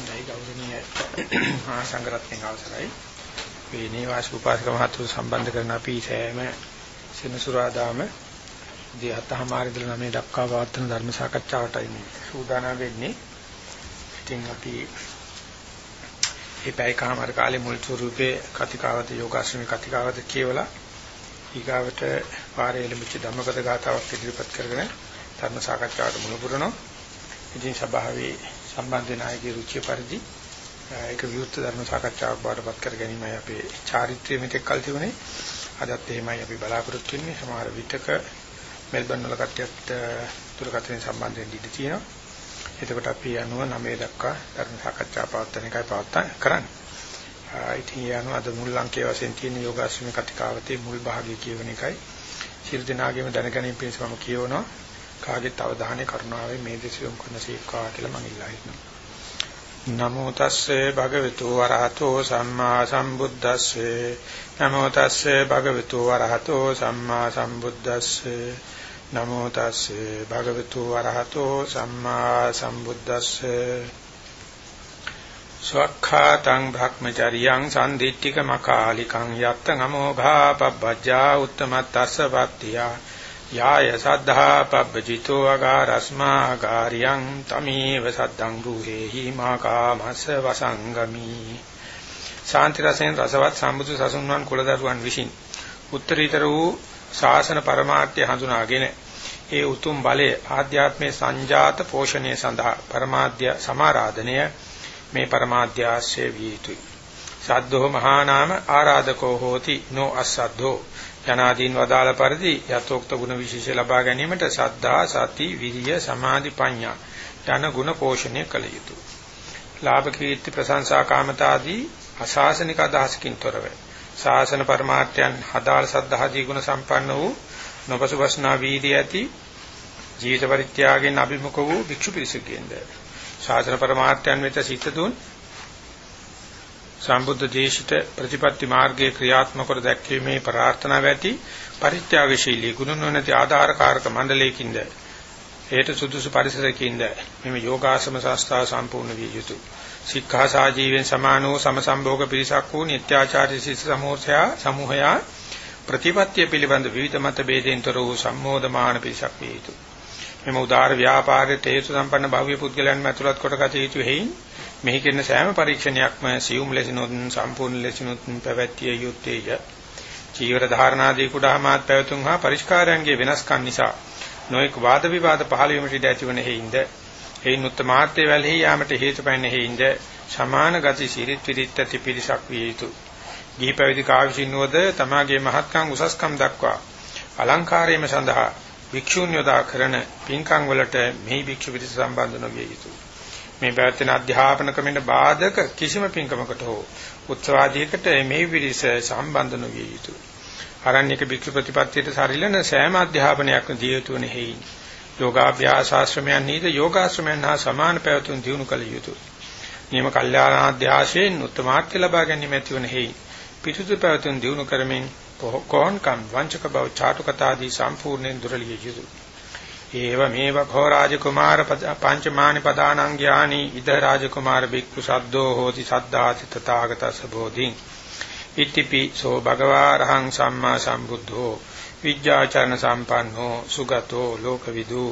හොඳයි ගෞරවනීය මහා සංඝරත්නයේ අවසරයි. මේ නේවාසික උපාසක මහතුරු සම්බන්ධ කරන අපි සෑම සෙනසුරාදාම දී හතමාරි දල නමේ දක්වා පවත්වන ධර්ම සාකච්ඡාවටයි මේ සූදානම් වෙන්නේ. ඉතින් අපි මේ පැයකමාර කාලේ මුල් ස්වරූපේ කතිකාවත යෝගාශ්‍රමී කතිකාවත කියවලා ඊගාවට පාරේ එළඹිච්ච ධම්මපද ගාතාවක් ඉදිරිපත් කරගෙන ධර්ම සාකච්ඡාවට මුල පුරනවා. ඉතින් සභාවේ සම්බන්ධ නායකගේ රුචිය පරිදි ඒක විවෘත ධර්ම සාකච්ඡාවක් බාටපත් කර ගැනීමයි අපේ චාරිත්‍රය මෙතෙක් කල් තිබුණේ. අදත් එහෙමයි අපි බලාපොරොත්තු වෙන්නේ. සමහර විටක මෙල්බන් වල කට්ටියට දුරකථන සම්බන්ධයෙන් ඉඳී තියෙනවා. එතකොට අපි යනවා 9 දක්වා ධර්ම සාකච්ඡා පවත්වන එකයි පවත්තා කරන්නේ. ඉතින් යනවා අද මුල් ලංකේ වශයෙන් තියෙන යෝගාශ්‍රමී කතිකාවතේ මුල් භාගය කියවන එකයි. සියලු දෙනාගේම දැනගැනීම පිණිස මම කියවනවා. කාගෙත් අවධානය කරුණාවෙන් මේ දෙස යොමු කරන සීක්වා කියලා මම ඉල්ලා හිටිනවා. නමෝ තස්සේ භගවතු වරහතෝ සම්මා සම්බුද්දස්සේ. නමෝ තස්සේ භගවතු වරහතෝ සම්මා සම්බුද්දස්සේ. නමෝ තස්සේ භගවතු වරහතෝ සම්මා සම්බුද්දස්සේ. ස්වක්ඛාතං භක්මචරියං සම්දිත්තික මකාලිකං යත්ත නමෝඝා පබ්බජ්ජා උත්තමත්තස්ස පත්තියා යාය සද්ධා පබ්බජිතෝ අගාරස්මා ගාරියං තමේව සද්දං බ්‍රූහෙහි මා කාමස වසංගමි. ශාන්ති රසෙන් රසවත් සම්බුදු සසුන්වන් කුලදරුවන් විසින් උත්තරීතර වූ ශාසන પરමාර්ථය හඳුනාගෙන ඒ උතුම් බලය ආධ්‍යාත්මේ සංජාත පෝෂණය සඳහා પરමාද්‍ය සමාරාධනය මේ પરමාද්‍ය ආශ්‍රය විය යුතුයි. සද්දෝ මහා නාම ආරාධකෝ හෝති නෝ අසද්දෝ ජනාදීන් වදාළ පරිදි යතෝක්ත ගුණ විශේෂ ලබා ගැනීමට සද්ධා සති විරිය සමාධි ප්‍රඥා යන ගුණ පෝෂණය කළ යුතුය. ලාභ කීර්ති ප්‍රශංසා කාමතාදී අශාසනික අදහසකින් තොරව ශාසන පරමාර්ථයන් හදාල් සද්ධාදී ගුණ සම්පන්න වූ නොපසුබස්නා වීර්ය ඇති ජීවිත පරිත්‍යාගයෙන් අභිමුඛ වූ භික්ෂු පිරිසකින්ද ශාසන පරමාර්ථයන් වෙත සිත දුන් සම්බුද්ධ දේශිත ප්‍රතිපත්ති මාර්ගයේ ක්‍රියාත්මක කර දැක්වීමේ ප්‍රාර්ථනාව ඇති පරිත්‍යාගශීලී ගුණ නොනැති ආධාරකාරක මණ්ඩලයකින්ද හේතු සුදුසු පරිසරයකින්ද මෙම යෝගාසම සංස්ථාව සම්පූර්ණ විය යුතුය. සික්ඛා සාජීවෙන් සමානෝ සමසම්භෝග පිරිසක් වූ නිත්‍යාචාර්ය ශිෂ්‍ය සමූහයා සමූහයා ප්‍රතිපත්තිය පිළිබඳ විවිධ මත ભેදෙන්තර වූ සම්මෝධමාන පිරිසක් විය යුතුය. මෙම උදාාර ව්‍යාපාරයේ තේසු සම්පන්න භව්‍ය පුද්ගලයන් ඇතුළත් කොට ගත යුතු හේයින් මෙහි කරන සෑම පරීක්ෂණයක්ම සියුම් ලෙසිනුත් සම්පූර්ණ ලෙසිනුත් පැවැත්විය යුත්තේය. චීවර ධාරණාදී කුඩාමාත් පැවතුම් හා පරිස්කාරයන්ගේ වෙනස්කම් නිසා නොඑක වාද විවාද පහළ වීමට ඉඩ ඇතිවන හේින්ද එයින් උත්තමාර්ථය වැළෙහි යාමට හේතුපැන්න හේින්ද සමාන ගති සිරිත් විරිත් ඇති පිරිසක් විය යුතුය. ගිහි පැවිදි කාවිසින්වද තමාගේ මහත්කම් උසස්කම් දක්වා අලංකාරයේම සඳහා භික්ෂුන් යොදා කරන පින්කම් වලට මෙහි භික්ෂු පිරිස සම්බන්ධ නොවිය යුතුය. මේ පැවැත්වෙන අධ්‍යාපන ක්‍රමෙට බාධක කිසිම පින්කමකට හෝ උත්සවාදීකට මේ විරිස සම්බන්ධ නොවිය යුතුය. ආරණ්‍යක භික්ෂු ප්‍රතිපත්තියට සරිලන සෑම අධ්‍යාපනයක්ම දිය යුතු වන හේයි. යෝගාභ්‍යාස ආශ්‍රමයන් නීද යෝගාශ්‍රමයන් හා සමාන පැවතුම් දිනු කළ යුතුය. නියම කල්යාණාධ්‍යාශයෙන් උත්තමාර්ථ ලබා ගැනීම ඇතිවන හේයි. පිටුතු පැවතුම් දිනු කරමින් කොහොන්කම් වංචක බව චාටුකතාදී සම්පූර්ණයෙන් දුරලිය යුතුය. ඒව මේව භව රාජකුමාර පංචමානි පදානං ඥානි ඉද රාජකුමාර බික්ඛු සද්දෝ හෝති සද්දාති තථාගතස්ස බෝධින්. ඉතිපි සෝ භගවා රහං සම්මා සම්බුද්ධෝ විද්‍යාචරණ සම්පන්නෝ සුගතෝ ලෝකවිදු.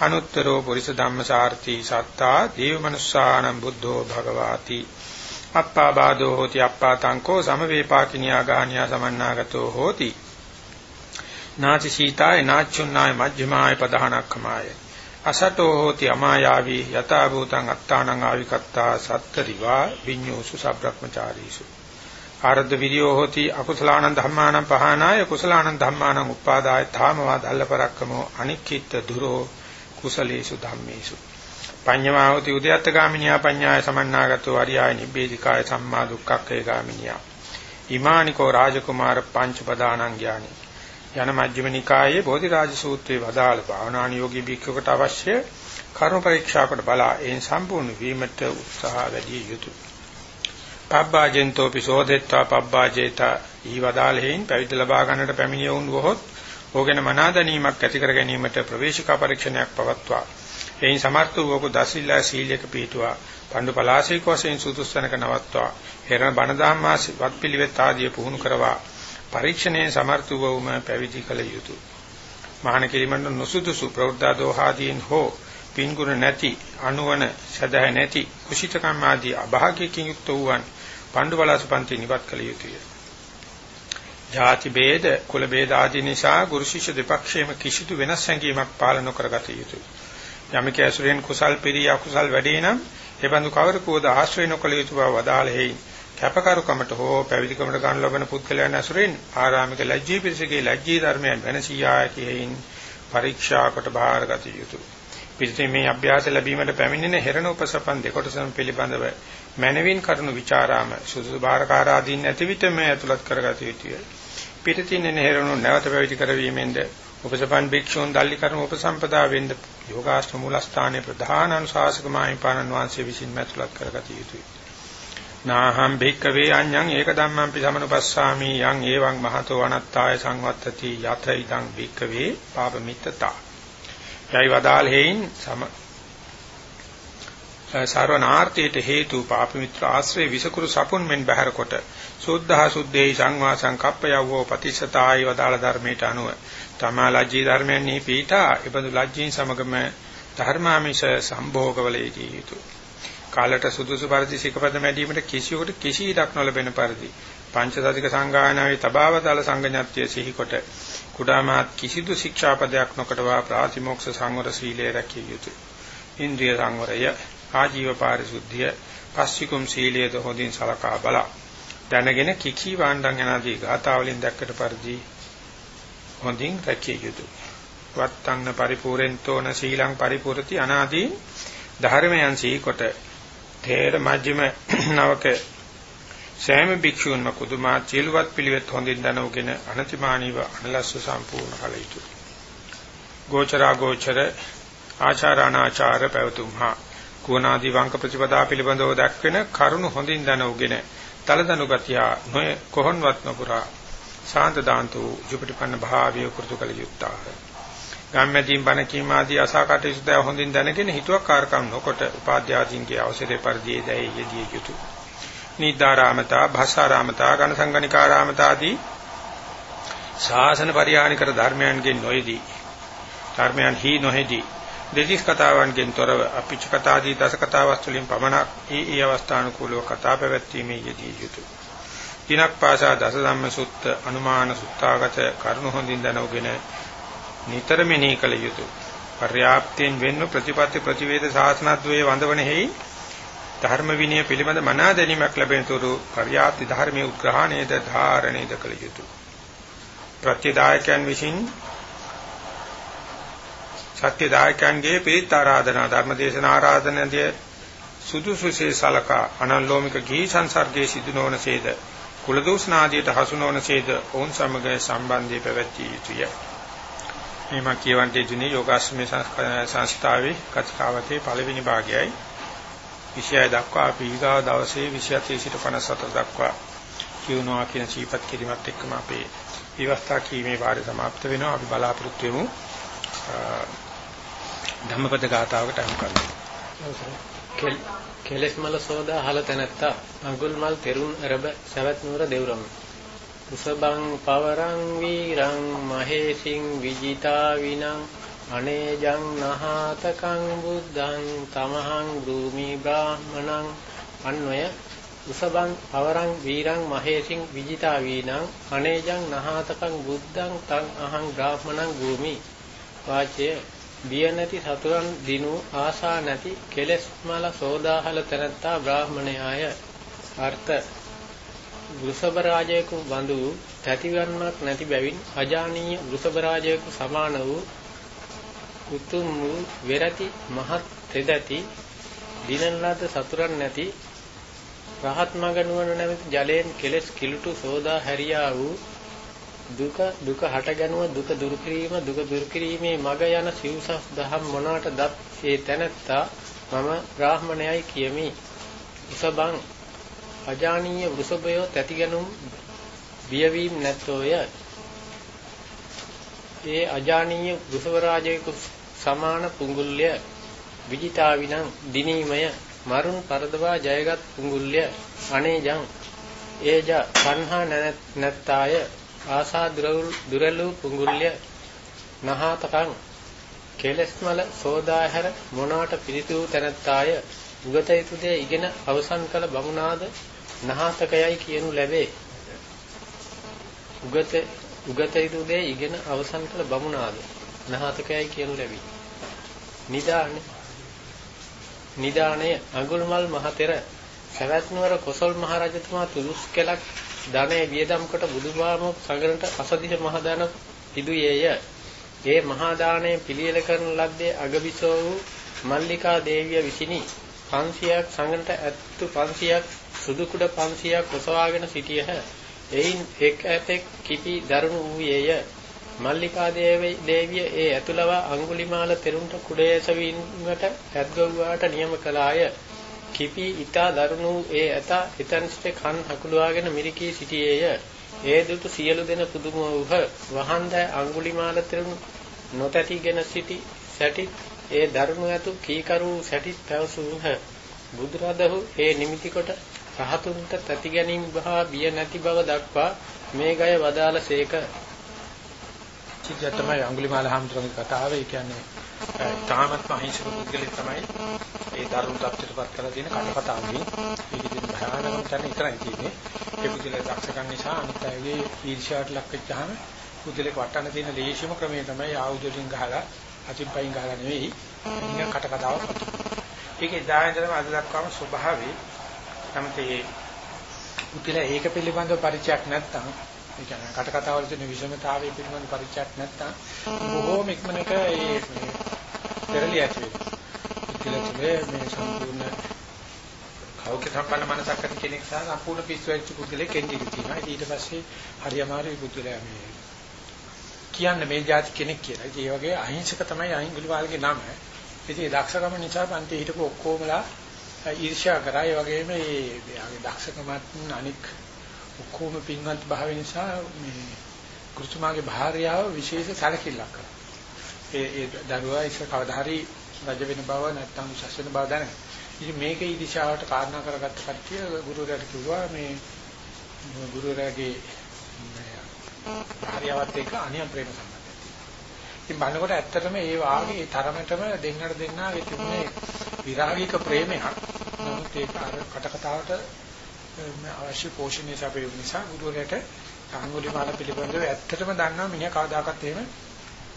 අනුත්තරෝ පුරිස ධම්මසාර්ථී සත්තා දේව මනුස්සානම් බුද්ධෝ භගවාති. අප්පාබාධෝ හෝති අප්පාතංකෝ සමවේපාකිනියා ගානියා සමන්නාගතෝ හෝති. නාච සීතාය නාචුන්නාය මජ්ක්‍ධිමාය පදහනක්ඛමාය. අසතෝ හෝති අමායාවී යතා භූතං අත්තානං ආවිකත්තා සත්තරිවා විඤ්ඤෝසු සබ්‍රක්‍මචාරීසු. ආරද්ධ විරියෝ හෝති අකුසලානං ධම්මානං පහනාය කුසලානං ධම්මානං උපාදාය තාමවා දල්ලපරක්කමෝ අනික්ඛිත දුරෝ කුසලේසු ධම්මේසු. පඤ්ඤමාවති උද්‍යත්ත ගාමිනියා පඤ්ඤාය සමන්නාගතෝ අරියාය නිබ්බේධිකාය සම්මා දුක්ඛක්ඛේ ගාමිනියා. ඉමානිකෝ රාජකුමාර පංච පදානං ඥානී. යන මජ්ක්‍ධිම නිකායේ බෝධිරාජ සූත්‍රයේ වදාළ භාවනානුයෝගී භික්ෂුවකට අවශ්‍ය කර්ම පරීක්ෂාකට බලා එයින් සම්පූර්ණ වීමට උත්සාහ වැඩි යුතුය. පබ්බාජෙන්තෝ පිසෝදෙත්තා පබ්බාජේත ඊ වදාළෙහින් පැවිදි ලබා ගන්නට පැමිණිය වුන් වොහොත් ඕගෙන මනා දැනීමක් ඇති කර ගැනීමට ප්‍රවේශිකා පරීක්ෂණයක් පවත්වා. එයින් සමර්ථ වූ දසිල්ලා සීලයක පිහිටුවා. පණ්ඩු පලාසීක වශයෙන් සුදුස්සනක නවත්වා. හේරණ බණ ධම්මාසි වත්පිළිවෙත් ආදිය පුහුණු කරවා. පරීක්ෂණයේ සමර්ථ වූවම පැවිදි කළ යුතුය. මහාන කිරීමට නොසුදුසු ප්‍රවෘත්තා දෝහාදීන් හෝ පින්ගුණ නැති, අනුවන සදහ නැති, කුසිතකම් ආදී අභාග්‍යකින් යුක්ත වූවන් පණ්ඩුවලාස පන්ති නිවත් කළ යුතුය. ಜಾති ભેද, කුල ભેද ආදී නිසා ගුරු ශිෂ්‍ය දෙපක්ෂයේම කිසිදු වෙනස් හැඟීමක් පාලන කරගත යුතුය. යමක ඇසුරෙන් කුසල් පිරී අකුසල් වැඩේ නම් එබඳු කවරකෝද ආශ්‍රය නොකළ යුතු බව වදාළ හේයි. කැපකරුකමට හෝ පැවිදිකමට ගන්න ලබන පුද්ගලයන් ඇසුරෙන් ආරාමික ලැජ්ජී පිරිසගේ ලැජ්ජී ධර්මයන් වෙනසියා කියයින් පරීක්ෂා කොට බාරගත යුතුය. පිළිතේ මේ අභ්‍යාස ලැබීමට පැමිණෙන හෙරණ උපසපන් දෙකොටසම පිළිබඳව මනවින් කරුණු ਵਿਚාරාම සුදුසු බාරකාර ආදීන් නැති විටම ඇතුළත් කරගත යුතුය. පිටින් එන හෙරණු නැවත පැවිදි කරවීමෙන්ද උපසපන් භික්ෂූන් දල්ලි කර්ම උපසම්පදා වෙන්න යෝගාශ්‍රම මූලස්ථානයේ ප්‍රධාන අනුශාසක මාහිම්පාණන් වහන්සේ විසින් මැතුලත් කරගත යුතුය. නාහම් භික්කවේ අඤ්ඤං ඒක ධම්මං පිසමනුපස්සාමි යං එවං මහතෝ අනත්තාය සංවත්තති යත ඉදං භික්කවේ පාපමිත්තතා. යයි වදාල් හේයින් සම සාරවනාර්ථයට හේතු පාපමිත්‍ර ආශ්‍රේ විසකුරු සපුන් මෙන් බහැර කොට සුද්ධා සුද්ධේ සංවාසං කප්පයවෝ පතිසතායි වදාළ ධර්මයට අනුව තමා ලජ්ජී ධර්මයන් නී පීඨා එබඳු ලජ්ජීන් සමගම ධර්මාමිෂ සම්භෝගවලේදී යුතු කාලට සුදුසු පරිදි සිකපද මැදීමට කිසියකට කිසි ඉඩක් නොලැබෙන පරිදි පංචසතික සංගායනාවේ තබාවතල සංගණ්‍යත්වයේ සිහිකොට කුඩාමාත් කිසිදු ශික්ෂාපදයක් නොකටවා ප්‍රාතිමෝක්ෂ සංවර සීලය රැකිය යුතුය ඉන්ද්‍රිය සංවරය ආජීව පාරිශුද්ධිය පස්සිකුම් සීලයේද හොඳින් සලකා බලා දැනගෙන කිකී වාණ්ඩං යනාදී ගාථාවලින් දැක්කට පරිදි හොඳින් රැකිය යුතුය. වත්තන්න පරිපූර්ෙන්තෝන සීලං පරිපූර්ති අනාදී ධර්මයන් සීකොට තේර මජ්ක්‍ධිම නවක සෑම භික්ෂූන්ම කුදුමා චීලවත් පිළිවෙත් හොඳින් දනවගෙන අනතිමානීව අනලස්ස සම්පූර්ණ කළ යුතුය. ගෝචරා ගෝචර ආචාරානාචාර පැවතුම්හා කුණාදී වංක ප්‍රතිපදා පිළිබඳව දක්වන කරුණු හොඳින් දනවගෙන තලදනු ගතිය නොය කොහොන්වත් නොපුරා සාන්ත දාන්තු ජුපටිපන්න භාවය කෘතු කළ යුත්තාහ. ගම්මැදීන් බණ කීම ආදී අසාකට යුද්ධය හොඳින් දැනගෙන හිතුවක් කාර්කම් නොකොට උපාධ්‍යාදීන්ගේ අවසරේ පරිදි දැයි යෙදිය යුතුය. නිද්දාරාමතා, භාසාරාමතා, ඝන සංගණිකාරාමතා ආදී ශාසන පරිහානිකර ධර්මයන්ගෙන් නොයේදී ධර්මයන් හි නොහෙදී දෙතිස් කතාවන්ගෙන් තොරව අපිච්ච කතාදී දස කතාවස් වලින් පමණක් ඒ ඒ අවස්ථානුකූලව කතා පැවැත්වීමේ යෙදිය යුතුය. දිනක් පාසා දස ධම්ම සුත්ත අනුමාන සුත්තාගත කරුණ හොඳින් දැනගෙන නිතර මෙනෙහි කළ යුතුය. පර්යාප්තයෙන් වෙන්න ප්‍රතිපත්ති ප්‍රතිවේද සාසනද්වයේ වඳවනෙහි ධර්ම විනය පිළිබඳ මනා දැනීමක් ලැබෙන තුරු පර්යාප්ති ධර්මයේ උත්ග්‍රහණයද ධාරණයද කළ යුතුය. ප්‍රතිදායකයන් විසින් සත්‍ය දායකයන්ගේ පිරිත් ආරාධනා ධර්මදේශන ආරාධනාදී සුදුසුසේ සලකා අනලෝමික ගිහි සංසර්ගයේ සිදු නොවනසේද කුලදෝෂනාදියට හසු නොවනසේද ඔවුන් සමග සම්බන්ධය පැවැත්විය යුතුය. මේම කියවන්ට දුනේ යෝගාශ්‍රමේ සංස්ථාවේ කචකාවතේ පළවෙනි භාගයයි විෂය දක්වා අපි ඊගාව දවසේ 27 සිට 54 දක්වා කියනවා කියන සීපත් කිරීමත් එක්කම අපේ විවස්ථා කීමේ වාරය સમાપ્ત වෙනවා අපි බලාපොරොත්තු වෙමු ධම්මපද ගාතාවකට අනුකම්ප කෙලස් මල සෝදා හල තැනැත්තා අඟුල් මල් තෙරුන් අරබ සවැත් නුවර දෙව්රම උසබං පවරං වීරං මහේසින් විජිතා විනං අනේජං නහාතකං බුද්ධං තමහං භූමි බ්‍රාහ්මණං අන්වය උසබං පවරං වීරං මහේසින් විජිතා විනං අනේජං නහාතකං බුද්ධං තං අහං බ්‍රාහ්මණං භූමි වාචය බිය නැති සතුරන් දිනු ආසා නැති කෙලෙස් මල සෝදාහල තැනැත්තා බ්‍රාහමණයාය. අර්ථ වෘෂභ රාජයෙකු බඳු තැතිවන්නක් නැති බැවින් අජානීය වෘෂභ රාජයෙකු සමාන වූ උතුම් වූ වෙරති මහත් තෙදති දිනන ලද සතුරන් නැති රහත් මග නුවණ නැමැති ජලයෙන් කෙලෙස් කිලුටු සෝදා හැරියා වූ දුක දුක හට ගැනුව දුක දුරු කිරීම දුක දුරු කිරීමේ මග යන සිව්සස් දහම් මොනකට දත් ඒ තැනැත්තා මම බ්‍රාහමණයයි කියමි. උසබං අජානීය වෘෂභය තැතිගැනුම් බියවීම නැත්තෝය. ඒ අජානීය වෘෂභ රාජයෙකු සමාන පුඟුල්ය විජිතාවිනං දිනීමය. මරුන් පරදවා ජයගත් පුඟුල්‍ය අනේජං. ඒජ සංහා නැත්තාය. ආසා දුරලු පුඟුල්‍ය නහතකං. කෙලස්මල සෝදාහැර මොනවට පිළිතු තැනත්තාය. උගත යුතු දේ ඉගෙන අවසන් කළ බමුණාද නහතකයයි කියනු ලැබේ උගත උගත යුතු දේ ඉගෙන අවසන් කළ බමුණාද නහතකයයි කියනු ලැබී නිදානේ නිදාණය අඟුල්මල් මහතෙර සවැත් නුවර කොසල් මහ රජතුමා තුදුස් කෙලක් ධනෙ වියදම් කොට බුදුබාමොක් සඟරට අසදිහ මහ දාන පිදුයේය. ඒ මහා දාණය පිළියෙල කරන ලද්දේ අගබිසෝ වූ මල්ලිකා දේවිය විසිනි. 500ක් සඟරට ඇත්තු 500ක් සුදු කුඩ 500ක් ඔසවාගෙන සිටියහ. එයින් එක් ඇතෙක් කිපි දරුණු වූයේය. මල්ලිකා දේවිය ඒ ඇතුළව අඟුලිමාල තෙරුන්ට කුඩේසවීමට ඇත්ගව්වාට නියම කළාය. කිපි ඊතා දරුණු ඒ ඇත එතන් සිට කන් හකුලවාගෙන මිරිකී සිටියේය. ඒ දුටු සියලු දෙන පුදුම වූහ. වහන්ද අඟුලිමාල තෙරුන් නොතැතිගෙන සිටි සැටිත් ඒ දරුණු ඇතු කීකරු සැටිත් පැවසූහ. බුදුරදහු ඒ නිමිති කොට රහතුන්ට තැති ගැනීම බහා බිය නැති බව දක්වා මේ ගය වදාළසේක චිත්‍ය තමයි අඟුලිමාල හාමුදුරන්ගේ කතාව. ඒ කියන්නේ තාමත් අහිංසක පුද්ගලෙක් තමයි ඒ දරුණු තත්ත්වයටපත් කරලා තියෙන කටකතාවකින්. ඒක ඉතින් භයානකම තැන ඉතරයි තියෙන්නේ. ඒ පුද්ගලයා දක්ෂකම් නිසා අනිත් අයගේ ඊර්ෂ්‍යාවට ලක් වෙච්චාම පුද්ගලෙක් වටන්න තියෙන ලේසිම ක්‍රමය තමයි ආයුධ වලින් ගහලා අතින් පයින් ගහලා නෙවෙයි නිකන් කටකතාවක් පතුරන. ඒකේ දායනතරම අද දක්වාම ස්වභාවයේ තමයි පුද්ගලයා ඒක පිළිබඳව පරිචයක් නැත්නම් ඒ කියන්නේ කටකතාවල තියෙන විෂමතාවය පිළිබඳ පරිචයක් නැත්තම් බොහෝම ඉක්මනට ඒ පෙරලිය ඇති වෙනවා. මේ සම්පූර්ණ කෞක සම්පන්න මනසක් ඇති කෙනෙක් සහ සම්පූර්ණ පිස්සු වෙච්ච පුද්ගලෙක් එන්නේ තියෙනවා. ඊට පස්සේ හරි අමාරුයි පුද්ගලයා මේ කියන්නේ මේ જાති කෙනෙක් කියලා. ඒ වගේ අහිංසක තමයි අහිංගුලිවාල්ගේ නම. ඉතින් ඒ දක්ෂකම නිසා පන්ති හිටපු ඔක්කොමලා ඊර්ෂ්‍යා කරා. ඒ වගේම මේ යාගේ දක්ෂකමත් අනික් ඔක්කොම පින්වත් භාවය නිසා මේ කුරුතුමාගේ භාර්යාව විශේෂ සැලකිල්ලක් කරා. ඒ ඒ දරුවා ඉස්ස කවදා හරි රජ වෙන බව නැත්නම් උසස් වෙන බව දැනගන්න. ඉතින් මේක ඊදිශාවට කාරණා කරගත්ත කට්ටිය ගුරුවරයාට කිව්වා මේ ගුරුවරයාගේ භාර්යාවත් එක්ක අනියම් ප්‍රේම සම්බන්ධයක්. ඉතින් බලනකොට ඇත්තටම ඒ වාගේ ඒ තරමටම දෙන්නට දෙන්නාගේ තිබුණේ විරාගික ප්‍රේමයක්. නමුත් ඒක අර කටකතාවට අවශ්‍ය පෝෂණය සැපයීම නිසා ගුරුවරයාට අඟුලිමාල පිළිබඳව ඇත්තටම දන්නවා මිනිහා කවදාකවත් එහෙම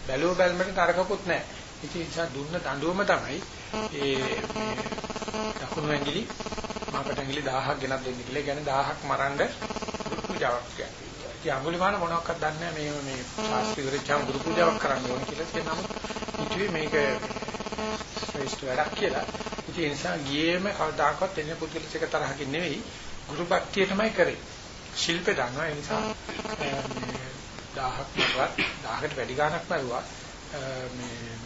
බැලුව බැලමට තරකකුත් නැහැ. ඉතින් ඒ නිසා දුන්න දඬුවම තමයි ඒ දකුණු ඇඟිලි මාකට ඇඟිලි 1000ක් ගෙනත් දෙන්න කියලා. කියන්නේ 1000ක් මරන්න පූජාවක් කියන්නේ. ඉතින් අඟුලිමාල මොනවක්වත් දන්නේ නැහැ මේ මේ ශාස්ත්‍රීය විරචාම් ගුරු පූජාවක් කරන්න ඕන කියලා. ඒ නමුත් ඉතින් මේක ශ්‍රේෂ්ඨ වැඩක් කියලා. ඉතින් ඒ නිසා ගියේම කවදාකවත් එන්නේ පුදුලිස් එක තරහකින් නෙවෙයි ගුරු භක්තිය තමයි කරේ. ශිල්පේ දන්නවා ඒ නිසා මේ 1000ක් වත් 1000කට වැඩි ගාණක් මරුවා. මේ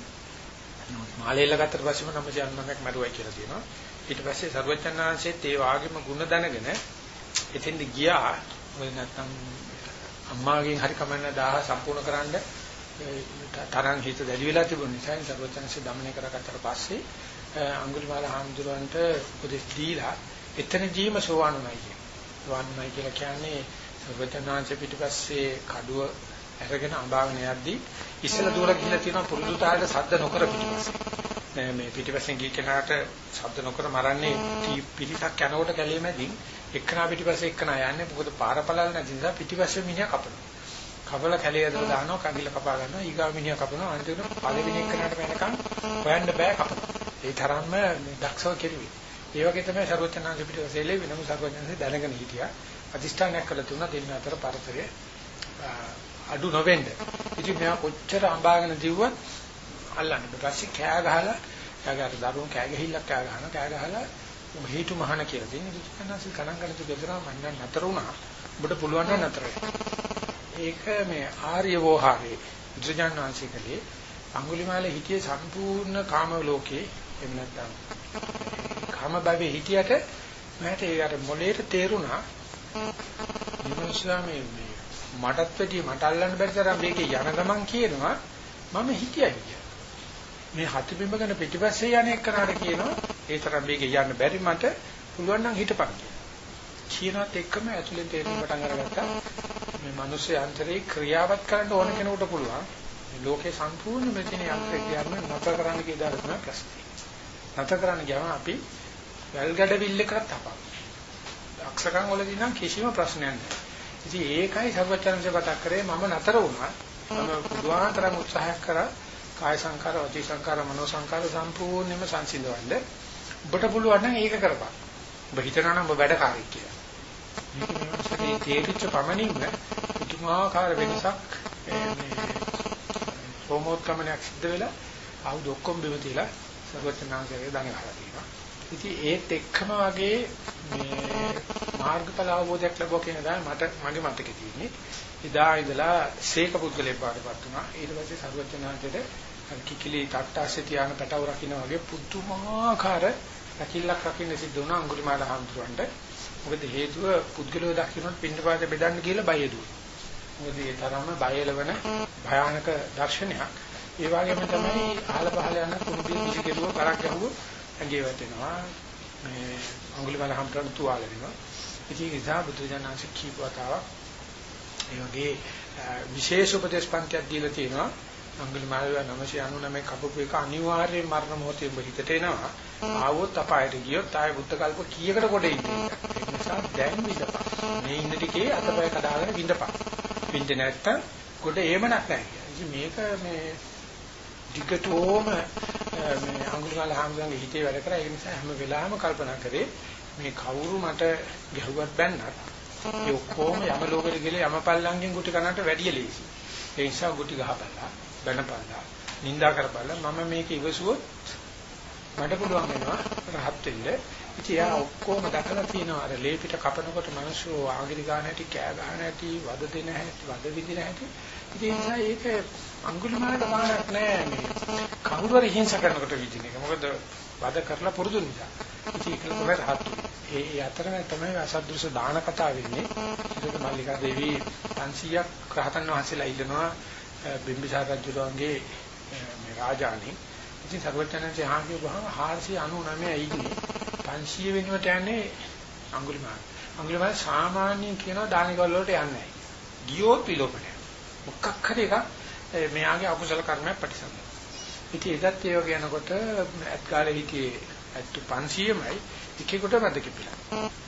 මාළේල ගත්තට පස්සේම නම් ජන්මයක් මරුවයි කියලා තියෙනවා. ඊට පස්සේ සර්වචන්නාංශයේ ඒ වාගේම ಗುಣ දැනගෙන එතෙන්ද ගියා. ඔය නැත්තම් අම්මාගෙන් හරි කමන්න 1000 සම්පූර්ණ කරන්න තරම් හිත දැඩි වෙලා තිබුණ නිසා සර්වඥාන්සේ দমনය කරකට පස්සේ අඟුලිමාල හාමුදුරන්ට උපදෙස් දීලා එතනදීම සෝවාන් වුණා කියන්නේ. සෝවාන් වුණා කියලා කියන්නේ සර්වඥාන්සේ පිටිපස්සේ කඩුව අරගෙන අඹාගෙන යද්දී ඉස්සලා දුර ගිහිලා තියෙන පුරුදුතාවයට සද්ද නොකර පිටිපස්සේ. මේ පිටිපස්සෙන් ගිය කෙනාට ශබ්ද නොකර මරන්නේ පිටිසක් යනකොට කැලේ මැදින් එක්කනා පිටිපස්සේ එක්කනා යන්නේ. මොකද පාරපලල් නැති නිසා පිටිපස්සේ මිනිහා කපනවා. කපල කැලේ ඇතුළ දානවා කංගිල කපා ගන්නවා. ඊගාව මිනිහා කපනවා. අන්තිමට පළවෙනි එක්කනාට වෙනකන් හොයන්න බෑ කපන ඒ තරම්ම දක්ෂව කෙරුවේ. ඒ වගේ තමයි ਸਰවඥාන්සේ පිටිපස්සේ ලේ වෙනම ਸਰවඥාන්සේ දැනගෙන හිටියා. අදිෂ්ඨානයක් කළ තුන දෙන්න අතර පරතරය අඩු නොවෙන්න. ඉතින් මෙයා කොච්චර අඹාගෙන දිව්වත් අල්ලන්නේ. ඊපස්සේ කෑ ගහලා කෑගහට දරුවෝ කෑ ගහිල්ලක් කෑ ගහනවා. කෑ ගහලා හේතු මහාන කියලා දෙන ඉතින්නාසි කණන් ගන්න තු ගෙදර මන්න නතර වුණා. ඔබට පුළුවන් නම් නතර ඒක මේ ආර්ය වෝහාරේ බුදුජානනාංශිකලේ අඟුලිමාලේ හිටියේ සම්පූර්ණ කාම ලෝකේ එහෙම නැත්නම් කාම භවයේ හිටියට මට ඒ අර මොලේට තේරුණා විමර්ශනා මේ මටත් වැඩි මට අල්ලන්න බැරි තරම් මේකේ යන ගමන් කියනවා මම හිතියයි කියලා. මේ හතිබිම්බ ගැන පිටිපස්සේ යන එකනට කියනවා ඒ තරම් මේක යන්න බැරි මට පුළුවන් නම් හිටපන් කියලා. කියනත් එක්කම ඇතුලෙන් තේරෙන්න පටන් අරගත්තා මේ මිනිස්සේ අන්තරේ ක්‍රියාවත් කරන්න ඕන කෙනෙකුට පුළුවන්. ලෝකේ සම්පූර්ණ මෙතන යන්ත්‍රය කියන්නේ නැතර කරන්න කියලා තමයි ප්‍රශ්නේ. නැතර කරන්න ගියාම අපි වැල්ගඩ විල්ලකට තපා. අක්ෂකම් වලදී නම් කිසිම ප්‍රශ්නයක් නැහැ. ඉතින් ඒකයි සර්වචනන්සේ කතා කරේ මම නතර වුණා. මම පුදුමාතරම් උත්සාහයක් කරා කාය සංකාර, වචී සංකාර, මනෝ සංකාර සම්පූර්ණයෙන්ම සංසිඳවන්න. ඔබට පුළුවන් නම් ඒක කරපන්. ඔබ හිතනවා නම් ඔබ වැඩකාරී කියලා. මේක මේ තේරිච්ච පමණින්ම පුදුමාකාර වෙනසක් මේ හෝමෝත්කමනයක් සිද්ධ වෙලා ආවුද ඔක්කොම බිම තියලා සර්වචනාංශයේ දඟ ගහලා තියෙනවා. ඉතින් ඒත් එක්කම වගේ මේ මාර්ගඵල අවබෝධයක් ලැබුවා කියන දා මට මගේ මතකේ තියෙන්නේ. එදා ඉඳලා සීක පුද්ගලයෙක් පාඩපත් වුණා. ඊට පස්සේ සර්වඥාන්තේට කිකිලි තට්ටාසේ තියාන පැටව රකින්න වගේ පුදුමාකාර රකිල්ලක් රකින්න සිද්ධ වුණා අඟුලිමාල හාමුදුරන්ට. මොකද හේතුව පුද්ගලව දකින්නත් පින්නපාත බෙදන්න කියලා බය දුවනවා. මොකද ඒ තරම බයලවන භයානක දර්ශනයක්. ඒ වගේම තමයි ආල පහල යන කුරුබිය කිසි කෙරුව කරක් ගැහුවොත් ඇඟේ වැටෙනවා මේ අඟුලිමාල හම්බුන තුවාල වෙනවා ඉතින් ඒ නිසා බුදුජානක කීප වතාවක් ඒ වගේ විශේෂ උපදේශ පන්තියක් දීලා තියෙනවා අඟුලිමාල 999 කපපු එක අනිවාර්යයෙන් මරණ මොහොතේ ඔබ හිතට එනවා. ආවොත් අපායට ගියොත් ආය බුද්ධ කල්ප කීයකට කොට ඉන්නේ? ඒ නිසා දැන් විඳපන්. මේ ඉන්න ටිකේ අතපය කඩාගෙන විඳපන්. විඳ නැත්තම් කොට ඒමනක් නැහැ ඉතින් මේක මේ දිගටම මේ අඟුලිමාල හාමුදුරන්ගේ හිතේ වැඩ කරා. ඒ නිසා හැම වෙලාවෙම කල්පනා කරේ මේ කවුරු මට ගැහුවත් බැන්නත් ඒ ඔක්කොම යම ලෝකෙට ගිහලා යම පල්ලංගෙන් ගුටි කනට වැඩිය ලේසි. ඒ නිසා ගුටි ගහපල්ලා. බැනපල්ලා නිඳා කරපල්ලා මම මේක ඉවසුවොත් මට පුළුවන් වෙනවා රහත් වෙන්න. ඉතින් යා ඔක්කොම දැකලා තියෙනවා අර ලේ පිට කපනකොට මිනිස්සු ආගිරි ගන්න හැටි, කෑ ගන්න හැටි, වද දෙන හැටි, වද විදින හැටි. ඉතින් ඒ නිසා ඒක අඟුලිමාලට මානක් නෑ මේ කවුරු හරි හිංසා කරනකොට විදින එක. මොකද වද කරලා පුරුදු නිසා. ඉතින් ඒක තමයි රහත් ඒ ඒ අතරම තමයි අසද්දෘශ දාන කතාව වෙන්නේ. ඒක මල්ලිකා දේවී 500ක් රහතන් වහන්සේලා ඉල්ලනවා බිම්බිසාර රජුගේ මේ රාජාණි. ඉතින් සර්වඥාන්සේ හාගේ වහම 499 ඉන්නේ. 500 වෙනුවට යන්නේ අඟුලිමාල. අඟුලිමාල සාමාන්‍යයෙන් කියනවා දානිකවල වලට යන්නේ නැහැ. ගියොත් විලෝපණය. මොකක් හරි එකක් මෙයාගේ අකුසල කර්මයක් ප්‍රතිසංග. ඉතින් එදත් ඒ වගේ යනකොට ඇත් කාලේ හිටියේ ඇත්තු 500මයි එකෙකුට මැද කිපිලා.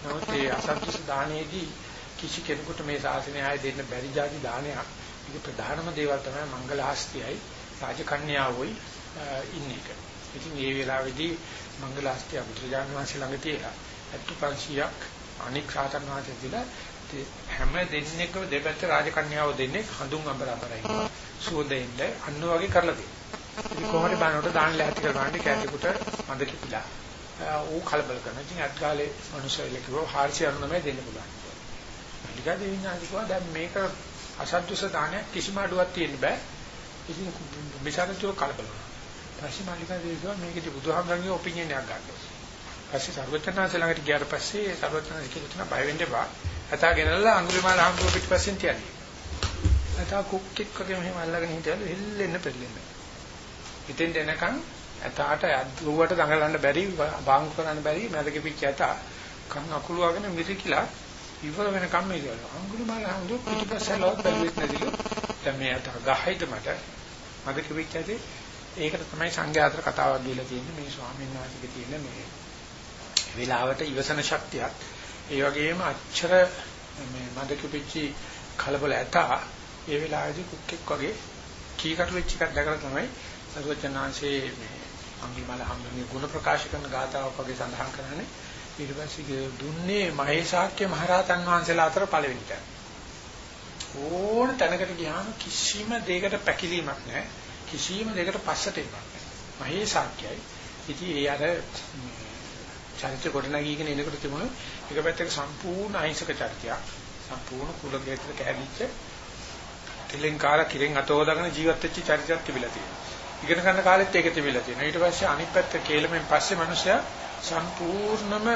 නමුත් ඒ අසත්‍විස දානයේදී කිසි කෙනෙකුට මේ ශාසනය ආයේ දෙන්න බැරි જાති දානයක්. ඒක ප්‍රධානම දේවල් තමයි මංගල ආස්තියයි රාජකන්‍යාවෝයි ඉන්න එක. ඉතින් මේ වෙලාවේදී මංගල ආස්තිය බුදුරජාණන් වහන්සේ ළඟ තියලා ඇත්තු 500ක් අනික් සාතන් වහන්සේ දිලා හැම දෙන්නෙක්ම දෙපැත්ත රාජකන්‍යාව දෙන්නේ හඳුන් අඹර අඹරයි. සුවඳින්ද අන්න වගේ කරලා තියෙනවා. ඉතින් කොහොමද බානකට දාන්න ලැහැත්ති කරවන්නේ කැටිකුට මඳ කිපිලා. ඌ කලබල කරනවා. ඉතින් අත් කාලේ මිනිස්සුයිල කිව්වා 499 දෙන්න පුළුවන්. මල්ලිකා දෙවියන් කිව්වා දැන් මේක අසද්දුස දානයක් කිසිම අඩුවක් තියෙන්න බෑ. ඉතින් විචාරතුව කලබල වුණා. පස්සේ මල්ලිකා දෙවියන් කිව්වා මේකදී බුදුහාමරගේ ඔපිනියන් එකක් ගන්නවා. පස්සේ සර්වඥාන්සේ ළඟට ගියාට පස්සේ සර්වඥාන්සේ කියලා බය වෙන්න එපා. අතා ගෙනල්ලා අඟුලිමාල හම්බුව පිටිපස්සෙන් තියන්නේ. අතා කුක්කෙක් වගේ මෙහෙම අල්ලගෙන හිටියලු හෙල්ලෙන්න පෙරලෙන්න. හිතෙන් එනකන් ඇතාට යද්දුවට දඟලන්න බැරි බාංගු කරන්න බැරි මැදක පිච්ච ඇතා කන් අකුළු වගෙන මිරිකිලා ඉවර වෙනකම් මේ කියනවා. අඟුලිමාල හම්බුව පිටිපස්සෙන් ලොත් බැලුවෙත් නැතිලු. දැන් මේ අතා ගහයිද මට මැදක පිච්ච ඇතේ ඒකට තමයි සංඝයාතර කතාවක් දීලා තියෙන්නේ මේ ස්වාමීන් වහන්සේගේ තියෙන මේ වෙලාවට ඉවසන ශක්තියක් ඒ වගේම අච්චර මේ මදක පිච්චි කලබල ඇතා ඒ වෙලාවේදී කුක්කෙක් වගේ කීකට වෙච්ච එකක් දැකලා තමයි සරුවචනාංශයේ මේ අංගිමල හම්බුනේ ගුණ ප්‍රකාශ කරන ගාතාවක් වගේ සඳහන් කරන්නේ ඊට පස්සේ දුන්නේ මහේශාක්‍ය මහරහතන් වහන්සේලා අතර පළවෙනි තැන. ඕන තැනකට ගියාම කිසිම දෙයකට පැකිලීමක් නැහැ. කිසිම දෙයකට පස්සට එන්නක් නැහැ. මහේශාක්‍යයි. ඉතින් ඒ අර චරිත ගොඩනගීගෙන එනකොට තිබුණ එක පැත්තක සම්පූර්ණ අහිංසක චරිතයක් සම්පූර්ණ කුලකේතර කැඩිච්ච තිලෙන්කාර කිරෙන් අතෝදාගෙන ජීවත් වෙච්ච චරිතයක් තිබිලා තියෙනවා. ඉගෙන ගන්න කාලෙත් ඒක තිබිලා තියෙනවා. ඊට පස්සේ අනිත් පැත්ත කේලමෙන් පස්සේ මිනිස්සයා සම්පූර්ණම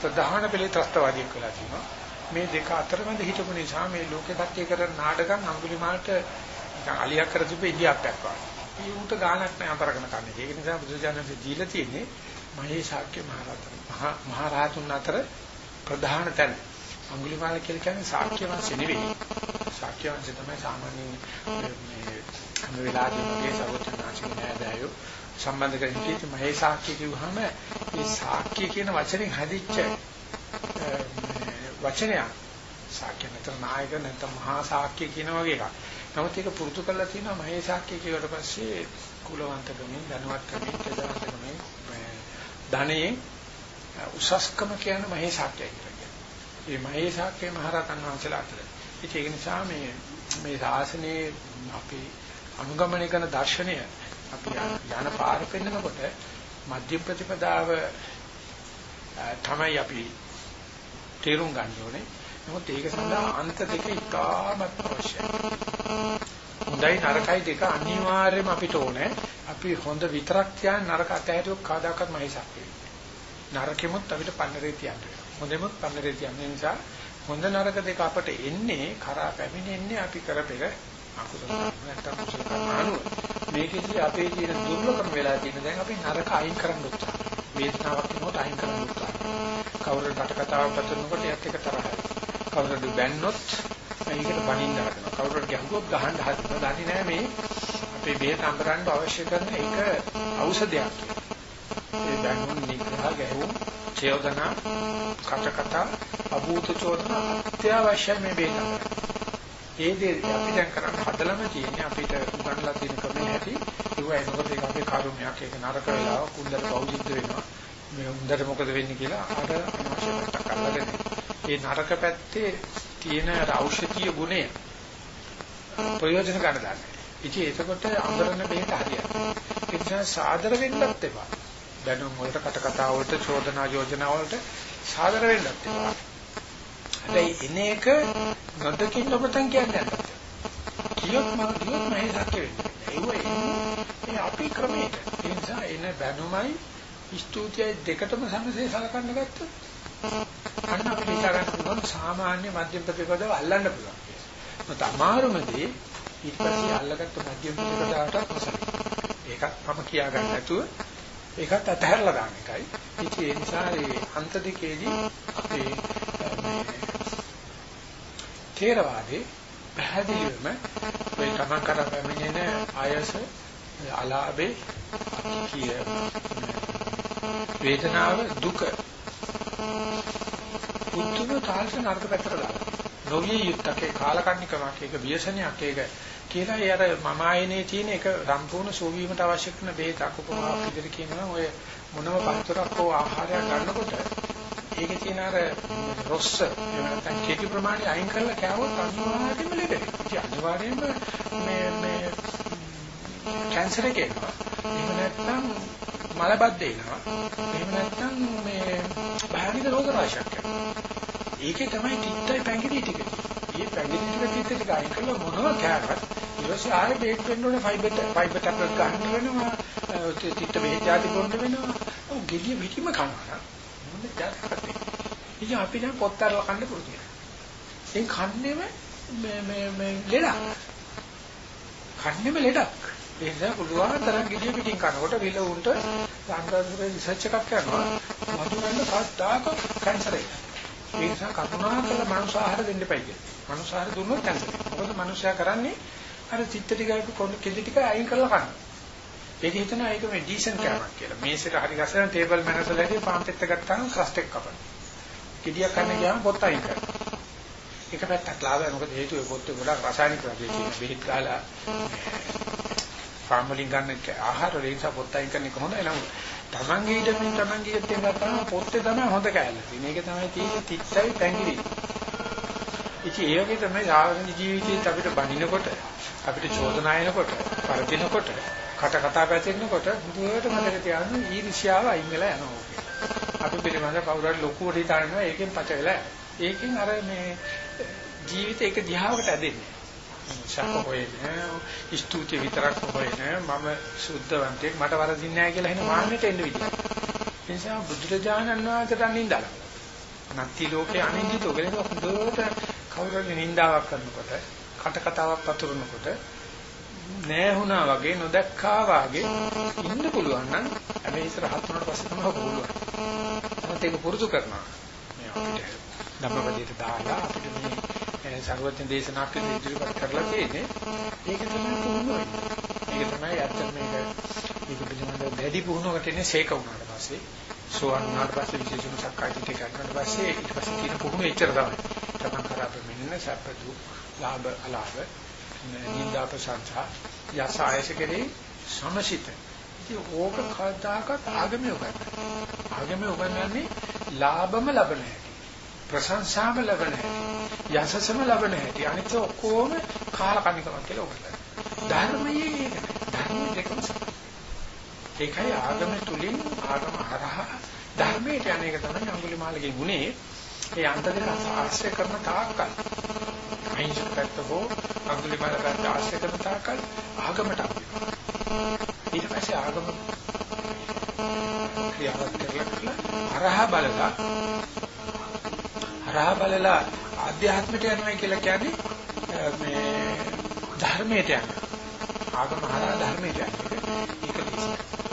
ප්‍රධාන පෙළේ ත්‍ස්තවාදියෙක් වෙලා තියෙනවා. මේ දෙක අතරමැද හිටපු නිසා මේ ලෝකේ කට්ටිය කරන නාටකම් අඟුලිමාලට නිකන් අලියක් කර තිබෙ ඉදියාප්පයක් වගේ. ඒ උට ගානක් නෑ අතරගෙන කන්නේ. ඒක නිසා බුදුජානක දීලා තියෙන්නේ මහේ ශාක්‍ය මහරහතන් මහා මහරහතුන් අතර ප්‍රධාන තැන. අඟුලිමාල කියලා කියන්නේ ශාක්‍ය වංශ නෙවෙයි. ශාක්‍ය වංශය තමයි සාමාන්‍ය මේ හැම වෙලාවෙම මේ සර්වඥාචි නෑදෑයෝ සම්බන්ධ කරගෙන කිව්වොත් මහේ සාක්ෂිය කිව්වහම මේ සාක්ෂිය කියන වචනේ හැදිච්ච වචනයක් සාක්ෂිය නැත්නම් නායක නැත්නම් මහා සාක්ෂිය කියන වගේ එකක්. නමුත් ඒක පුරුදු කරලා තියෙනවා මහේ සාක්ෂිය කියවට පස්සේ කුලවන්තකමින් ධනවත්කමින් ප්‍රජාතකමින් ධනෙන් උසස්කම කියන මහේ සාක්ෂිය කියලා. මේ මහේ සාක්ෂිය මහරතන් වහන්සේලා අතර. ඒක නිසා මේ මේ ශාසනයේ අපි අනුගමනය කරන දර්ශනය අපි යන පාර පෙන්නකොට මධ්‍ය ප්‍රතිපදාව තමයි අපි තේරුම් ගන්න ඕනේ. නමුත් ඒක සඳහා අන්ත දෙක ඉතාමත් අවශ්‍යයි. හොඳයි නරකයි දෙක අනිවාර්යයෙන්ම අපිට ඕනේ. අපි හොඳ විතරක් තියන නරක අතහැරියොත් කවදාකවත් මහේසක් වෙන්නේ. නරකෙමුත් අපිට පන්නරේ තියන්න වෙනවා. හොඳෙමුත් පන්නරේ තියන්න නිසා හොඳ නරක දෙක අපට එන්නේ කරා පැමිණෙන්නේ අපි කරපෙක අකුසල නැත්තම් කුසල කර්මානුව. මේකෙදි අපේ තියෙන දුර්ලභම වෙලා තියෙන දැන් අපි නරක අයින් කරන්න උත්සාහ වේදනාවක් වෙනකොට අයින් කරන්න උත්සාහ කවුරුහරි කට කතාවක් පතනකොට ඒත් එක තරහයි. කවුරුහරි බැන්නොත් මේකට බනින්න හදනවා. කවුරුහරි ගැහුවොත් ගහන්න හදනවා. දන්නේ නැහැ මේ අපේ බේත අඹරන්න අවශ්‍ය කරන එක ඖෂධයක් කියලා. ඒ බැනුම් නිග්‍රහ ගැහුම් චේතනා කටකතා අභූත චෝදන අත්‍යවශ්‍ය මේ බේත ඒ දේ අපි දැන් කරන්න හදලම තියෙන්නේ අපිට උගන්ලා තියෙන ක්‍රමයේ ඇති ඒවා එනකොට ඒක අපේ කර්මයක් ඒක නරක වෙලාව කුණ්ඩල බෞද්ධ වෙනවා මේ උන්දට මොකද වෙන්නේ කියලා අර අනවශ්‍ය පැත්තක් අල්ලගෙන ඒ නරක පැත්තේ තියෙන ඖෂධීය ගුණය ප්‍රයෝජන ගන්න ගන්න. ඉතින් එතකොට අඳුරන බෙහෙත හරියට. ඒ නිසා සාදර වෙන්නත් එපා. දැනුම් වලට කට කතා වලට චෝදනා යෝජනා වලට සාදර වෙන්නත් එපා. හැබැයි එන එක නොදකින් ඔබතන් කියන්නේ නැහැ. කියොත් මම කියොත් මම හේසක් වෙන්නේ. ඒ අපි ක්‍රමයට. ඒ නිසා එන බැනුමයි ස්තුතියයි දෙකටම සමසේ සලකන්න ගත්තොත් අන්න අපිට හිතා ගන්න පුළුවන් සාමාන්‍ය මධ්‍යම ප්‍රතිපදාව අල්ලන්න පුළුවන්. මත අමාරුමදී ඊට පස්සේ අල්ලගත්ත මධ්‍යම ප්‍රතිපදාවට කොසල. ඒකත් මම කියා ගන්න නැතුව ඒකත් අතහැරලා දාන එකයි. ඉතින් ඒ නිසා මේ අන්ත දෙකේදී අපේ තේරවාදී පැහැදිලිවම මේ තමන් කරා පැමිණෙන ආයස අලාභේ කිය වේදනාව දුක පුදුම තාල්ස නරක පැත්තට දාලා. නොවිය යුක්තකේ කාලකන්නිකමක් ඒක ව්‍යසනයක්. ඒක කියලා ඒ අර මම ආයනේ තියෙන එක සම්පූර්ණ සෝවීමට අවශ්‍ය කරන බෙහෙතක් උපමාවක් විදිහට කියනවා ඔය මොනම පතරක් හෝ ආහාරයක් ගන්නකොට ඒකේ තියෙන අර රොස්ස නැත්නම් කේටි ප්‍රමාණය අයින් කරලා කෑවොත් අනිවාර්යයෙන්ම ලෙඩ වෙනවා. අනිවාර්යයෙන්ම මේ මේ කැන්සර් එක එනවා. එහෙම නැත්නම් මලබද්ධ එනවා. එහෙම නැත්නම් මේ භයානක රෝග රාශියක් එනවා. ඒකේ තමයි තිත්තයි පැංගිරි ටික. මේ පැංගිරි ටික තිත්ත ටික අයින් කරලා මොනවා කෑවත් ඊළඟට ආයෙ බේක් වෙන්න ඕනේ ෆයිබර් ෆයිබර් ටැබ්ලට් ගන්න වෙනවා. තිත්ත බෙහෙත් ආදි බොන්න වෙනවා. ඔව් ගෙඩිය පිටිම කනවා. මොන්නේ දැක්කත්. ඉතින් අපි දැන් පොත් අරලා කන්න පුරුදු වෙනවා. එන් කන්නේම මේ මේ මේ ලෙඩක්. කන්නේම ලෙඩක්. ඒ නිසා පුළුවන් තරම් ගෙඩිය පිටින් කනකොට විල උන්ට සංගාසුරේ රිසර්ච් එකක් කරනවා මතුවෙන්න කවදාක කැන්සර් එක. ඒ නිසා කරුණාකර මනුෂ්‍ය ආහාර දෙන්න එපා කියන්නේ. මනුෂ්‍ය ආහාර දුන්නොත් කැන්සර්. මොකද මනුෂ්‍යයා කරන්නේ අර චිත්ත ටිකයි කොණ්ඩ කෙඩි ටික අයින් කරලා කනවා. ඒක හිතනවා ඒක මේ ඩීසන්ට් කෑමක් කියලා. මේසෙට හරි ගස්සන ටේබල් මැනර්ස් වලදී පාන් පෙත්ත ගත්තාම ක්‍රස්ට් එක කපනවා. ගෙඩියක් කන්න ගියාම පොත් අයින් කරනවා. එක පැත්තක් ලාභයි මොකද හේතුව ඒ පොත්තේ ගොඩක් රසායනික වගේ තියෙන බෙහෙත් ගාලා ෆාම් වලින් ගන්න ආහාර වල නිසා පොත් අයින් කරන එක හොඳයි නමුත් තමන්ගේ ඊටමින් තමන්ගේ ඉතින් ගත්තාම පොත්තේ තමයි හොඳ කෑල්ල තියෙන්නේ. මේක තමයි තියෙන්නේ තිත්තයි පැංගිරි. ඉතින් ඒ වගේ තමයි සාමාන්‍ය ජීවිතේත් අපිට බනිනකොට අපිට චෝදනා එනකොට පරදිනකොට කට කතා පැතිරෙනකොට බුදුවට මතක තියාගන්න ඊර්ෂ්‍යාව අයින් වෙලා යනවා. අපි පිළිබඳ කවුරු හරි ලොකුවට හිතනවා ඒකෙන් පච වෙලා. ඒකෙන් අර මේ ජීවිතේ එක දිහාවකට ඇදෙන්නේ. ශාක හොයන්නේ ස්තුති විතරක් හොයන්නේ මම සුද්ධවන්තයෙක් මට වරදින්නේ නැහැ කියලා හින මාන්නෙට එන්න විදිහ. ඒ නිසා බුදුරජාණන් වහන්සේට අනින්දලා. නැති ලෝකේ අනින්දිතෝ කියලා හොඳට කවුරුහරි නින්දාවක් කරනකොට කට කතාවක් පතුරනකොට නෑහුණා වගේ නොදැක්කා වගේ ඉන්න පුළුවන් නම් හැබැයි ඉස්සර හත් වුණාට පස්සේ තමයි පුළුවන්. තමයි ඒක පුරුදු කරනවා. මේ අපිට ධම්මපදයට දාලා අපිට මේ සර්වඥ දේශනා කරන ඉදිරිපත් කරලා තියෙන්නේ ඒක තමයි පුහුණුව. ඒක තමයි අත්‍යන්ත මේක මේක පිළිබඳව වැඩි පුහුණුවකට එන්නේ සේක වුණාට පස්සේ සෝවන් වුණාට පස්සේ විශේෂම සක්කායිතිට කරනකොට පස්සේ ඊට පස්සේ තියෙන පුහුණුව එච්චර තමයි. තමන් කරා ප්‍රමින්න සැප දුක් ලාභ අලාභ නිന്ദා ප්‍රසංසා යස ආයස කෙරේ සමසිත. ඉතින් ඕක කවදාකවත් ආගමේ උගන්වන්නේ. ආගමේ උගන්වන්නේ ලාභම ලබන හැටි. ප්‍රශංසාම ලබන හැටි. යසසම ලබන හැටි. අනිත් ඔක්කොම කාලකන්නිකමක් කියලා උගන්වනවා. ධර්මයේ ඒක නෑ. ධර්මයේ දෙකම ඒකයි ආගම තුලින් ආගම හරහා ධර්මයට යන එක තමයි අඟුලිමාලගේ ගුණේ. ඒ අන්ත දෙක ආශ්‍රය කරන තාක්කල්. අහිංසක පැත්ත හෝ අඟුලිමාල පැත්ත ආශ්‍රය කරන තාක්කල් ආගමට ඊට පස්සේ ආගම ක්‍රියාවත් කරලා කරලා හරහා බලලා හරහා බලලා ආධ්‍යාත්මයට යනවා කියලා කියන්නේ මේ ධර්මයට යනවා. ආගම හරහා ධර්මයට යනවා. ඒක ලේසියි.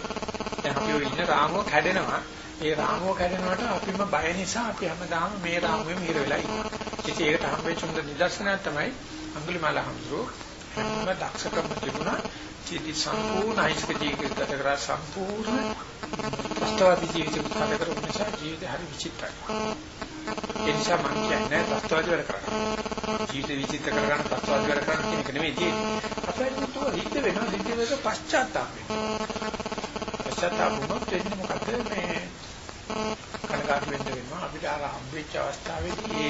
දැන් අපි ඉන්න රාමුව කැඩෙනවා ඒ රාමුව කැඩෙනකොට අපිම බය නිසා අපි හැමදාම මේ රාමුවේ මිහිර වෙලා ඉන්නවා. ඉතින් ඒකට හම්බෙච්ච හොඳ නිදර්ශනයක් තමයි අඟුලිමාල හම්සෝ හැම දක්ෂකම තිබුණා. ජීවිත සම්පූර්ණ අයිස්ක ජීවිත ගත කරා සම්පූර්ණ ප්‍රස්තවාදී ජීවිත ගත කරපු නිසා ජීවිතය හරි විචිත්‍රයි. ඒ නිසා මම කියන්නේ ප්‍රස්තවාදී වැඩ කරන්න. ජීවිත විචිත්‍ර කරගන්න ප්‍රස්තවාදී වැඩ කරන්න කියන එක නෙමෙයි තියෙන්නේ. අපේ තුව හිත වෙනවා හිත වෙනක පශ්චාත්තාප වෙනවා. පශ්චාත්තාප වුණොත් වෙන්නේ මොකද මේ කනගාටු වෙන්න වෙනවා. අපිට අර හම්බෙච්ච අවස්ථාවේදී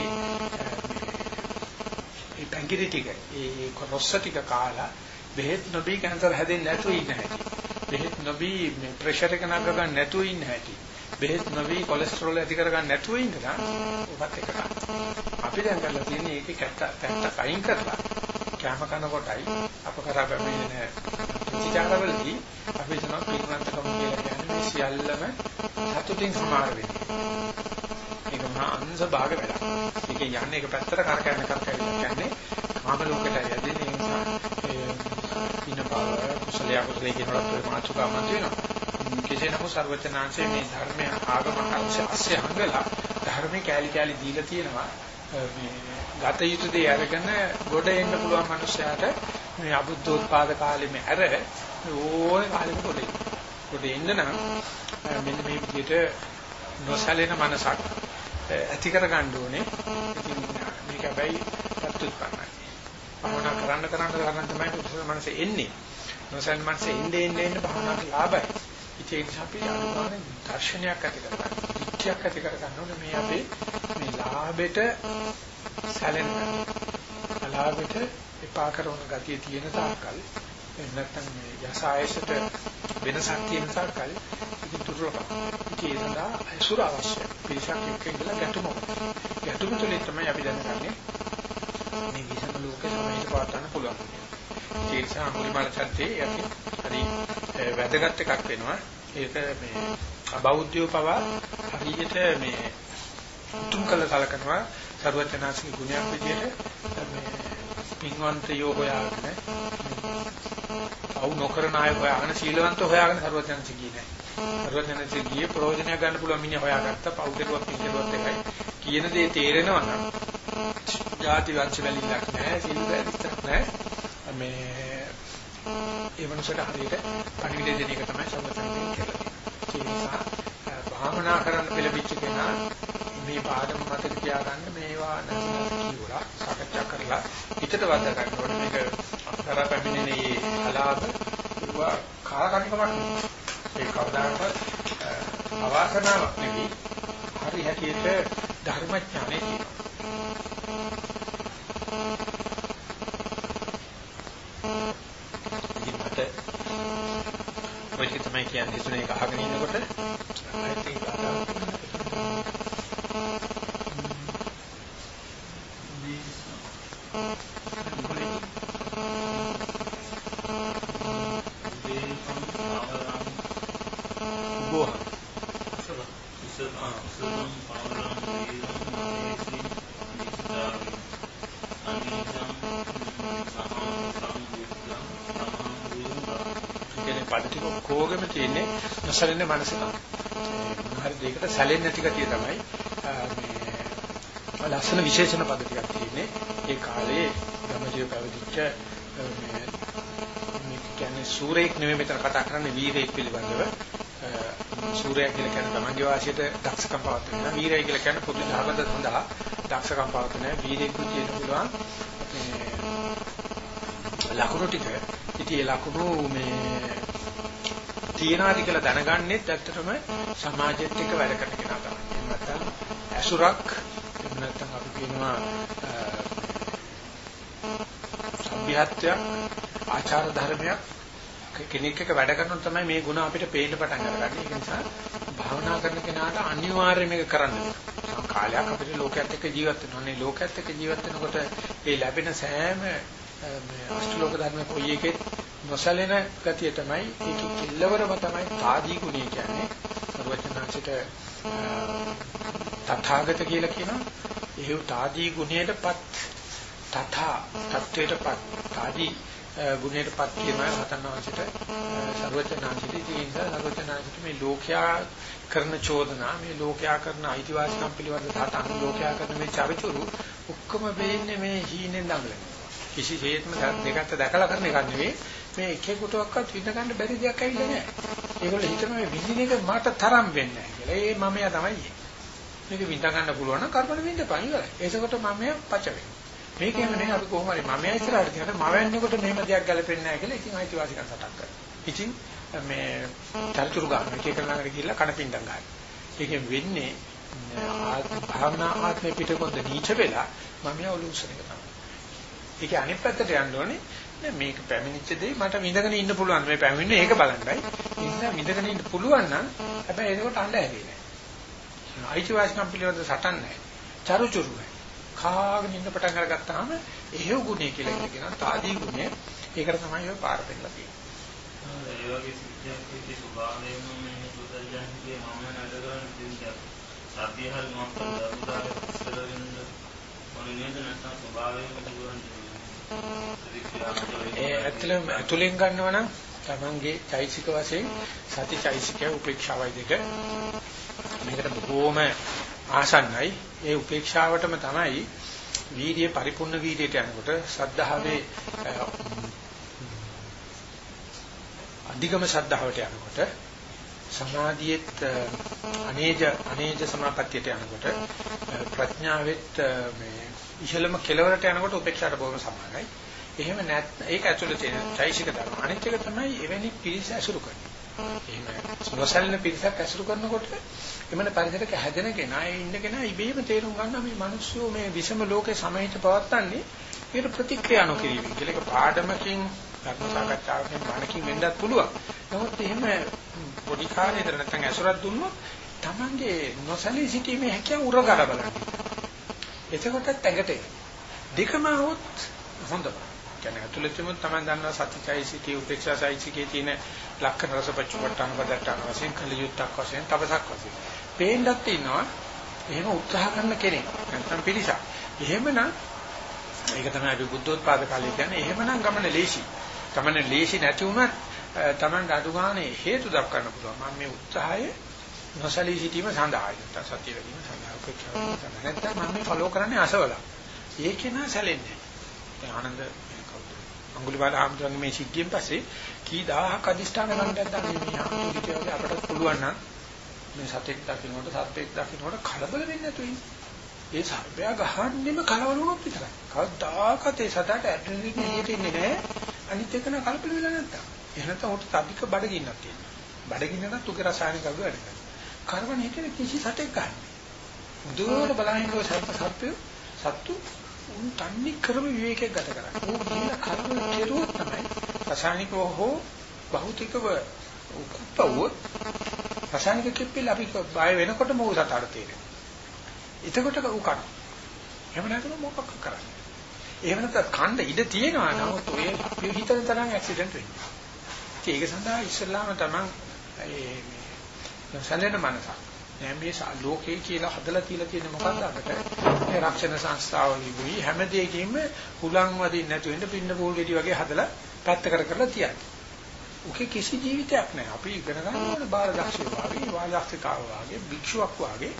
ඒ පැංගිරි ටික ඒ කොරොස්ස ටික කාලා බෙහෙත් නොබී කැන්සර් හැදෙන්නේ නැතුව ඉන්න හැටි. බෙහෙත් නොබී මේ ප්‍රෙෂර් එක නග ගන්න නැතුව ඉන්න හැටි. බෙහෙත් නොබී කොලෙස්ටරෝල් ඇති කර ගන්න නැතුව ඉන්න නම් ඔබත් එක ගන්න. අපි දැන් කරලා තියෙන්නේ ඒකේ කැත්ත පැත්තක් අයින් කරලා කැම කන කොටයි අප කරා බැමිනේ ප්‍රතිචාරවලදී අපි තමයි පිළිවන්තකම කියලා කියන්නේ සියල්ලම සතුටින් සමාර වෙන්නේ. ඒක මහා අංශ භාග වැඩක්. ඒක යන්නේ එක පැත්තට කරකැවෙන කරකැවෙන කියන්නේ කාම ලෝකයට යදින ඒ නිසා ඒ ඉන බව කුසලයේ අකුසලයේ කියනකොට ඔය මාතුකාමත් වෙනවා. කෙසේ නමුත් සර්වචනාංශයේ මේ ධර්මය ආගම අංශය හංගලා ධර්මයේ කෑලි කෑලි දීලා තියෙනවා. මේ ගත යුතු දේ අරගෙන ගොඩ එන්න පුළුවන් මනුස්සයාට මේ අබුද්ධෝත්පාද කාලෙම ඇර ඕනේ කාලෙම ගොඩ එන්න. ගොඩ එන්න නම් මෙන්න මේ විදිහට නොසැලෙන මනසක් ඇති කර ගන්න ඕනේ. ඉතින් මේක හැබැයි ප්‍රත්‍යুৎපන්නයි. භවනා කරන්න කරන්න කරන්න තමයි උත්සව මනස එන්නේ. නොසැලෙන මනස එන්නේ එන්නේ එන්නේ භවනාට ලාභයි. ඉතින් ඒක අපි අනුමාන දර්ශනයක් ඇති කරගන්න. දික්කයක් ඇති කරගන්න ඕනේ මේ අපේ මේ ලාභෙට සැලෙන ලාභෙට එපා කරන ගතිය තියෙන තාක්කල් නැත්නම් මේ යසායසට වෙනසක් තියෙන තාක්කල් ඉතින් දුර්ලභ. ඉතින් ඒ සඳහා අසුර අවශ්‍යයි. පිරිසක් එක්ක ඉඳලා ගැටුම. ගැටුම තුළින් තමයි අපි දැනගන්නේ මේ විසම ලෝකේ සමහිත පවත්වන්න පුළුවන්. ඒ නිසා අඟුලිමාල චර්තේ යකි හරි වැදගත් එකක් වෙනවා. ඒක මේ අබෞද්ධයෝ පවා හරියට මේ උතුම් කළ සලකනවා සර්වඥාන්සේගේ ගුණයක් විදිහට මේ පින්වන්තයෝ හොයාගෙන අවු නොකරන අය හොයාගෙන සීලවන්ත හොයාගෙන සර්වඥාන්සේ කියන්නේ සර්වඥාන්සේ ගියේ ප්‍රයෝජනය ගන්න පුළුවන් මිනිහ හොයාගත්ත පව් කෙරුවක් පිළිවෙලවත් එකයි. කියන දේ තේරෙනවා නම් ಜಾති වංශ වැලිලක් නැහැ සීල වැලිලක් නැහැ. මේ ඒ වෙනසට හරියට පණිවිඩ දෙන එක තමයි සර්වඥාන්සේ කියන්නේ. ඒ නිසා භාවනා කරන්න පෙළඹිච්ච කෙනා මේ පාඩම මතක තියාගන්න මේවා නැතිනම් කියවලා සාකච්ඡා කරලා හිතට වද ගන්න ඕනේ. මේක කරා පැමිණෙන මේ අලාභ ඒවා කාලකණ්ණකමක් නෙවෙයි. ඒ කවදාකවත් අවාසනාවක් නෙවෙයි. හරි හැටියට ධර්මඥානෙ තියෙනවා. ඔය තමයි කියන්නේ. හිතුනේ අහගෙන ඉන්නකොට නොසැලෙන මනස තමයි. හරි දෙයකට සැලෙන්නේ නැති ගතිය තමයි මේ ලස්සන විශේෂණ පද ටිකක් තියෙන්නේ. ඒ කාලේ ගමජීව පැවතිච්ච මේ මේ කියන්නේ සූරේක් නෙමෙයි මෙතන කතා කරන්නේ වීරයෙක් පිළිබඳව. සූරයා කියලා කියන්නේ තමන්ගේ වාසියට දක්ෂකම් පවත්වන. වීරය කියලා කියන්නේ පොදු ධර්මද සඳහා දක්ෂකම් පවත්වන. වීරයෙක් කියන පුළුවන් ලකුණු ටික. ඉතින් ඒ ලකුණු මේ තියනවාද කියලා දැනගන්නෙත් ඇත්තටම සමාජෙත් එක්ක වැඩ කරන කෙනා තමයි. නැත්තම් ඇසුරක් නැත්තම් අපි කියනවා සભ્યත්වය ආචාර ධර්මයක් කෙනෙක් එක වැඩ කරනොත් තමයි මේ ಗುಣ අපිට පේන්න පටන් ගන්න. ඒ නිසා භාවනා කරන කෙනාට අනිවාර්යයෙන්ම ඒක කරන්න ඕනේ. කාලයක් අපිට ලෝකයේත් එක්ක ජීවත් වෙනවානේ ලෝකයේත් එක්ක ජීවත් වෙනකොට මේ ලැබෙන සෑම මේ අෂ්ටලෝක ධර්ම කොයි එකෙත් නොසැලෙන ගතිය තමයි ඒකේ කෙල්ලවරම තමයි තාදී ගුණය කියන්නේ. සර්වඥාන්සිට තථාගත කියලා කියනවා. එහෙව් තාදී ගුණයටපත් තථා තත්වයටපත් තාදී ගුණයටපත් කියනවා රහතන් වහන්සේට සර්වඥාන්සිට ඉතින් සර්වඥාන්සිට මේ ලෝකයා කරන චෝදනා මේ ලෝකයා කරන අයිතිවාසිකම් පිළිබඳ තාතන් ලෝකයා කරන මේ චරිචුරු ඔක්කොම වෙන්නේ මේ හීනෙන් දඟලන කිසිසේත්ම දෙකට දැකලා කරන එකක් නෙවෙයි මේ එකෙකුටවත් විඳ ගන්න බැරි දෙයක් ඇවිල්ලා නැහැ. ඒගොල්ලෝ හිතන මේ විඳින එක මට තරම් වෙන්නේ නැහැ කියලා. ඒ මමයා තමයි. මේක විඳ ගන්න පුළුවන් නම් කර්මන විඳපන් ඉවරයි. ඒසකොට මමයා පච වෙනවා. මේකෙම නේ අපි කොහොම හරි මමයා ඉස්සරහට ගියාට මවන්නේකොට මෙහෙම දෙයක් ගැලපෙන්නේ නැහැ කියලා ඉතින් අයිතිවාසිකම් සටක් කරනවා. ඉතින් මේ චරිචුරු ගන්න එක එක ළඟට ගිහිල්ලා කණපින්ඩම් ගන්න. ඒකෙන් වෙන්නේ භාවනා ආත්මේ පිටකොන්ද නීච වෙලා මමයා ඔලුසන එක තමයි. ඒක අනිත් පැත්තට යන්න ඕනේ. නෑ මේක පැමිණිච්ච දෙයි මට විඳගෙන ඉන්න පුළුවන් මේ පැමිණෙන්නේ ඒක බලන්නයි. ඒ නිසා විඳගෙන ඉන්න පුළුවන් නම් හැබැයි ඒකට අඬ ඇදෙන්නේ නෑ. අයිතිවාසිකම් පිළිබඳ සටන් නෑ. චරුචුරු නෑ. කාගෙන ඉන්න පටන් අරගත්තාම එහෙව් ගුණය කියලා කියනවා. තාදී ගුණය. ඒකට තමයි ඔය පාර දෙන්නලා තියෙන්නේ. ඒ වගේ සිද්ධාන්තයේ ස්වභාවයෙන්ම මේ සුදල්යන්ගේ මම නඩගන්න දෙන්නේ. සතිය හරි මොකක්ද උදාහරණ ඉස්සර වෙනද මොනේ නේද නැත්නම් ස්වභාවයෙන්ම දුරන්නේ ඒ ඇත්තටම අතුලෙන් ගන්නවා නම් තමන්ගේ චෛසික වශයෙන් සති චෛසිකය උපේක්ෂාවයි දෙක. මේකට බොහෝම ආසන්නයි. ඒ උපේක්ෂාවටම තමයි වීර්ය පරිපූර්ණ වීර්යයට යනකොට සද්ධාවේ අධිගම සද්ධාවට යනකොට සමාධියෙත් අනේජ අනේජ සමාපත්තියට යනකොට ප්‍රඥාවෙත් මේ ඉහළම කෙලවරට යනකොට උපේක්ෂාට බොහොම සමානයි. එහෙම නැත්නම් ඒක ඇතුළේ තියෙන චෛසික ධර්ම. අනිත් එක තමයි එවැනි පිරිස ඇසුරු කරන්නේ. එහෙම නොසැලෙන පිරිසක් ඇසුරු කරනකොට එමන පරිසරයක හැදෙන කෙනා ඒ ඉන්න කෙනා ඉබේම තේරුම් ගන්නවා මේ මිනිස්සු මේ විෂම ලෝකේ සමහිත පවත්තන්නේ ඒකට ප්‍රතික්‍රියා නොකිරීම. කියලා ඒක පාඩමකින් ධර්ම සාකච්ඡාවකින් මානකින් වෙන්නත් පුළුවන්. නමුත් එහෙම පොඩි කාලේතර නැත්නම් ඇසුරක් දුන්නොත් Tamange නොසැලී සිටීමේ හැකියාව උරගාලා බලන්න. එතකොටත් ඇඟට දෙකම આવොත් හොඳයි. කියන්නේ අතුලෙතම තමයි දන්නවා සත්‍යයිසිකේ උපේක්ෂායිසිකේ තියෙන ලක්ෂණ රසපච්චපට්ඨාන පදට්ටාන වශයෙන් කලියුත්තක් වශයෙන් තපසක් වශයෙන්. පේන්නත් ඉන්නවා එහෙම උත්සාහ කරන කෙනෙක්. නැත්නම් පිළිසක්. එහෙමනම් ඒක තමයි අපි බුද්ධෝත්පාද කාලේ කියන්නේ එහෙමනම් ගමන ලේසි. ගමන ලේසි නැති වුණත් Taman අඩු ගානේ හේතු දක්වන්න පුළුවන්. මම මේ උත්සාහය නොසලී සිටීම සඳහායි. නැත්නම් සත්‍ය වීම සඳහා උපේක්ෂාව සඳහා. නැත්නම් මම මේ ෆලෝ කරන්නේ අසවල. ඒකේ නා සැලෙන්නේ. දැන් ආනන්ද කවුද? අඟුලිමාල ආම්තුන්ගේ මේ සිද්ධියෙන් පස්සේ කී දහහක් අදිෂ්ඨාන ගන්නටද මේ ආම්තුන්ගේ අපට පුළුවන් නම් මේ සතෙක් දකින්නකොට සත්වෙක් දකින්නකොට කලබල වෙන්නේ නැතු ඉන්නේ. ඒ සර්පයා ගහන්නෙම කලබල වුණොත් විතරයි. කවදාකවත් ඒ සතට ඇඩ්‍රිනලින් එළියට එන්නේ නැහැ. අනිත් එක න කලබල වෙලා නැත්තම්. එහෙනම් උට අධික බඩගින්නක් තියෙනවා. බඩගින්න නම් තුක රසායනික අඩු වැඩ කරනවා. කරවන හිතේ කිසි සතෙක් ගන්න. දුර බලහින්නෝ සත්ත්ව සත්ත්වය සත්තු උන් තන්නේ ක්‍රම විවේකයක් ගත කරන්නේ. ඕක කියලා කර්ම කෙරුවොත් තමයි රසායනිකව හෝ භෞතිකව උකුප්පවොත් රසායනික කිප්පිල අපි බය වෙනකොට මොකද සතාට තේරෙන්නේ. එතකොට උකන. එහෙම නැත්නම් මොකක් කරන්නේ? එහෙම නැත්නම් කණ්ඩ ඉඩ තියෙනවා නමුත් ඔය හිතන තරම් ඇක්සිඩන්ට් වෙන්නේ. ඒක සඳහා ඉස්සෙල්ලාම තමයි ඒ සැලෙන මනසක් දැන් මේ ලෝකේ කියලා හදලා තියලා තියෙන මොකක්ද අපිට? මේ රක්ෂණ සංස්ථාව විගුයි හැම දෙයකින්ම හුලං වදින්න නැතු වෙන්න පින්න පූල් ගෙඩි වගේ හදලා පැත්ත කර කරලා තියන්නේ. ඔකේ කිසි ජීවිතයක් නැහැ. අපි ඉගෙන ගන්න ඕනේ බාල දක්ෂයෝ වගේ, වාජාස්තිකාව වගේ, භික්ෂුවක් වගේ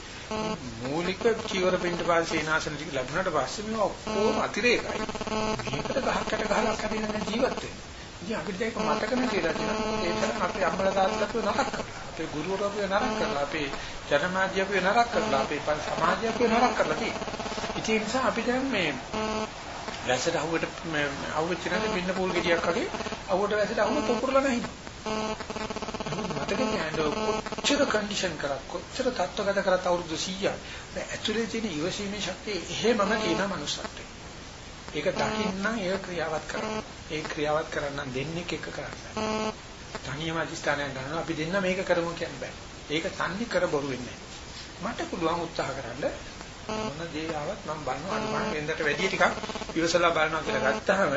මූලික චීවර පින්ඩ පාසේනාසන ටික ලැබුණාට පස්සේ මේවා ඔක්කොම අතිරේකයි. මේකට ගහකට ගහලා කඩින ජීවත් වෙන්නේ. ඉතින් අපිට ඒක මතක නැතිලා තියෙනවා. ඒ තරම් අපේ අම්මලා තාත්තලා නරක කරලා, අපේ ගුරුවරු අපිව නරක කරලා, අපේ ජනමාධ්‍ය අපිව නරක කරලා, අපේ සමාජය අපිව නරක කරලා තියෙනවා. ඉතින් ඒ නිසා අපි දැන් මේ වැසට අහුවට අහුවෙච්ච නැති පින්න පූල් ගෙඩියක් වගේ අහුවට වැසට අහුව තොපුරලා නැහැ. මතක තියාගන්න කොච්චර කන්ඩිෂන් කරා කොච්චර තත්ත්වගත කරත් අවුරුදු 100ක් ඇතුලේ තියෙන ඉවසීමේ ශක්තිය එහෙමම තියෙන මනුස්සයෙක්. ඒක දකින්න ඒක ක්‍රියාවත් කරන්න. ඒ ක්‍රියාවත් කරන්න දෙන්නේ එක කරන්න. තනියම අධිෂ්ඨානයක් ගන්නවා අපි දෙන්න මේක කරමු කියන්න බෑ. ඒක තන්නේ කර බොරු වෙන්නේ මට පුළුවන් උත්සාහ කරන්න මොන දේ ආවත් මම බලනවා අනුමාන වෙනදට වැඩි ටිකක් ඉවසලා බලනවා කියලා ගත්තාම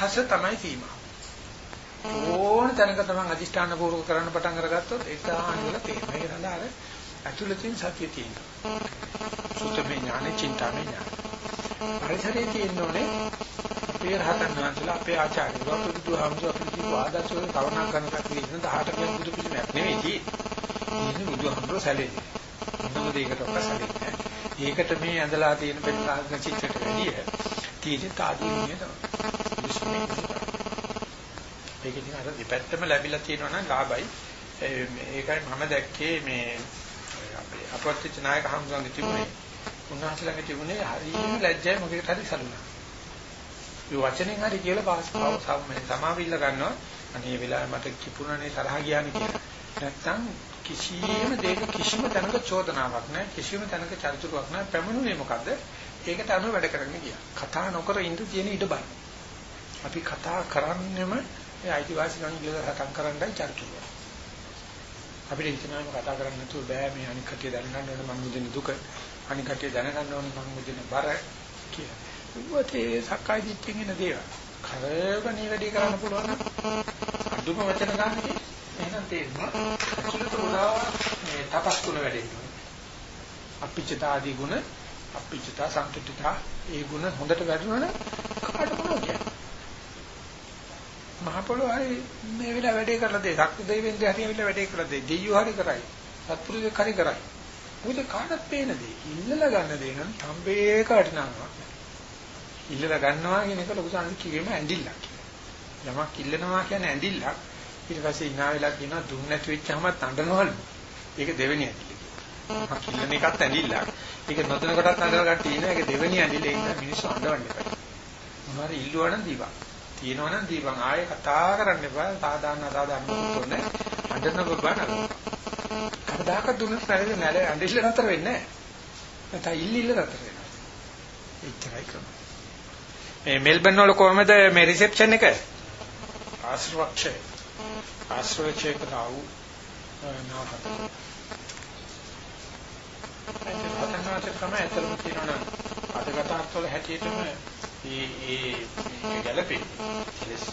අහස තමයි සීමා. ඕන තැනක තමයි අධිෂ්ඨාන පූර්වක කරන්න පටන් අරගත්තොත් ඒක ආනිවල තේරෙනවා. ඒක නේද අර ඇතුළතින් සතිය තියෙනවා. සුතමේ ඥානෙ, චින්තාමේ ඥානෙ. පරිසරයේ තියෙනෝනේ අපේ රහතන් වහන්සේලා අපේ ආචාර්යවරු බුදුහාමුදුරුවෝ අපිට කිව්ව ආදර්ශවල කවනා කරන කතිය ඉන්න 18 කියන බුදු පිළිමයක් නෙවෙයි තියෙන්නේ. ඉන්නේ බුදුහාමුදුරුවෝ සැලෙන්නේ. මොනම දෙයකට ඔක්ක සැලෙන්නේ ඒකට මේ ඇඳලා තියෙන පෙන්ලාගෙන චිත්‍රයට වැඩිය තියෙන තාදීනිය තමයි. ඒක ඉතින් අර දෙපැත්තම ලැබිලා තියෙනවා නම් ලාභයි. ඒකයි මම දැක්කේ මේ අපේ අපවත්ච නායක හම්සන්ගේ තිබුණේ. උන්වහන්සේලාගේ තිබුණේ හරියම ලැජ්ජයි මොකේකට හරි සලුණා. ඒ වචනෙන් හරි කියලා පාස්තාව සමාවිල්ල ගන්නවා. අනේ වෙලාවේ මට කිපුණනේ තරහ ගියානේ කියලා. නැත්තම් කිසියම් දෙයක කිසිම තැනක චෝදනාවක් නැහැ. කිසිම තැනක චරිචුරුවක් නැහැ. පැමුණුනේ මොකද්ද? ඒකට අනුව වැඩ කරන්න ගියා. කතා නොකර ඉඳ තියෙන ඉඩ බලන්න. අපි කතා කරන්නෙම ඒ අයිතිවාසිකම් කියලා හටන් කරන්නයි චරිචුරුව. අපිට ඉතනම කතා කරන්න නැතුව බෑ මේ අනික් කටිය දැනගන්න ඕනේ මම මුදින දුක. අනික් කටිය දැනගන්න ඕනේ මම මුදින බර කියලා. උවතේ සක්කාය දිට්ඨියෙන් එන දේවල්. කරවණී වැඩි කරන්න පුළුවන් නම් අදුම වචන ගන්නකේ එහෙනම් තේරෙනවා ඇතුළත උදා මේ තපස් තුන වැඩෙන්නේ. අපිච්චතාදී ගුණ අපිච්චතා සම්පූර්ණතා ඒ ගුණ හොඳට වැඩුණොන කාට මොනවද කියන්නේ. මහ පොළොව හරි මේ වෙලාව වැඩේ කරලා දෙයි. සක්තු දෙවියන්ගේ හරි වෙලාව වැඩේ කරලා දෙයි. දෙයියෝ හරි කරයි. සත්පුරුෂයෙක් හරි කරයි. මොකද කාටත් පේන දේ. ඉල්ලලා ගන්න දේ නම් තම්බේක වටිනාකමක්. ඉල්ලලා ගන්නවා කියන එක ලොකු සංකීර්ණ කිවීම ඇඳිල්ලක්. යමක් ඉල්ලනවා කියන්නේ ඇඳිල්ලක්. ඊට පස්සේ ඉනා වෙලා කියනවා දුන්න නැති වෙච්චාම තඬනවලු. ඒක දෙවෙනි ඇඳිල්ල. මම කිල්ලන එකත් ඇඳිල්ලක්. ඒක නොදැන කොටත් අඳලා ගන්න තියෙන ඒක දෙවෙනි ඇඳිල්ල ඒක මිනිස්සු අඬවන්න එපා. මොනවාරි ඉල්ලුවා නම් දීපන්. තියෙනවා නම් දීපන්. ආයේ කතා කරන්න එපා. සාදාන්න අසාදාන්න ඕනේ. අඬන බබා නෑ. කවදාකවත් දුන්නත් නැරෙන්නේ නැහැ. ඇඳිල්ල නතර වෙන්නේ නැහැ. නැත්නම් ඉල්ල ඉල්ල නතර වෙනවා. එච්චරයි කරන්නේ. මේ මෙල්බන් වල කොහමද මේ රිසෙප්ෂන් එක? ආශ්‍රවක්ෂය. ආශ්‍රවක්ෂය කරාවු නාමත. ඒක පතනවාට තමයි අතරම කියනවා අද කතාත් වල හැටියටම මේ මේ ගැළපෙන්නේ. කෙලස්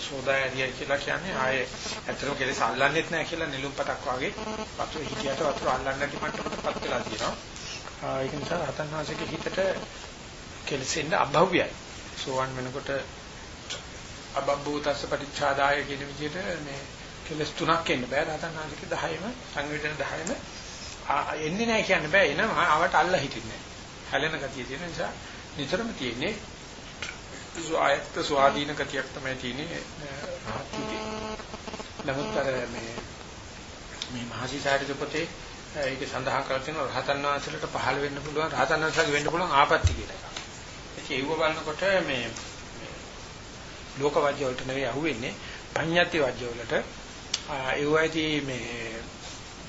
සෝදායරිය කියලා කියන්නේ ආයේ ඇත්තටම කෙලස් අල්ලන්නෙත් නැහැ කියලා නිලුම් පතක් වගේ වතුර හිටියට වතුර අල්ලන්න නැති මට්ටමකටපත් වෙලා තියෙනවා. ඒක නිසා රතන් වාසිකේ හිතට කෙලසෙන්න අභව්‍යයි. සෝවන් වෙනකොට අබබ්බූතස්ස පටිච්චාදාය කියන විදිහට මේ කෙලස් තුනක් එන්න බෑ. රහතන් වහන්සේගේ 10ම සංවේදන 10ම එන්නේ නැහැ කියන්න බෑ. එනවා ආවට අල්ල හිටින්නේ නැහැ. හැලෙන ගතිය තියෙන නිසා නිතරම තියෙන්නේ සුආයත්ත ස්වාධීන ගතියක් තමයි තියෙන්නේ රහත්කේ. නමුත් අර මේ මේ මහසිසාරික පොතේ ඒක සඳහන් කරලා තියෙනවා රහතන් වහන්සේලාට පහළ වෙන්න පුළුවන් රහතන් වහන්සේලාට වෙන්න පුළුවන් ආපත්‍ය කියලා එකක්. ඒක ඒව බලනකොට මේ ලෝක වාද්‍ය වලට නෙවෙයි අහුවෙන්නේ පඤ්ඤාති වාද්‍ය වලට ඒවයිදී මේ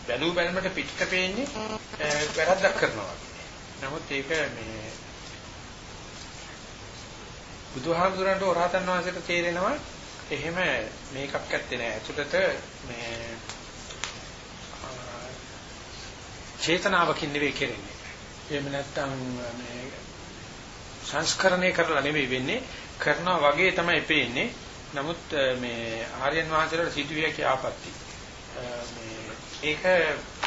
බැලු බැලමට පිටට පේන්නේ වැරද්දක් කරනවා නමුත් ඒක මේ බුදුහාමුදුරන්ට ඔරහතන් වහන්සේට තේරෙනවා එහෙම මේකක් ඇත්තේ නෑ ඇතුළත මේ චේතනාවකින් නෙවෙයි කෙරෙන්නේ. එහෙම නැත්නම් මේ සංස්කරණය කරලා නෙවෙයි වෙන්නේ කරනවා වගේ තමයි පේන්නේ. නමුත් මේ ආර්යයන් වහන්සේලාට සිදුවිය කිය ආපත්‍ති. මේ ඒක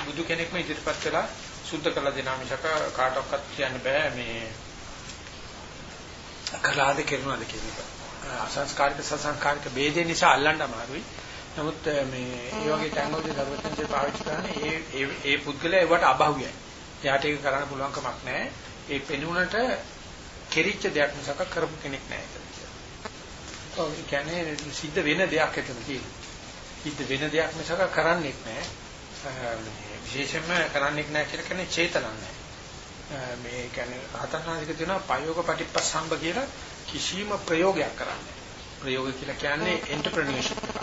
බුදු කෙනෙක්ම ඉදිරිපත් කළා සුද්ධ කළ දෙනා මිසක කාටවත් කියන්න බෑ මේ කලාද කරනවාද කියන එක. අසංස්කාරික සසංස්කාරික ભેදේ නිසා අල්ලන්න අමාරුයි. නමුත් මේ ඒ වගේ තැන්වලදී සර්වඥන්සේ පාවිච්චි කරන්නේ ඒ ඒ ඒ පුද්ගලයා ඒවට අභාව්‍යයි. එයාට ඒක කරන්න පුළුවන් කමක් නැහැ. ඒ පෙනුනට කෙරිච්ච දෙයක් මිසක කරපු කෙනෙක් නැහැ කියලා. ඔව් ඒ කියන්නේ සිද්ධ වෙන දෙයක් එතන තියෙනවා. සිද්ධ වෙන දෙයක් මිසක කරන්නේක් නැහැ. විශේෂයෙන්ම කරන්නේක් නැහැ කියලා කියන්නේ චේතනක් නැහැ. මේ කියන්නේ රහතන්වහන්සේක තියෙනවා පයෝග පටිපස්සම්බ කියලා කිසිම ප්‍රයෝගයක් කරන්නේ. ප්‍රයෝග කියලා කියන්නේ එන්ටර්ප්‍රෙනියර්ෂිප් එක.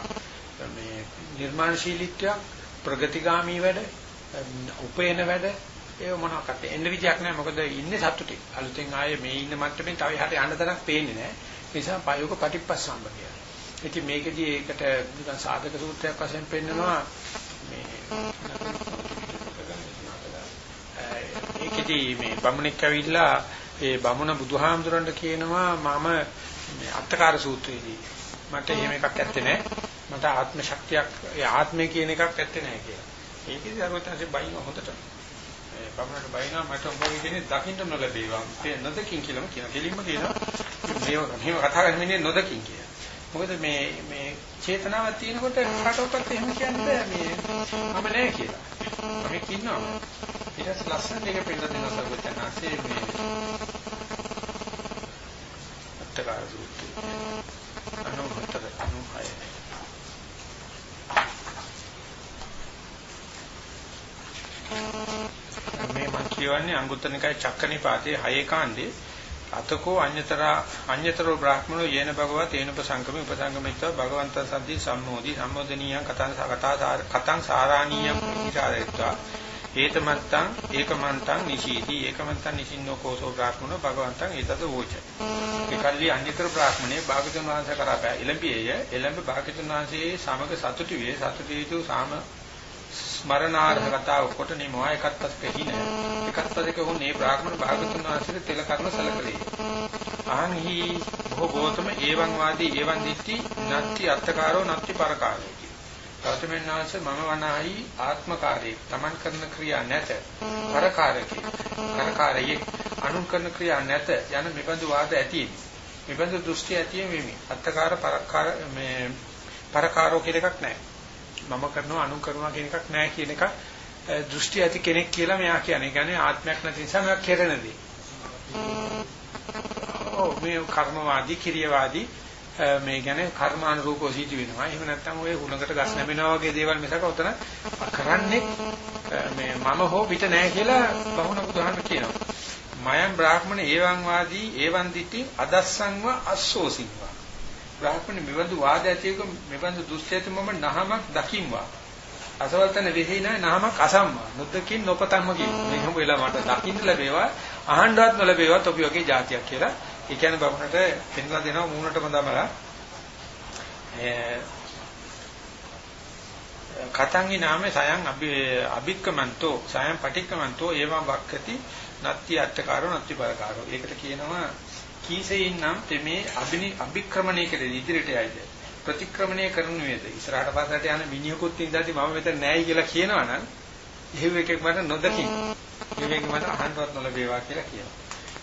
මේ නිර්මාණශීලීත්වයක් ප්‍රගතිගාමී වැඩ උපේන වැඩ ඒ මොනවාකට එන්න විදියක් නැහැ මොකද ඉන්නේ සතුටින් අලුතෙන් ආයේ මේ ඉන්න මට්ටමින් තව එහාට යන්න තරක් පේන්නේ නැහැ ඒ නිසා පයෝග පටිපස්සම්බ කියලා. ඉතින් මේකදී ඒකට නිකන් සාධක සූත්‍රයක් වශයෙන් පෙන්නනවා මේ ඒකදී මේ බමුණෙක් ඇවිල්ලා ඒ බමුණ බුදුහාමුදුරන්ට කියනවා මම මේ අත්තකාර සූත්‍රයේදී මට එහෙම එකක් ඇත්තේ නැහැ මට ආත්ම ශක්තියක් ඒ ආත්මය කියන එකක් ඇත්තේ නැහැ කියලා. ඒකේදී අරවතන්සේ බයින හොඳට. ඒ බමුණට බයිනා මට උඹගේ කියන්නේ දකින්න නොලැබේවා. ඒ නොදකින් කියලාම කියන. කෙලින්ම කියනවා මේව මෙහෙම කතා කරන්නේ නොදකින් කියලා. මොකද මේ මේ චේතනාවක් තියෙනකොට කාටවත් එහෙම කියන්න බෑ මේ මම නෑ කියලා. මම කියනවා. ඊට පස්සේ ලස්සනට ඒක පෙන්නන දෙනවා සර්වඥාන්සේ මේ අත්තකාර සූත්‍රය. අනුහතර අනුහය. මේ මම කියවන්නේ අංගුත්තර නිකාය චක්කනිපාතේ 6 කාණ්ඩේ අතකෝ අඤ්‍යතර අඤ්‍යතරෝ බ්‍රාහ්මණෝ යේන භගවත් තේන උපසංගමේ උපසංගමිත්වා භගවන්ත සද්දී සම්මෝධි සම්මෝධනීයං කතං කතා කතං සාරාණීයං විචාරයත්වා ඒතමත්තං ඒකමන්තං නිශීති ඒකමන්තං නිසින්නෝ කෝසෝ බ්‍රාහ්මණෝ භගවන්තං ඒතද වෝච. ඒකල්ලි අඤ්‍යතර බ්‍රාහ්මණේ භාගතුන් වහන්සේ කරා බෑ එළඹියේය. එළඹ භාගතුන් වහන්සේ සමග සතුටු වේ සතුටු යුතු සාම ස්මරණාර්ථ කතාව කොට නිමවා එකත් පස්කෙහි නෑ එකත් පස්කෙ හොන්නේ බ්‍රාහ්මණ භාගතුන් වහන්සේට තෙල කර්ම සලකලේ. ආන්හි බොහෝ ගෝතම ඒවං වාදී ඒවං දිට්ටි නත්ති අත්තකාරෝ නත්ති පරකාරෝ ගෞතමයන්වංශ මම වනායි ආත්මකාරී තමන් කරන ක්‍රියා නැත. පරකාරකේ කරකාරයේ අනුන් කරන ක්‍රියා නැත යන මෙබඳු වාද ඇති මෙබඳු දෘෂ්ටි ඇති වෙමි අත්තකාර පරකාර මේ පරකාරෝ කියලා එකක් නැහැ. මම කරනවා අනුන් කරනවා කියන එකක් නැහැ කියන එක දෘෂ්ටි ඇති කෙනෙක් කියලා මෙයා කියන්නේ. කියන්නේ ආත්මයක් නැති නිසා මෙයා කෙරෙන දේ. ඔව් මේ කර්මවාදී කිරියවාදී මේ කියන්නේ කර්මානුරූපව සිද්ධ වෙනවා. එහෙම නැත්නම් ඔය හුලඟට ගස් නැමෙනවා වගේ දේවල් මිසක උතන කරන්නේ මේ මම හෝ පිට නැහැ කියලා බහුණ බුදුහාම කියනවා. මයම් බ්‍රාහ්මණ ඒවං වාදී ඒවං දිට්ඨි අදස්සංව අස්සෝසින්වා බ්‍රාහ්මණ මෙවඳු වාද ඇතිවක මෙවඳු දුස්චේත මම නහමක් දකින්වා. අසවල්තන වෙහි නැ නහමක් අසම්මා. නොදකින් නොපතම්ම කියන මේකම වෙලා මට දකින්න ලැබේවා අහන්නවත් නොලැබේවා තොපි වගේ જાතියක් කියලා. ඒ කියන්නේ බබුණට පෙන්ලා දෙනවා මූණටම දමලා. කතංගි නාමේ සයන් අභික්කමන්තෝ සයන් පටික්කමන්තෝ ඒවම් වක්කති නත්ති අත්තකාරෝ නත්ති පරකාරෝ. ඒකට කියනවා කීසෙයින් නම් තෙමේ අභිනි අභික්‍රමණය කෙරේ ඉදිරියට යයිද? ප්‍රතික්‍රමණය කරනු වේද? ඉස්සරහට පස්සට යන මිනිහෙකුත් ඉඳදී මම මෙතන නෑයි කියලා කියනවනම් එහෙම එකෙක් මට නොදකින්. මේක මට අහන්නවත් නොලැබේවා කියලා කියනවා.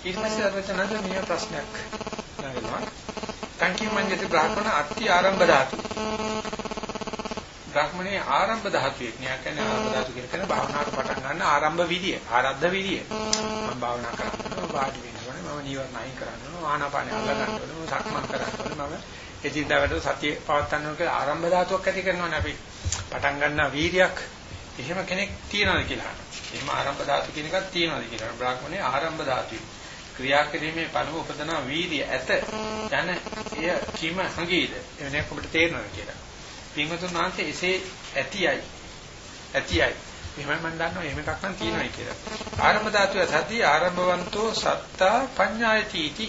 ඊට පස්සේ අරචනද මේ ප්‍රශ්නයක් නගනවා කංකී මඤ්ඤති බ්‍රාහ්මණ අත්ති ආරම්භ ධාතු. බ්‍රාහ්මණේ ආරම්භ ධාතුවේ න්‍යා කියන්නේ ආරම්භ ධාතු කියලා කියන භාවනාවට පටන් ගන්න ආරම්භ විදිය ආරද්ධ විදිය. මම භාවනා කරනවා වාඩි මම නීවරණ අයින් කරන්න ඕන ආනාපානෙ අල්ල ගන්න ඕන මම සක්මන් කරන්න ඕන මම එදින්දා වැඩ සතිය පවත්වන්න ඕන කියලා ආරම්භ ධාතුවක් ඇති කරනවානේ අපි පටන් ගන්නා වීරියක් එහෙම කෙනෙක් තියනවාද කියලා. එහෙම ආරම්භ ධාතු කියන එකක් තියනවාද කියලා. බ්‍රාහ්මණේ ආරම්භ ධාතුයි. ක්‍රියා කිරීමේ පළමු උපදනා වීර්ය ඇත යන එය කීම හංගීද එවනේ අපිට තේරෙනවා කියලා. පින්වතුන් වහන්සේ එසේ ඇතියයි ඇතියයි එහෙමයි මම දන්නවා එහෙම එකක් නම් තියෙනවායි කියලා. ආරම්භ ධාතුව සති ආරම්භවන්තෝ සත්තා පඤ්ඤායති इति.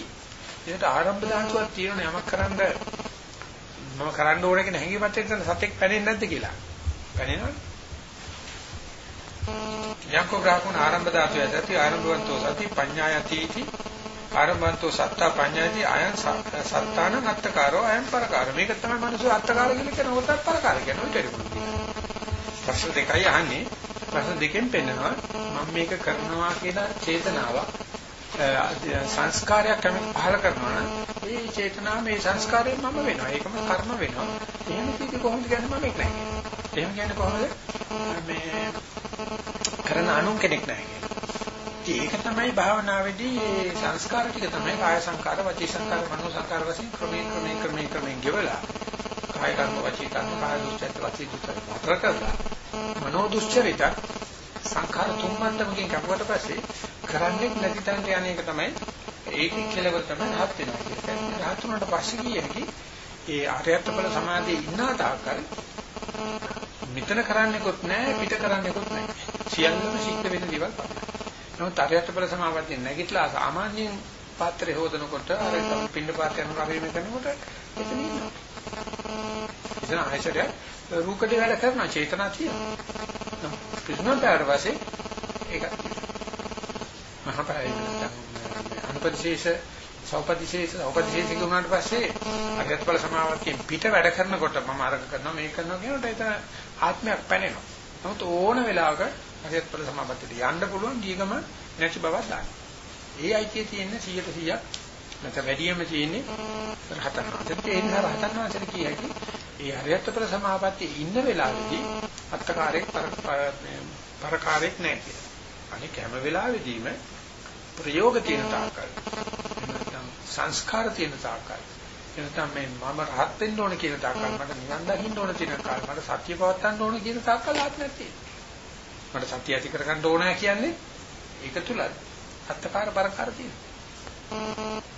ඒකට ආරම්භ ධාතුවක් තියෙන යමක් කරන්න මම කරන්න ඕනේ කියන හැඟීමත් එක්ක සතෙක් පැනෙන්නේ නැද්ද කියලා. පැනෙනවද? යක්කෝ ග්‍රහකුණ ආරම්භ ධාතුව සති ආරම්භවන්තෝ සති පඤ්ඤායති इति. ආරම්භවන්තෝ සත්තා පඤ්ඤායති අයං සත්තාන අත්තකාරෝ අයං පරකාර. මේක තමයි මනුස්සය අත්තකාර කියලා කියන උටත් පරකාර කියනවා. ප්‍රශ්න දෙකයි අහන්නේ. ප්‍රශ්න දෙකෙන් පෙන්නනවා මම මේක කරනවා කියලා චේතනාවක් සංස්කාරයක් කැමති පහල කරනවා නම් ඒ චේතනාව මේ සංස්කාරයෙන් මම වෙනවා. ඒකම කර්ම වෙනවා. එහෙම කීදී කොහොමද කියන්නේ මම එක් නැහැ. එහෙම කියන්නේ කොහොමද මේ කරන අනුන් කෙනෙක් නැහැ ඒක තමයි භාවනාවේදී මේ සංස්කාර ටික තමයි කාය සංකාර, වචී සංකාර, මනෝ සංකාර වශයෙන් ක්‍රමයෙන් ක්‍රමයෙන් ක්‍රමයෙන් ක්‍රමයෙන් ගෙවලා කාය කර්ම, වචී කර්ම, කාය දුස්චරිත, වචී දුස්චරිත නතර කරලා මනෝ දුස්චරිත සංඛාර තුන් මණ්ඩමකින් කපුවට පස්සේ කරන්නේ නැති තැනට යන එක තමයි ඒකේ කෙලවර තමයි රහත් වෙනවා කියන්නේ. රහත් වුණාට පස්සේ කියන්නේ ඒ ආර්යත්ව බල සමාධියේ ඉන්න තාක්කල් මෙතන කරන්නෙකුත් නැහැ පිට කරන්නෙකුත් නැහැ. සියල්ලම සිද්ධ වෙන දේවල් තමයි. නමුත් ආර්යත්ව බල සමාධියෙන් නැගිටලා සාමාන්‍යයෙන් පාත්‍රය හොදනකොට අර පින්න පාත්‍රය යන රවීම කරනකොට එතන ඉන්නවා. එතන ආයතනය රූකඩේ වැඩ කරන චේතනා තියෙනවා. කිසිම පැයට පස්සේ ඒක මහපාය අනුපතිශේෂ සෞපතිශේෂ සෞපතිශේෂික වුණාට පස්සේ අග්‍රත්ඵල සමාවර්තියෙන් පිට වැඩ කරනකොට මම අරක කරනවා මේක කරනවා කියනකොට එතන ආත්මයක් පැනෙනවා. නමුත් ඕන වෙලාවක අග්‍රත්ඵල සමාවර්තියට යන්න පුළුවන් දීගම නැති බවක් දාන්න. ඒ අයිතිය තියෙන්නේ 100ට 100ක් නැත්නම් වැඩියම තියෙන්නේ රහතන් වහන්සේට. ඒ නිසා රහතන් වහන්සේට කියයි ඒ අරියත්ඵල සමාපත්තියේ ඉන්න වෙලාවේදී අත්තකාරයක් පරකාරයක් නැහැ කියලා. අනික හැම වෙලාවෙදීම ප්‍රයෝග තියෙන තාක්කල් නැත්නම් සංස්කාර තියෙන තාක්කල් එනතම මේ මම රහත් වෙන්න ඕන කියන තාක්කල් මට නිවන් දකින්න ඕන කියන තාක්කල් මට සත්‍ය පවත්වන්න ඕන කියන තාක්කල් ආත්මයක් තියෙනවා මට සත්‍ය ඇති කරගන්න ඕන කියන්නේ ඒක තුල අත්තකාර පරකාර තියෙනවා නිසා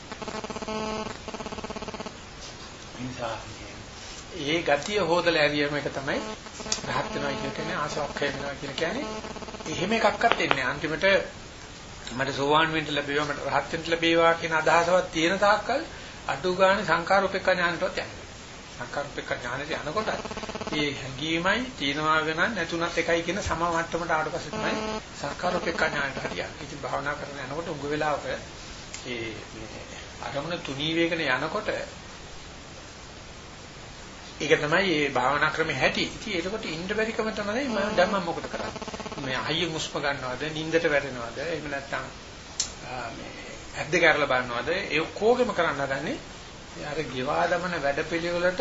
ඒ ගතිය හොදලා ඇරියම එක තමයි රහත් වෙනවා කියන්නේ ආසවක්ඛය වෙනවා කියන කියන්නේ එහෙම එකක්වත් එන්නේ අන්තිමට මට සෝවාන් වෙන්න ලැබේවා මට රහත් වෙන්න ලැබේවා කියන අදහසවත් තියෙන තාක්කල් අඩු ගන්න සංකාරූපේක ඥානටවත් යන්නේ. සංකාරූපේක ඥානෙට යනකොට මේ හැඟීමයි තීනවා වෙන නැතුණත් එකයි කියන සම මට්ටමට ආවට පස්සේ තමයි සංකාරූපේක ඥානට හරියන්නේ. ඉතින් භාවනා කරන යනකොට උඟ වෙලාවක ඒ අරමුණ තුනී වේගන යනකොට ඒක තමයි මේ භාවනා ක්‍රමේ හැටි. ඉතින් ඒකට ඉන්න බැරිකම තමයි මම දැන් මම මොකද කරන්නේ. මේ අයිය මුස්ප ගන්නවද, නිින්දට වැටෙනවද, එහෙම නැත්නම් මේ ඇද්ද කරලා බලනවද? ඒ ඔක්කොගෙම කරන්න හදන්නේ අර ගෙවා දමන වැඩපිළිවෙලට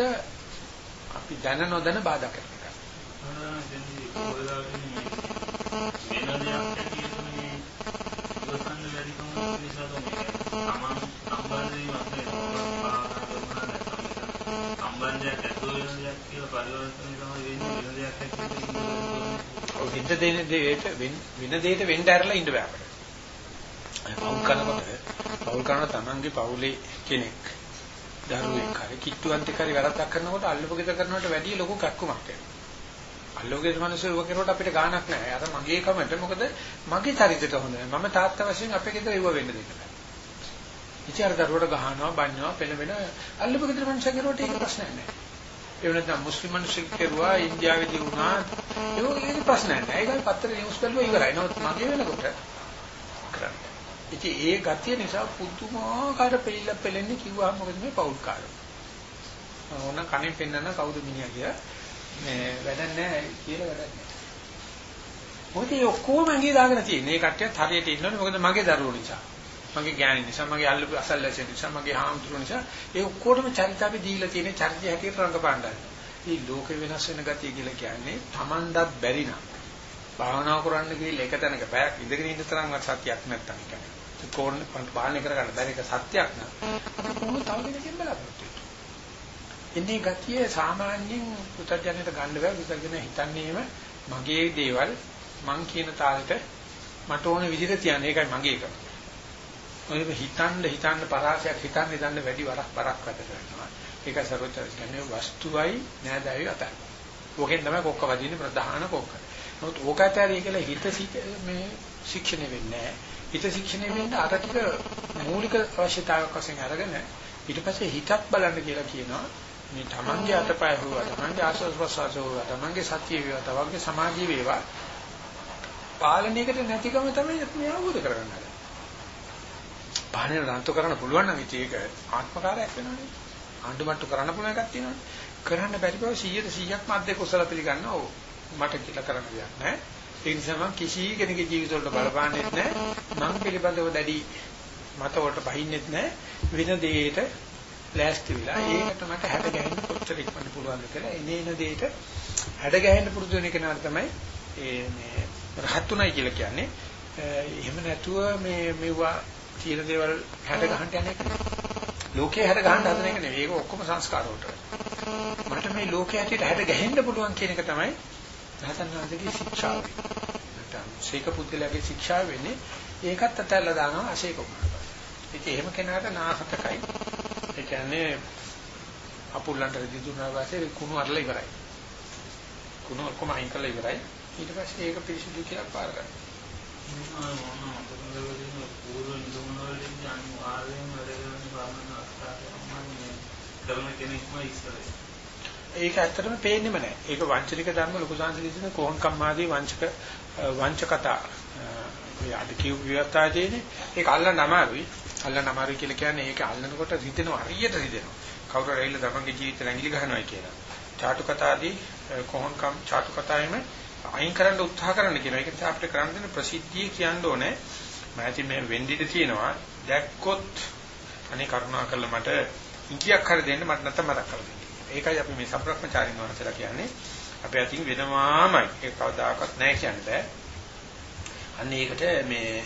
අපි දැන නොදැන බාධා කරන එක. වෙන දෙයක් ඇටියෙම මේ ඉවසන්න බැරි කම නිසා තමයි සම්බන්ධයක් ඇතුළු වෙන දෙයක් කියලා පරිවර්තනය තමයි වෙන්නේ වෙන දෙයක් ඇතුළු ඔය විඳ දෙන දෙයට වෙන දෙයට වෙන්න ඇරලා ඉන්න බෑ අපිට. පවුල් කරනකොට පවුල් කරන තමන්ගේ පවුලේ කෙනෙක් දරුවෙක් හරි කිට්ටුවන්ට හරි වැරද්දක් කරනකොට අල්ලපු ගෙදර කරනවට වැඩිය ලොකු කැක්කුමක් වෙනවා. අල්ලෝගේ මිනිස්සු ඉව කෙරුවට අපිට ගාණක් නැහැ. අර මගේ කමට මොකද මගේ චරිතයට හොඳ නැහැ. මම තාත්තා වශයෙන් අපේ ගෙදර ඉව වෙන්න දෙන්න බෑ. ඉතින් අර දරුවට ගහනවා, බන්නවා, පෙළවෙන අල්ලපු ගෙදර මිනිස්සු කෙරුවට ඒක ප්‍රශ්නයක් නැහැ. ඒ වෙනත්නම් මුස්ලිම් මිනිස්සු කෙරුවා ඉන්දියාවේදී වුණා ඒක ප්‍රශ්නයක් නැහැ. ඒකයි පත්තරේ නිවුස් බලුවා ඉවරයි. නමුත් මගේ වෙනකොට කරන්නේ. ඉතින් ඒ ගතිය නිසා පුදුමාකාර පිළිල පෙලෙන්නේ කිව්වහම මොකද මේ පෞල්කාරය. ඕන කණෙන් පෙන්නන කවුද මිනිහා කියලා මේ වැඩක් නැහැ කියලා වැඩක් නැහැ. මොකද මේ ඔක්කොම ඇඟේ දාගෙන තියෙන. මේ කට්ටියත් හරියට ඉන්නවනේ මොකද මගේ දරුවෝ නිසා. මගේ ඥාන නිසා මගේ අල්ලපු අසල්ලාසෙ නිසා මගේ හාමුදුරුවෝ නිසා ඒ ඔක්කොටම චරිත අපි දීලා තියෙන චරිතය හැටියට රඟපාන්නයි. මේ ලෝකෙ වෙනස් වෙන ගතිය කියලා කියන්නේ Tamandat බැරි නම් භාවනා කරන්න ගිහලා එක තැනක බයක් ඉඳගෙන ඉන්න තරම්වත් සත්‍යයක් නැත්තම් කියන්නේ. කෝණ පාලනය කරගන්න බැරි එක සත්‍යයක් නෑ. අපි කොහොමද තව කෙනෙක්ගෙන් බලාපොරොත්තු එන්නේ ගතිය සාමාන්‍යයෙන් පුතඥයට ගන්න බෑ පුතඥය හිතන්නේම මගේ දේවල් මං කියන තාලෙට මට ඕන විදිහට තියන්න ඒකයි මගේ එක. ඔය හිතන්න හිතන්න පරාසයක් හිතන්න හිතන්න වැඩි වරක් බරක් වැඩ කරනවා. ඒක සර්වචර කියන්නේ වස්තුවයි නෑදෑයෝ අතර. ඕකෙන් තමයි කොක්ක වදින්නේ ප්‍රධාන කොක්ක. නමුත් ඕකතරී කියලා හිත මේ ශික්ෂණය වෙන්නේ නෑ. හිත ශික්ෂණය වෙන්න අර ටික මූලික අවශ්‍යතාවයක් වශයෙන් අරගෙන ඊට පස්සේ හිතත් බලන්න කියලා කියනවා. මේ තමන්ගේ අතපය හොවා තමන්ගේ ආශස් ප්‍රසවාස හොවා තමන්ගේ සතිය වේවා තමන්ගේ සමාධිය වේවා පාලනයකට නැතිකම තමයි මේ අවබෝධ කරගන්න. පාලනය රාන්තු කරන්න පුළුවන් නම් ඒක ආත්මකාරයක් වෙනවනේ. ආණ්ඩුමට්ටු කරන්න පුළුවන් එකක් තියෙනවනේ. කරන්න බැරි බව 100ට 100ක්ම අධ්‍ය කුසල පිළිගන්නවා. ඔව්. මට කියලා කරන්න දෙයක් නැහැ. ඒ නිසා මම කිසි කෙනෙකුගේ ජීවිත වලට බලපාන්නේ නැහැ. මම පිළිබඳව දැඩි මත වලට බහින්නෙත් නැහැ. වෙන දෙයකට ලෑස්ති වෙලා ඒකට මට හැඩ ගැහෙන්න කොච්චර ඉක්මනට පුළුවන්ද කියලා එනේන දෙයට හැඩ ගැහෙන්න පුරුදු වෙන කෙනාට තමයි මේ රහත්ුණයි කියලා කියන්නේ. එහෙම නැතුව මේ මෙවුවා තියෙන දේවල් හැඩ ගහන්න යන එක ලෝකේ හැඩ ගහන්න හදන එක නෙවෙයි. ඒක ඔක්කොම සංස්කාර වලට. මට මේ ලෝකයේ හැටියට හැඩ ගැහෙන්න පුළුවන් කියන එක තමයි රහතන් වහන්සේගේ ශික්ෂාව. නැත්නම් ශීක පුද්ගලයාගේ ශික්ෂාව වෙන්නේ ඒකත් අතල්ලා දානවා අශේක වුණාට. ඉතින් එහෙම කෙනාට නාහතකයි. ඒ කියන්නේ අපුල්ලන්ට දිදුනා වාසේ කුණු අරලා ඉවරයි. කුණු ඔක්කොම අයින් කරලා ඉවරයි. ඊට පස්සේ ඒක පිරිසිදු කියලා පාර ගන්නවා. පූර්ව නිගමන වලින් අනිවාර්යයෙන්ම වැඩ කරන භාවනා අස්ථාපනය කරන කෙනෙක්ම ඉස්සරේ. ඒක ඇත්තටම පේන්නෙම නැහැ. ඒක වංචනික ධර්ම ලොකු සංසිඳින කොහොන් කම්මාදී වංචක වංචකතා. මේ අද කියු විවස්ථාවේදී ඒක අල්ලන්න අමාරුයි. අල්ලන්න අමාරුයි කියලා කියන්නේ ඒක අල්ලනකොට රිදෙනවා හරියට රිදෙනවා. කවුරු රැයිල තමන්ගේ ජීවිතේ රැඟිලි ගහනවා කියලා. චාටු කතාදී කොහොන් කම් චාටු කතාවෙම අයින් කරන්න උත්සාහ කරන්න කියනවා. ඒක නිසා අපිට කරන්න දෙන ප්‍රසිද්ධිය කියන්න ඕනේ. මම ඇති මේ වෙන්දිට තියෙනවා. දැක්කොත් අනේ කරුණා කරලා මට ඉඟියක් හරි දෙන්න මට නැත්තම් මතක් කරලා දෙන්න. ඒකයි අපි මේ සම්ප්‍රක්‍මචාරින් වහන්සේලා කියන්නේ. අපේ අතින් වෙනවාමයි. ඒක කවදාකවත් නැහැ කියන්න බෑ. අන්න ඒකට මේ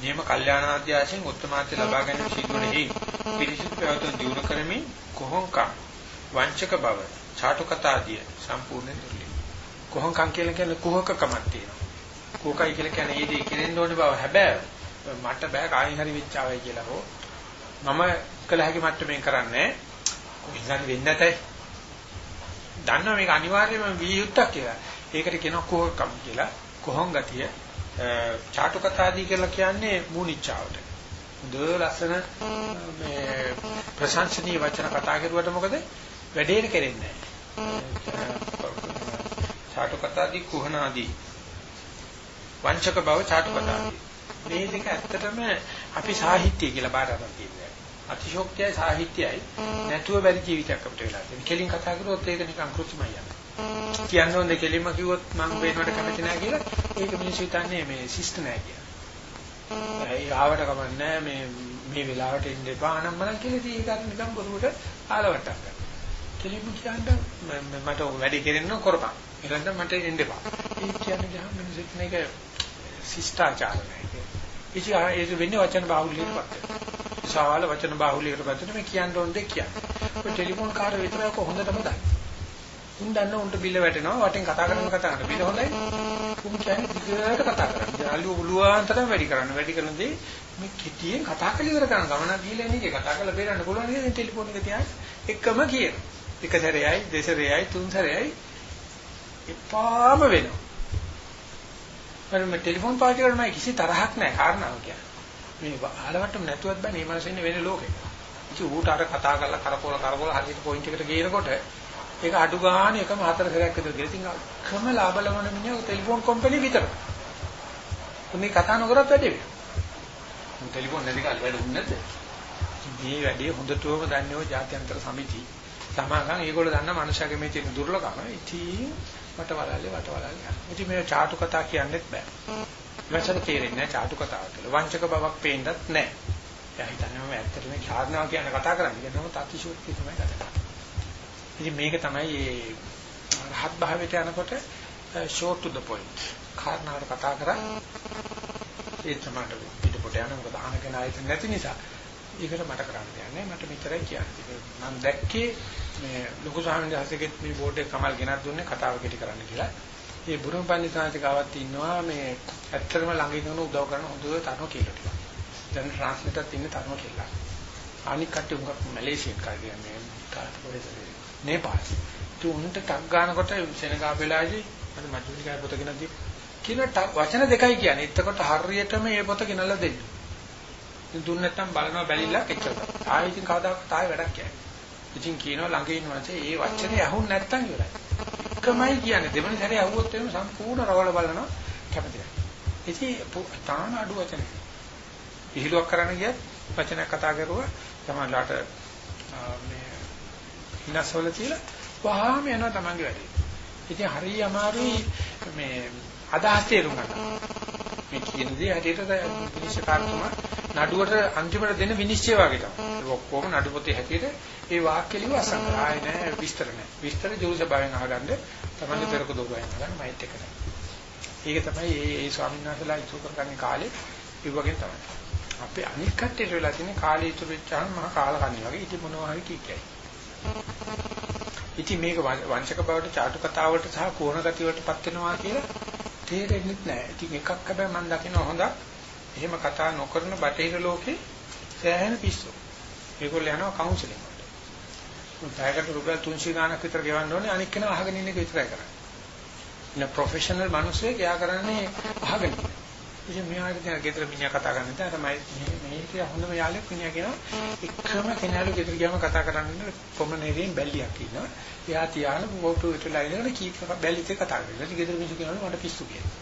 නියම කල්යාණාධ්‍යාසයෙන් උත්තමාර්ථය ලබා ගැනීම සිදුවන්නේ පිරිසිදු ප්‍රවතුන් දිනු කරමින් කොහොංකම් වංචක බව, චාටු කතාදිය සම්පූර්ණයෙන් දුර්ලභ. කොහොංකම් කියලා කියන්නේ කුහකකමක් තියෙනවා. කුහකයි කියලා කියන්නේ ඒ දේ කෙරෙන්න ඕනේ බව හැබැයි මට බෑ කායින් හරි වෙච්චාවයි කියලා හෝ මම කළ හැකි මට්ටමින් කරන්නේ කොහොමද වෙන්නේ නැතේ. දන්නවා මේක අනිවාර්යයෙන්ම විය යුත්තක් කියලා. ඒකට කියනවා කුහකකම් කියලා. කොහොං ගතිය චාටු කතාදී කියලා කියන්නේ මූනිච්චාවට. හොඳ ලස්සන මේ ප්‍රශංසනීය වචන කතා කරුවට මොකද වැඩේට කෙරෙන්නේ නැහැ. චාටු කතාදී කුහනාදී වංචක බව චාටු කතාදී මේ දෙක ඇත්තටම අපි සාහිත්‍ය කියලා බාර ගන්න තියෙනවා අතිශෝක්තියයි සාහිත්‍යයයි. නැතුව බැරි ජීවිතයක් අපිට වෙලා තියෙනවා. කෙලින් කතා කරුවොත් ඒක නිකන් කෘත්‍රිමයි යනවා කියන්න ඕනේ කෙලින්ම කිව්වොත් මම වෙනවට කැමති නැහැ කියලා. ඒක මිනිස්සු හිතන්නේ මේ ශිෂ්ට නැහැ කියලා. ඒ ආවට කමන්නේ මේ මේ වෙලාවට එන්න එපා අනම්මනම් කියලා ඉතින් ඒක නිකන් බොරුවට ආලවට්ටක් කරනවා කෙලින්ම කියන්න මට වැඩි කෙරෙන්න කරපන්. එහෙනම් මට එන්න එපා. ඒ කියන්නේ ගහම මිනිස්සුත් මේක ශිෂ්ටාචාර නැහැ. ඉතින් ඒක වෙන්නේ වචන බාහුල්‍යයකට පත් සාවාල වචන බාහුල්‍යයකට පත් මේ කියන්න ඕන දෙයක් කියන්නේ. ඔය ටෙලිෆෝන් කාර්ය විතරක් හොඳටම දන්නේ. උන් දන්න උන්ට බිල්ල වැටෙනවා වටෙන් කතා කරන කතා කරන බිල්ල හොඳයි. උන් කියන්නේ දිගට කතා කරන්නේ. යාළුවෝ පුළුවන් තරම් වැඩි කරන්න. වැඩි කරනදී මේ කිටියෙන් කතා කරලා ඉවර කරන ගමන ගිහලා ඉන්නේ කතා කරලා බේරන්න පුළුවන් නේද ටෙලිෆෝන් එක තියාගෙන. එකම කියන. එක සැරේයි, දෙසරේයි, තුන් සැරේයි එපාම වෙනවා. මම ටෙලිෆෝන් පාවිච්චි කරනවා කිසි තරහක් නැහැ කාරණාව කියන්නේ. මේ ආලවට්ටම නැතුවත් බෑ මේ මාසෙ ඉන්නේ වෙන ලෝකෙක. ඉතින් ඌට අර කතා කරලා කරපොල කරපොල හරියට පොයින්ට් එකට ගේනකොට ඒක අඩු ගන්න එකම හතර සැරයක් විතර ගිහින් ඉතින් කම ලාභ ලබන මිනිහා ටෙලිෆෝන් කම්පැනි විතර. මේ කතා නොකරත් වැඩේ වෙනවා. ටෙලිෆෝන් නැති කාලේ වැඩුන්නේ නැද්ද? මේ වැඩේ හොඳටම දන්නේ ඔය ජාත්‍යන්තර සමිති. සමාගම් ඒගොල්ලෝ දන්න මනුෂ්‍යගේ මේ තියෙන දුර්ලභම. ඉතින් වටවලල්ලේ වටවලල්ලේ. ඉතින් මේ ചാටු කතා කියන්නෙත් බෑ. වචන තේරෙන්නේ නැහැ ചാටු කතාව කියලා. වංචක බවක් පේන්නත් නැහැ. එයා හිතන්නේ මම ඇත්තටම මේ කාරණාව කියන කතා කරන්නේ. කියනම තතිශෝක්තිය තමයි කතා කරන්නේ. ඉතින් මේක තමයි මේ රහත් භාවයට යනකොට short to the point. කාරණාවට කතා කරා ඒ තමයි පිටපොට යන මොකද අහන කෙනා හිතන්නේ නැති නිසා ඒකට මට කරන්න දෙයක් නැහැ. මට මෙතරයි කියන්නේ. මම දැක්කේ මේ ලොකු ස්වාමීන් වහන්සේගෙත් මේ බෝඩ් එක කමල් ගෙනත් දුන්නේ කතාව කෙටි කරන්න කියලා. මේ බුරුම පන්දිසාන්තිකාවත් ඉන්නවා මේ ඇත්තටම ළඟ ඉන්නව උදව් කරන හොඳ තරුණ කෙල්ල ටික. දැන් ට්‍රාන්ස්ලේටර්ත් ඉන්නේ තරුණ කෙල්ලා. අනික් කට්ටිය උඟක් මැලේසියන් කල්ලිය මේ කාටකෝරේ නේපාල්. තුන්ට ටක් ගන්නකොට සෙනගා වෙලාවේදී අර මජුනිකයි පොත ගෙනත් දී කියන වචන දෙකයි කියන්නේ. එතකොට හරියටම මේ පොත ගෙනල්ලා දෙන්න. ඉතින් දුන්න නැත්නම් බලනවා බැලිලා කෙච්චර. ආයෙ ඉතින් කවදාවත් ආයෙ වැඩක් කියන්නේ. ඉතින් කියනවා ළඟ ඉන්නවාසේ ඒ වචනේ අහුන් නැත්තම් ඉවරයි. එකමයි කියන්නේ දෙවෙනි සැරේ අහුවොත් එimhe සම්පූර්ණ රවල බලනවා කැමති නැහැ. ඉතින් තාන අඩු වචන. පිළිලුවක් කරන්න ගියත් වචනයක් කතා කරුවා තමයිලාට මේ හිනස්වල තියලා වහාම යනවා තමන්ගේ වැඩේ. ඉතින් හරිය අමාරුයි මේ අදහස් තේරුම් ගන්න. මේ කියන දේ හැටියට පිළිශ කාර්තුමා නඩුවට අන්තිමට දෙන විනිශ්චය වගේ තමයි. ඒක ඔක්කොම නඩු පොතේ හැටියට ඒ වාක්‍ය ලියව අසන්න. ආයේ නෑ විස්තර නෑ. විස්තර ජෝසබ් බයෙන් අහගන්න තමයි පෙරක දොරුවෙන් අහගන්න මයිත් එක නෑ. ඒක තමයි මේ මේ ස්වාමීන් වහන්සේලා ඉතුරු කරගන්න කාලේ ඒ වගේ තමයි. අපේ අනික් කට්ටියට වෙලා තියෙන කාලේ ඉතුරු වෙච්චාම මහා කාලකන්ණි වගේ ඉති මොනවා හරි කීකයි. ඉතින් මේක වංශක බවට චාටු කතාවලට සහ කෝණ ගති වලටපත් වෙනවා කියලා තේරෙන්නේ නැහැ. ඉතින් එකක් හැබැයි මම දකින හොඳක් එහෙම කතා නොකරන බටහිර ලෝකේ සෑහෙන පිස්සු. ඒගොල්ලෝ යනවා කවුන්සලින් වලට. පැයකට රුපියල් 300 ගාණක් විතර ගෙවන්න ඕනේ අනික් කෙනා අහගෙන ඉන්න එක විතරයි කරන්නේ. ඉන්න ප්‍රොෆෙෂනල් මිනිස්සෙක් එයා කරන්නේ අහගෙන ඉන්න. ඉතින් මෙයාට දැන් ගෙදර මිනිහා කතා කරන්නේ නැහැ තමයි මේ මේ කිය හොඳම යාළුවෙක් මිනිහා කියනවා එකම කෙනාලු ගෙදර ගියාම කතා කරන්නේ කොමන් ඒරියෙන් බැල්ලියක් ඉන්නවා. එයා තියාන බෝටු විතරලා ඉඳගෙන කීප බැල්ලිත් එක්ක කතා කරනවා. ඉතින් ගෙදර මිනිස්සු කියනවා මට පිස්සු කියලා.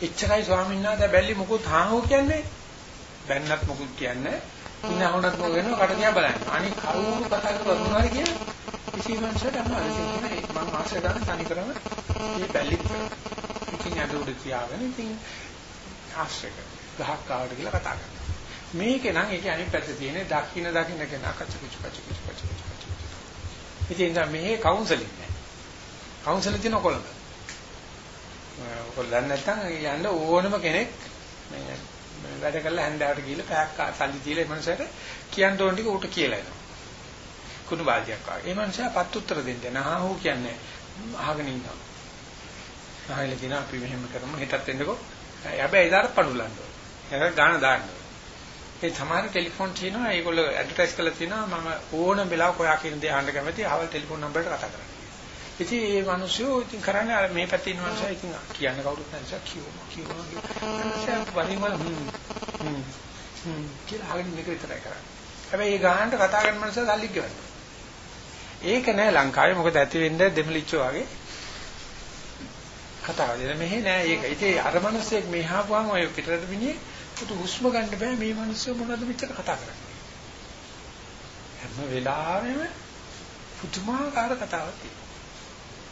එච්චරයි ස්වාමීන් වහන්සේ බැල්ලි මොකුත් හාහෝ කියන්නේ. බැන්නත් මොකුත් කියන්නේ. ඉන්න හොඳත් මොකද වෙනවා කට දිහා බලන්න. අනික කවුරු කතා කරලා මොනවාරි කියන්නේ. කිසි මනුස්සයෙක් අමාරු දෙන්නේ මම ආශ්‍රය ගන්න තනි කරම මේ බැල්ලි ඉතින් අද උඩ තියාගෙන ඉතින් ආශ්‍රය ගහක් කාවට කියලා කතා කරනවා. මේකේ නම් ඒකේ අනිත් පැත්තේ තියෙන දකින්න දකින්න කෙනා කච කිච කච කිච කච කිච. ඉතින් දැන් මේ කවුන්සලින් නෑ. කවුන්සලින් තියෙන කොළඹ. ඔයගොල්ලන් නැත්තම් යන්න ඕනම කෙනෙක් මේ වැඩ කරලා හැන්දෑවට ගිහලා පැයක් සල්ලි දීලා ඒ මනුස්සයට කියන්න ඕන ටික ඌට කියලා එනවා. කුණු බාල්දියක් වගේ. ඒ මනුස්සයා පත් උත්තර දෙන්නේ නැහැ. හා කියන්නේ අහගෙන ඉන්නවා. ආයෙල කියන අපි මෙහෙම කරමු හෙටත් එන්නකෝ. හැබැයි ඉදාර පණුලන්න ඕනේ. ඒක ගාන දාන්න ඕනේ. ඒ සමහර ටෙලිෆෝන් තියෙනවා ඒගොල්ලෝ ඇඩ්වර්ටයිස් කරලා තියෙනවා මම ඕනම වෙලාවක ඔයා කියන දේ අහන්න කැමතියි. අවල් ටෙලිෆෝන් නම්බරයට කතා කරන්න. ඉතින් මේ මිනිස්සු ඉතින් කරන්නේ අර මේ පැත්තේ ඉන්න මිනිස්සු ඉතින් කියන්න කවුරුත් නැහැ නිසා කියවම කියවම කියවම වරින් වල හ්ම් හ්ම් හ්ම් කියලා අහගෙන මේක විතරයි කරන්නේ. හැබැයි මේ ගානට කතා කරන මිනිස්සු සල්ලි ගෙවන්නේ. ඒක නෑ ලංකාවේ මොකද ඇති වෙන්නේ දෙමලිච්චෝ වගේ කතාව දෙන මෙහෙ නෑ ඒක. ඉතින් අර මිනිස්සෙක් මෙහාපුවාම ඔය පිටරට මිනිහේ පුතු හුස්ම ගන්න බෑ මේ මිනිස්සු මොනවද මෙච්චර කතා කරන්නේ. හැම වෙලාවෙම පුදුමාකාර කතාවක් තියෙනවා.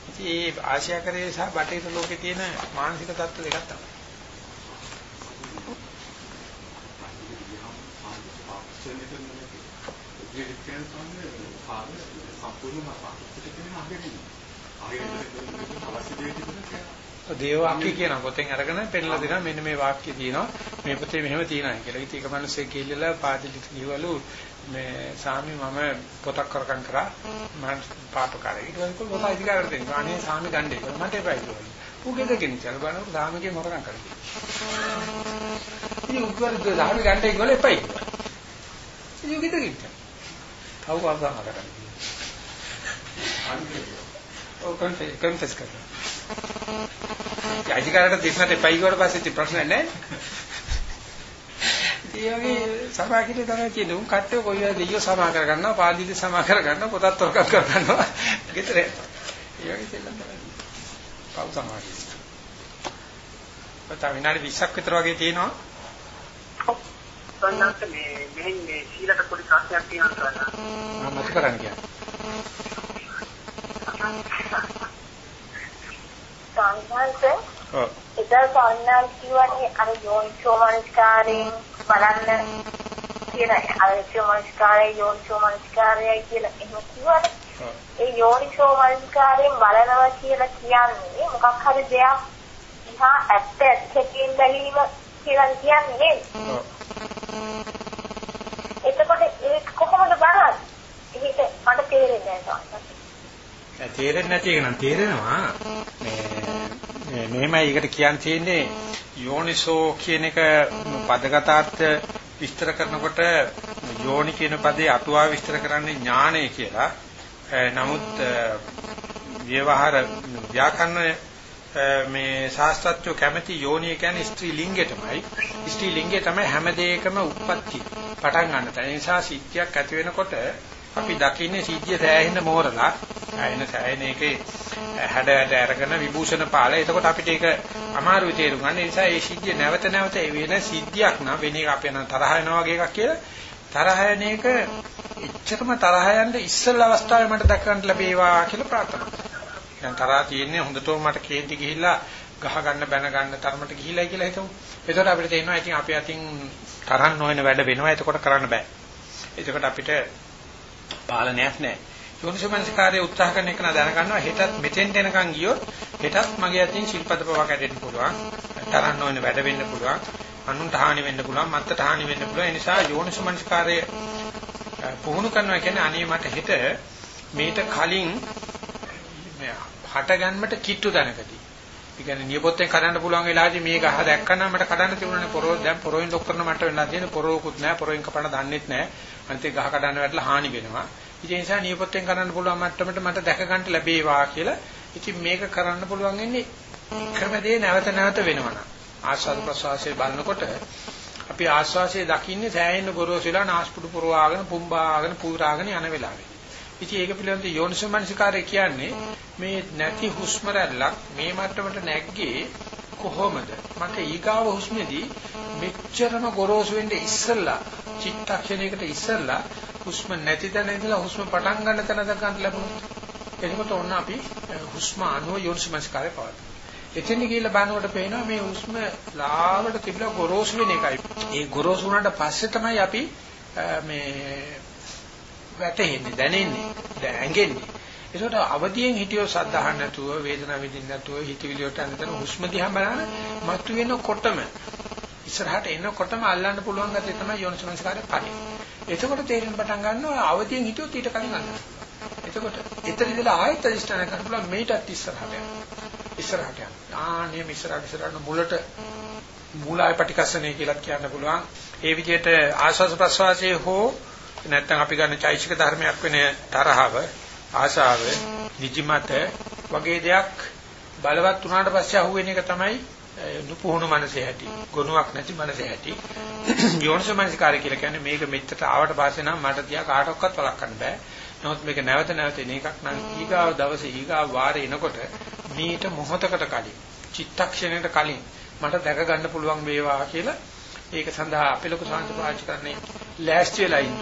ඉතින් ඒ ආශ්‍යාකරයේ සහ බටහිර ලෝකේ තියෙන මානසික තත්ත්ව දෙකක් තමයි. සම්පූර්ණයෙන්ම පාස්පෝර්ට් එකේ නහගෙන ආයෙත් අවශ්‍ය දේ තිබුණා දේව වාක්‍ය කියන පොතෙන් අරගෙන පෙන්නලා දෙනවා මෙන්න මේ වාක්‍ය තියෙනවා මේ පොතේ මෙහෙම තියෙනවා කියලා. ඉතින් ඒක මිනිස්සේ කියලා පාදිලි කිව්වලු මේ සාමි මම පොතක් කරකම් කරා මම පාපකාරයි. ඊට පස්සේ පොත අධිකාරයට දෙනවා. අනේ සාමි ගන්නේ කියලා මට එපා කිව්වා. ඌගෙද කෙනිචල් බලනකොට සාමිගේ මොරකම් කරලා. ඉතින් උග්ගර සාමි ගන්නේ කියලා එපා කිව්වා. ඉතින් ඌගෙද කෙනිචල්. කවුරු අසහන කරන්නේ. ඔව් කන්ෆෙස් කරනවා. අධිකාරයට දෙන්නට එපයි ගියට පස්සේ ඉතින් ප්‍රශ්න නැහැ. ඒ වගේ සමාජිකේ තමයි තියෙන්නේ. උන් කට්ටිය කොයි වෙලාවද දෙයියෝ සමා කර ගන්නවා, පාදිලි සමා කර ගන්නවා, පොතත් තොරකම් කර ගන්නවා. ගෙදර. ඒ වගේ දෙල්ලම් තමයි. පව් සමාජික. පතා විනාඩි 20ක් විතර වගේ තියෙනවා. සන්නත් මේ මෙහෙන් මේ සීලට පොඩි ප්‍රශ්නයක් තියෙනවා මම මත කරන්න ඔව්. එදා සංඥා කියවනේ අර යෝනිසෝ මනස්කාරයෙන් බලන්න කියන අර යෝනිසෝ මනස්කාරය යෝනිසෝ මනස්කාරයයි කියලා එහෙම කිව්වනේ. ඒ යෝනිසෝ මනස්කාරයෙන් බලනවා කියලා කියන්නේ මොකක් හරි දෙයක් දිහා ඇත්ත ඇත්තකින් බැලීම කියලා කියන්නේ එතකොට ඒක කොහොමද බලන්නේ? ඒක මට තේරෙන්නේ නැහැ තේරෙන්නේ නැති එක නම් තේරෙනවා මේ මෙහෙමයි ඒකට කියන්න තියෙන්නේ යෝනිසෝ කියන එක පදගතාර්ථ විස්තර කරනකොට යෝනි කියන පදේ අටුවා විස්තර කරන්නේ ඥානය කියලා. නමුත් ව්‍යවහාර ව්‍යාකරණ මේ ශාස්ත්‍රඥයෝ කැමති යෝනිය කියන්නේ ස්ත්‍රී ලිංගයටමයි. ස්ත්‍රී ලිංගය තමයි හැම දෙයකම උප්පත්ති පටන් ගන්න තැන. ඒ නිසා සිද්ධියක් ඇති වෙනකොට අපි දකින්නේ සිද්ධිය සෑහෙන මෝරලා සෑහෙන සෑහෙන එකේ හැඩ හැඩ අරගෙන විභූෂණ පාලා. එතකොට අපිට ඒක අමාරුයි තේරුම් ගන්න. ඒ නිසා මේ සිද්ධිය නැවත නැවත වෙන සිද්ධියක් නා වෙන එක අපි යන තරහ යනවා වගේ එකක් කියලා තරහ යන එක එච්චරම තරහ යන්න ඉස්සෙල් අවස්ථාවේ මට දැක ගන්න ලැබේවා කියලා ප්‍රාර්ථනා කරනවා. දැන් තරහ තියෙන්නේ හොඳටම මට කේන්ති ගිහිල්ලා ගහ ගන්න බැන ගන්න තරමට ගිහිල්ලා කියලා හිතමු. ඒතකොට අපිට තේරෙනවා ඉතින් අපි අතින් තරන් නොවන වැඩ වෙනවා. එතකොට කරන්න බෑ. එතකොට අපිට පාලනයක් නැහැ. යෝනිසමනස්කාරයේ උත්සාහ කරන එක දැනගන්නවා හෙටත් මෙතෙන්ට එනකන් ගියොත් හෙටත් මගේ අතින් ශිල්පද පවා කැඩෙන්න පුළුවන්. තරන් නොවන වැඩ වෙන්න පුළුවන්. අනුන්ට හානි වෙන්න පුළුවන්. මත්තට හානි වෙන්න පුළුවන්. ඒ නිසා යෝනිසමනස්කාරයේ පුහුණු කරනවා කියන්නේ අනේ මට හෙට මේට කලින් හට ගන්නමට කිට්ටු දැනකදී. ඒ කියන්නේ නියපොත්තෙන් කඩන්න පුළුවන් වෙලාවදී මේ ගහ දැක්කම මට කඩන්න තිබුණනේ පොරෝ දැන් පොරොෙන් ලොක් කරන මට වෙලා තියෙන පොරෝකුත් නැහැ පොරොෙන් කපන්න දන්නෙත් නැහැ. අනිත් ගහ කඩන්න වැටලා හානි වෙනවා. ඉතින් ඒ නිසා නියපොත්තෙන් කරන්න පුළුවන් මට්ටමට මට දැක ගන්න ලැබේවා කියලා. ඉතින් මේක කරන්න පුළුවන් ඉන්නේ ක්‍රම දේ නැවත නැවත වෙනවනම්. ආස්වාද ප්‍රසවාසයේ බලනකොට අපි ආස්වාසයේ දකින්නේ සෑහෙන ගොරෝසුලා නාස්පුඩු පුරවාගෙන පුම්බාගෙන පුරාගෙන යන වෙලාවේ. ඉතින් ඒක පිළිබඳව යෝනිසමනසිකාරය කියන්නේ මේ නැති හුස්ම රැල්ලක් මේ මට්ටමට නැග්ගේ කොහොමද? මට ඊගාව හුස්මේදී මෙච්චරම ගොරෝසු වෙන්නේ ඉස්සෙල්ලා චිත්තක්ෂණයකට ඉස්සෙල්ලා හුස්ම නැති තැන ඉඳලා හුස්ම පටන් ගන්න තැන දක්වන්න ලැබුණොත් එතකොට ඔන්න අපි හුස්ම අනුව යෝනිසමනසිකාරය පවත්වනවා. එතෙන් ගිහිල්ලා බලනකොට පේනවා මේ හුස්ම ලාවට තිබිලා ගොරෝසු වෙන එකයි. ඒ ගොරෝසු වුණාට පස්සේ තමයි අපි මේ වැටෙන්නේ දැනෙන්නේ ඇඟෙන්නේ. ඒකට අවදියෙන් හිටියෝ සද්ධාහන් නැතුව වේදනාව විඳින්න නැතුව හිතවිලි වලට අනතර හුස්ම දිහා බලන මතු වෙනකොටම ඉස්සරහට එනකොටම අල්ලන්න පුළුවන් ගැතේ තමයි යෝනිසමනස්කාරය පරි. එතකොට තේරෙන පටන් ගන්නවා අවදියෙන් හිටියොත් ඊට කලින් අල්ලන්න. එතකොට එතන ඉඳලා ආයෙත් අදිෂ්ඨාන කරන්න පුළුවන් මේටත් ඉස්සරහට යන්න. ඉස්සරහට යන්න. ආනේ ඉස්සරහට ඉස්සරහට මුලට මූලාය පටිකස්සනේ කියලා කියන්න පුළුවන්. ඒ විදිහට ආස්වාස ප්‍රස්වාසයේ හෝ නැත්නම් අපි ගන්න චෛසික ධර්මයක් වෙන තරහව, ආශාව, නිදිමත වගේ දෙයක් බලවත් වුණාට පස්සේ අහුවෙන එක තමයි නුපුහුණු මනසේ ඇති. ගුණයක් නැති මනසේ ඇති. යෝනිස මනසිකාරය කියලා කියන්නේ මේක මෙච්චර ආවට පස්සේ නම් මට තියා කාටවත් වළක්වන්න බෑ. නමුත් මේක නැවත නැවත එන එකක් නම් ඊගාව දවසේ ඊගාව වාරේ එනකොට මීට මොහොතකට කලින් චිත්තක්ෂණයට කලින් මට දැක ගන්න පුළුවන් වේවා කියලා ඒක සඳහා අපේ ලොකු සාන්ත පාවිච්චි කරන්නේ ලෑස්ති වෙලා ඉන්න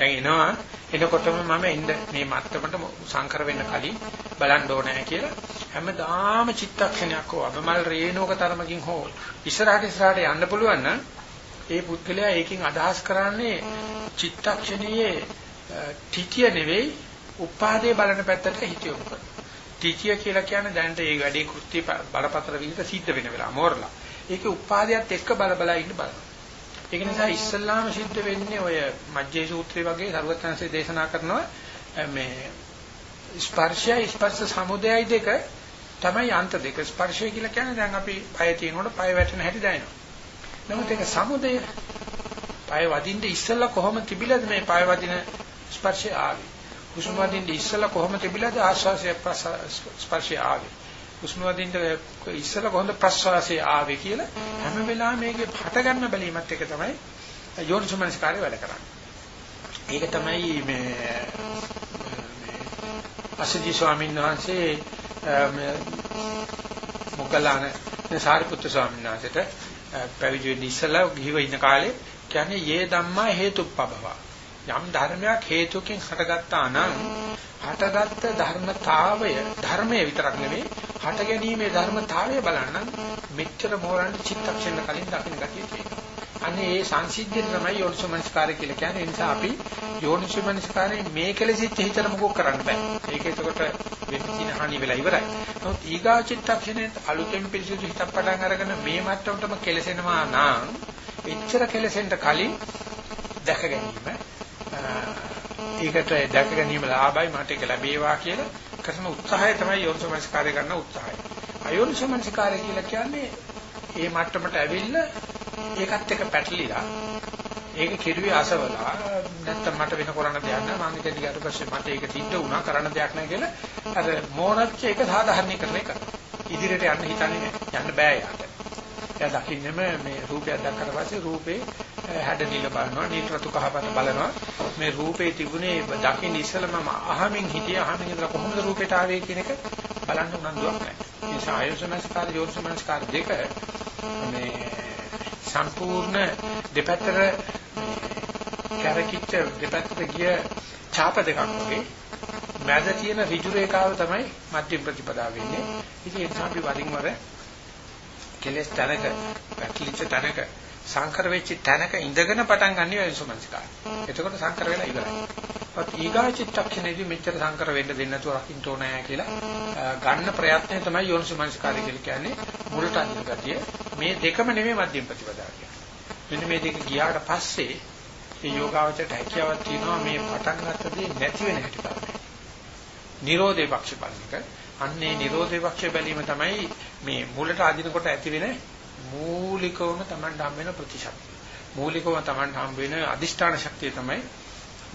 දැන් එනවා එනකොටම මම එන්න මේ මත්තමට සංකර වෙන්න කලින් බලන්න ඕනේ කියලා හැමදාම චිත්තක්ෂණයක් හෝ අබමල් රේණුවක තරමකින් හෝ ඉස්සරහට ඉස්සරහට යන්න පුළුවන් නම් ඒ පුද්ගලයා ඒකෙන් අදහස් කරන්නේ චිත්තක්ෂණයේ තිතිය නෙවෙයි උපාදේ බලන පැත්තට හිතියොමු කරනවා. තිතිය කියලා කියන්නේ දැනට මේ වැඩේ කෘත්‍ය බලපත්‍ර විදිහට සිද්ධ වෙන වෙලාව මෝරලා. ඒකේ උපාදයට එක්ක බල බල ඉන්න බලනවා. ඒක නිසා ඉස්සල්ලාම සිද්ධ වෙන්නේ ඔය මජ්ජේ සූත්‍රය වගේ සර්වඥාන්සේ දේශනා කරනවා මේ ස්පර්ශය ස්පර්ශ සමුදයයි දෙක තමයි අන්ත දෙක. ස්පර්ශය කියලා කියන්නේ දැන් අපි පය තියෙනකොට පය වැටෙන හැටි දැනෙනවා. නමුත් ඒක සමුදය පය වදින්න ඉස්සල්ලා කොහොම තිබිලද මේ පය වදින ස්පර්ශය ආවේ? හුස්ම වදින්න ඉස්සල්ලා කොහොම තිබිලද ආශ්වාසය ස්පර්ශය ආවේ? හුස්ම වදින්න ඉස්සලා කොහොමද ප්‍රශ්වාසය ආවේ කියලා හැම වෙලාවෙම මේකේ හට ගන්න බැලීමත් එක තමයි යෝනිසමනස්කාරය වැඩ කරන්නේ. ඒක තමයි මේ අසජි ස්වාමීන් වහන්සේ මොග්ගලාන සාරිපුත්‍ර ස්වාමීන් වහන්සේට පැවිදි වෙන්න ඉස්සලා ගිහිව ඉන්න කාලේ කියන්නේ යේ ධම්මා හේතුප්පබව. යම් ධර්මයක් හේතුකින් හටගත්තා නම් හටගත්ත ධර්මතාවය ධර්මයේ විතරක් නෙවෙයි හට ගැනීමේ ධර්මතාවය බලන්න මෙච්චර මෝරන්න චිත්තක්ෂණ කලින් දකින්න ගැතිය තියෙනවා. අනේ ඒ සංසිද්ධිය තමයි යෝනිසමනස්කාරය කියලා කියන්නේ. ඒ නිසා අපි යෝනිසමනස්කාරයෙන් මේ කෙලෙසිච්ච හිතර මොකක් කරන්න බෑ. ඒක එතකොට වෙන කින හානි වෙලා ඉවරයි. නමුත් ඊගා චිත්තක්ෂණේ අලුතෙන් පිළිසුදු හිතක් පටන් අරගෙන මේ මට්ටමටම කෙලසෙනවා නම් එච්චර කෙලසෙන්න කලින් දැක ගැනීම ඒකට දැක ගැනීම ලාභයි මට ඒක ලැබේවා කියලා කරන උත්සාහය තමයි යෝනිසමනස්කාරය ගන්න උත්සාහය. අයෝනිසමනස්කාරය කියලා කියන්නේ ඒ මට්ටමට ඇවිල්ලා ඒකත් එක්ක පැටලිලා ඒක කෙරුවේ අසවලා නැත්තම් මට වෙන කරන්න දෙයක් නැහැ මම ඉතින් ඊට පස්සේ මට ඒක තින්න උනා කරන්න දෙයක් නැහැ කියලා අර මෝරච්ච එක සාධාරණීකරණය කරනවා ඉදිරියට යන්න හිතන්නේ නැහැ යන්න බෑ යාට එයා දකින්නම මේ රූපයක් දැක්කට පස්සේ රූපේ හැඩ නිල බලනවා නිල් රතු කහපත බලනවා මේ රූපේ තිබුණේ දකින්න ඉස්සෙල්ලා මම අහමින් හිටියා අහමින් ඉඳලා කොහොමද රූපේට ආවේ කියන එක බලන්න උනන්දුවක් නැහැ. මේ සායෝසනස්කාර යෝසනස්කාර දෙක මේ සම්පූර්ණ දෙපැත්තට කැරකිච්ච දෙපැත්තට ගිය ඡාප දෙකක් වගේ මැද තියෙන ඍජු රේඛාව තමයි මධ්‍යම ප්‍රතිපදාව වෙන්නේ. ඉතින් ඒ නිසා අපි වරින් වර කෙලස් තැනක පැටලිච්ච තැනක සංකර වෙච්ච තැනක ඉඳගෙන පටන් ගන්න යෝනිසමනසිකාරය. එතකොට සංකර වෙලා ඉවරයි. ඒත් ඊගා චිත්තක්ෂණයේදී මෙච්චර සංකර වෙන්න දෙන්නේ නැතුව රකින්න ඕනෑ කියලා ගන්න ප්‍රයත්නය තමයි යෝනිසමනසිකාරය කියලා කියන්නේ මුලට අදින ගතිය. මේ දෙකම නෙමෙයි මධ්‍යම ප්‍රතිපදාව කියන්නේ. මෙන්න මේ දෙක ගියාට පස්සේ මේ යෝගාවචරයට හැකියාවක් තියෙනවා මේ පටන් ගත්ත දේ නැති වෙන හැටි බලන්න. නිරෝධේ පක්ෂ බලනික අන්නේ නිරෝධේ පක්ෂ බැලීම තමයි මේ මුලට අදිනකොට ඇති වෙන මූලිකවම Tamanට හම් වෙන ප්‍රතිශක්තිය. මූලිකවම Tamanට හම් වෙන අදිෂ්ඨාන ශක්තිය තමයි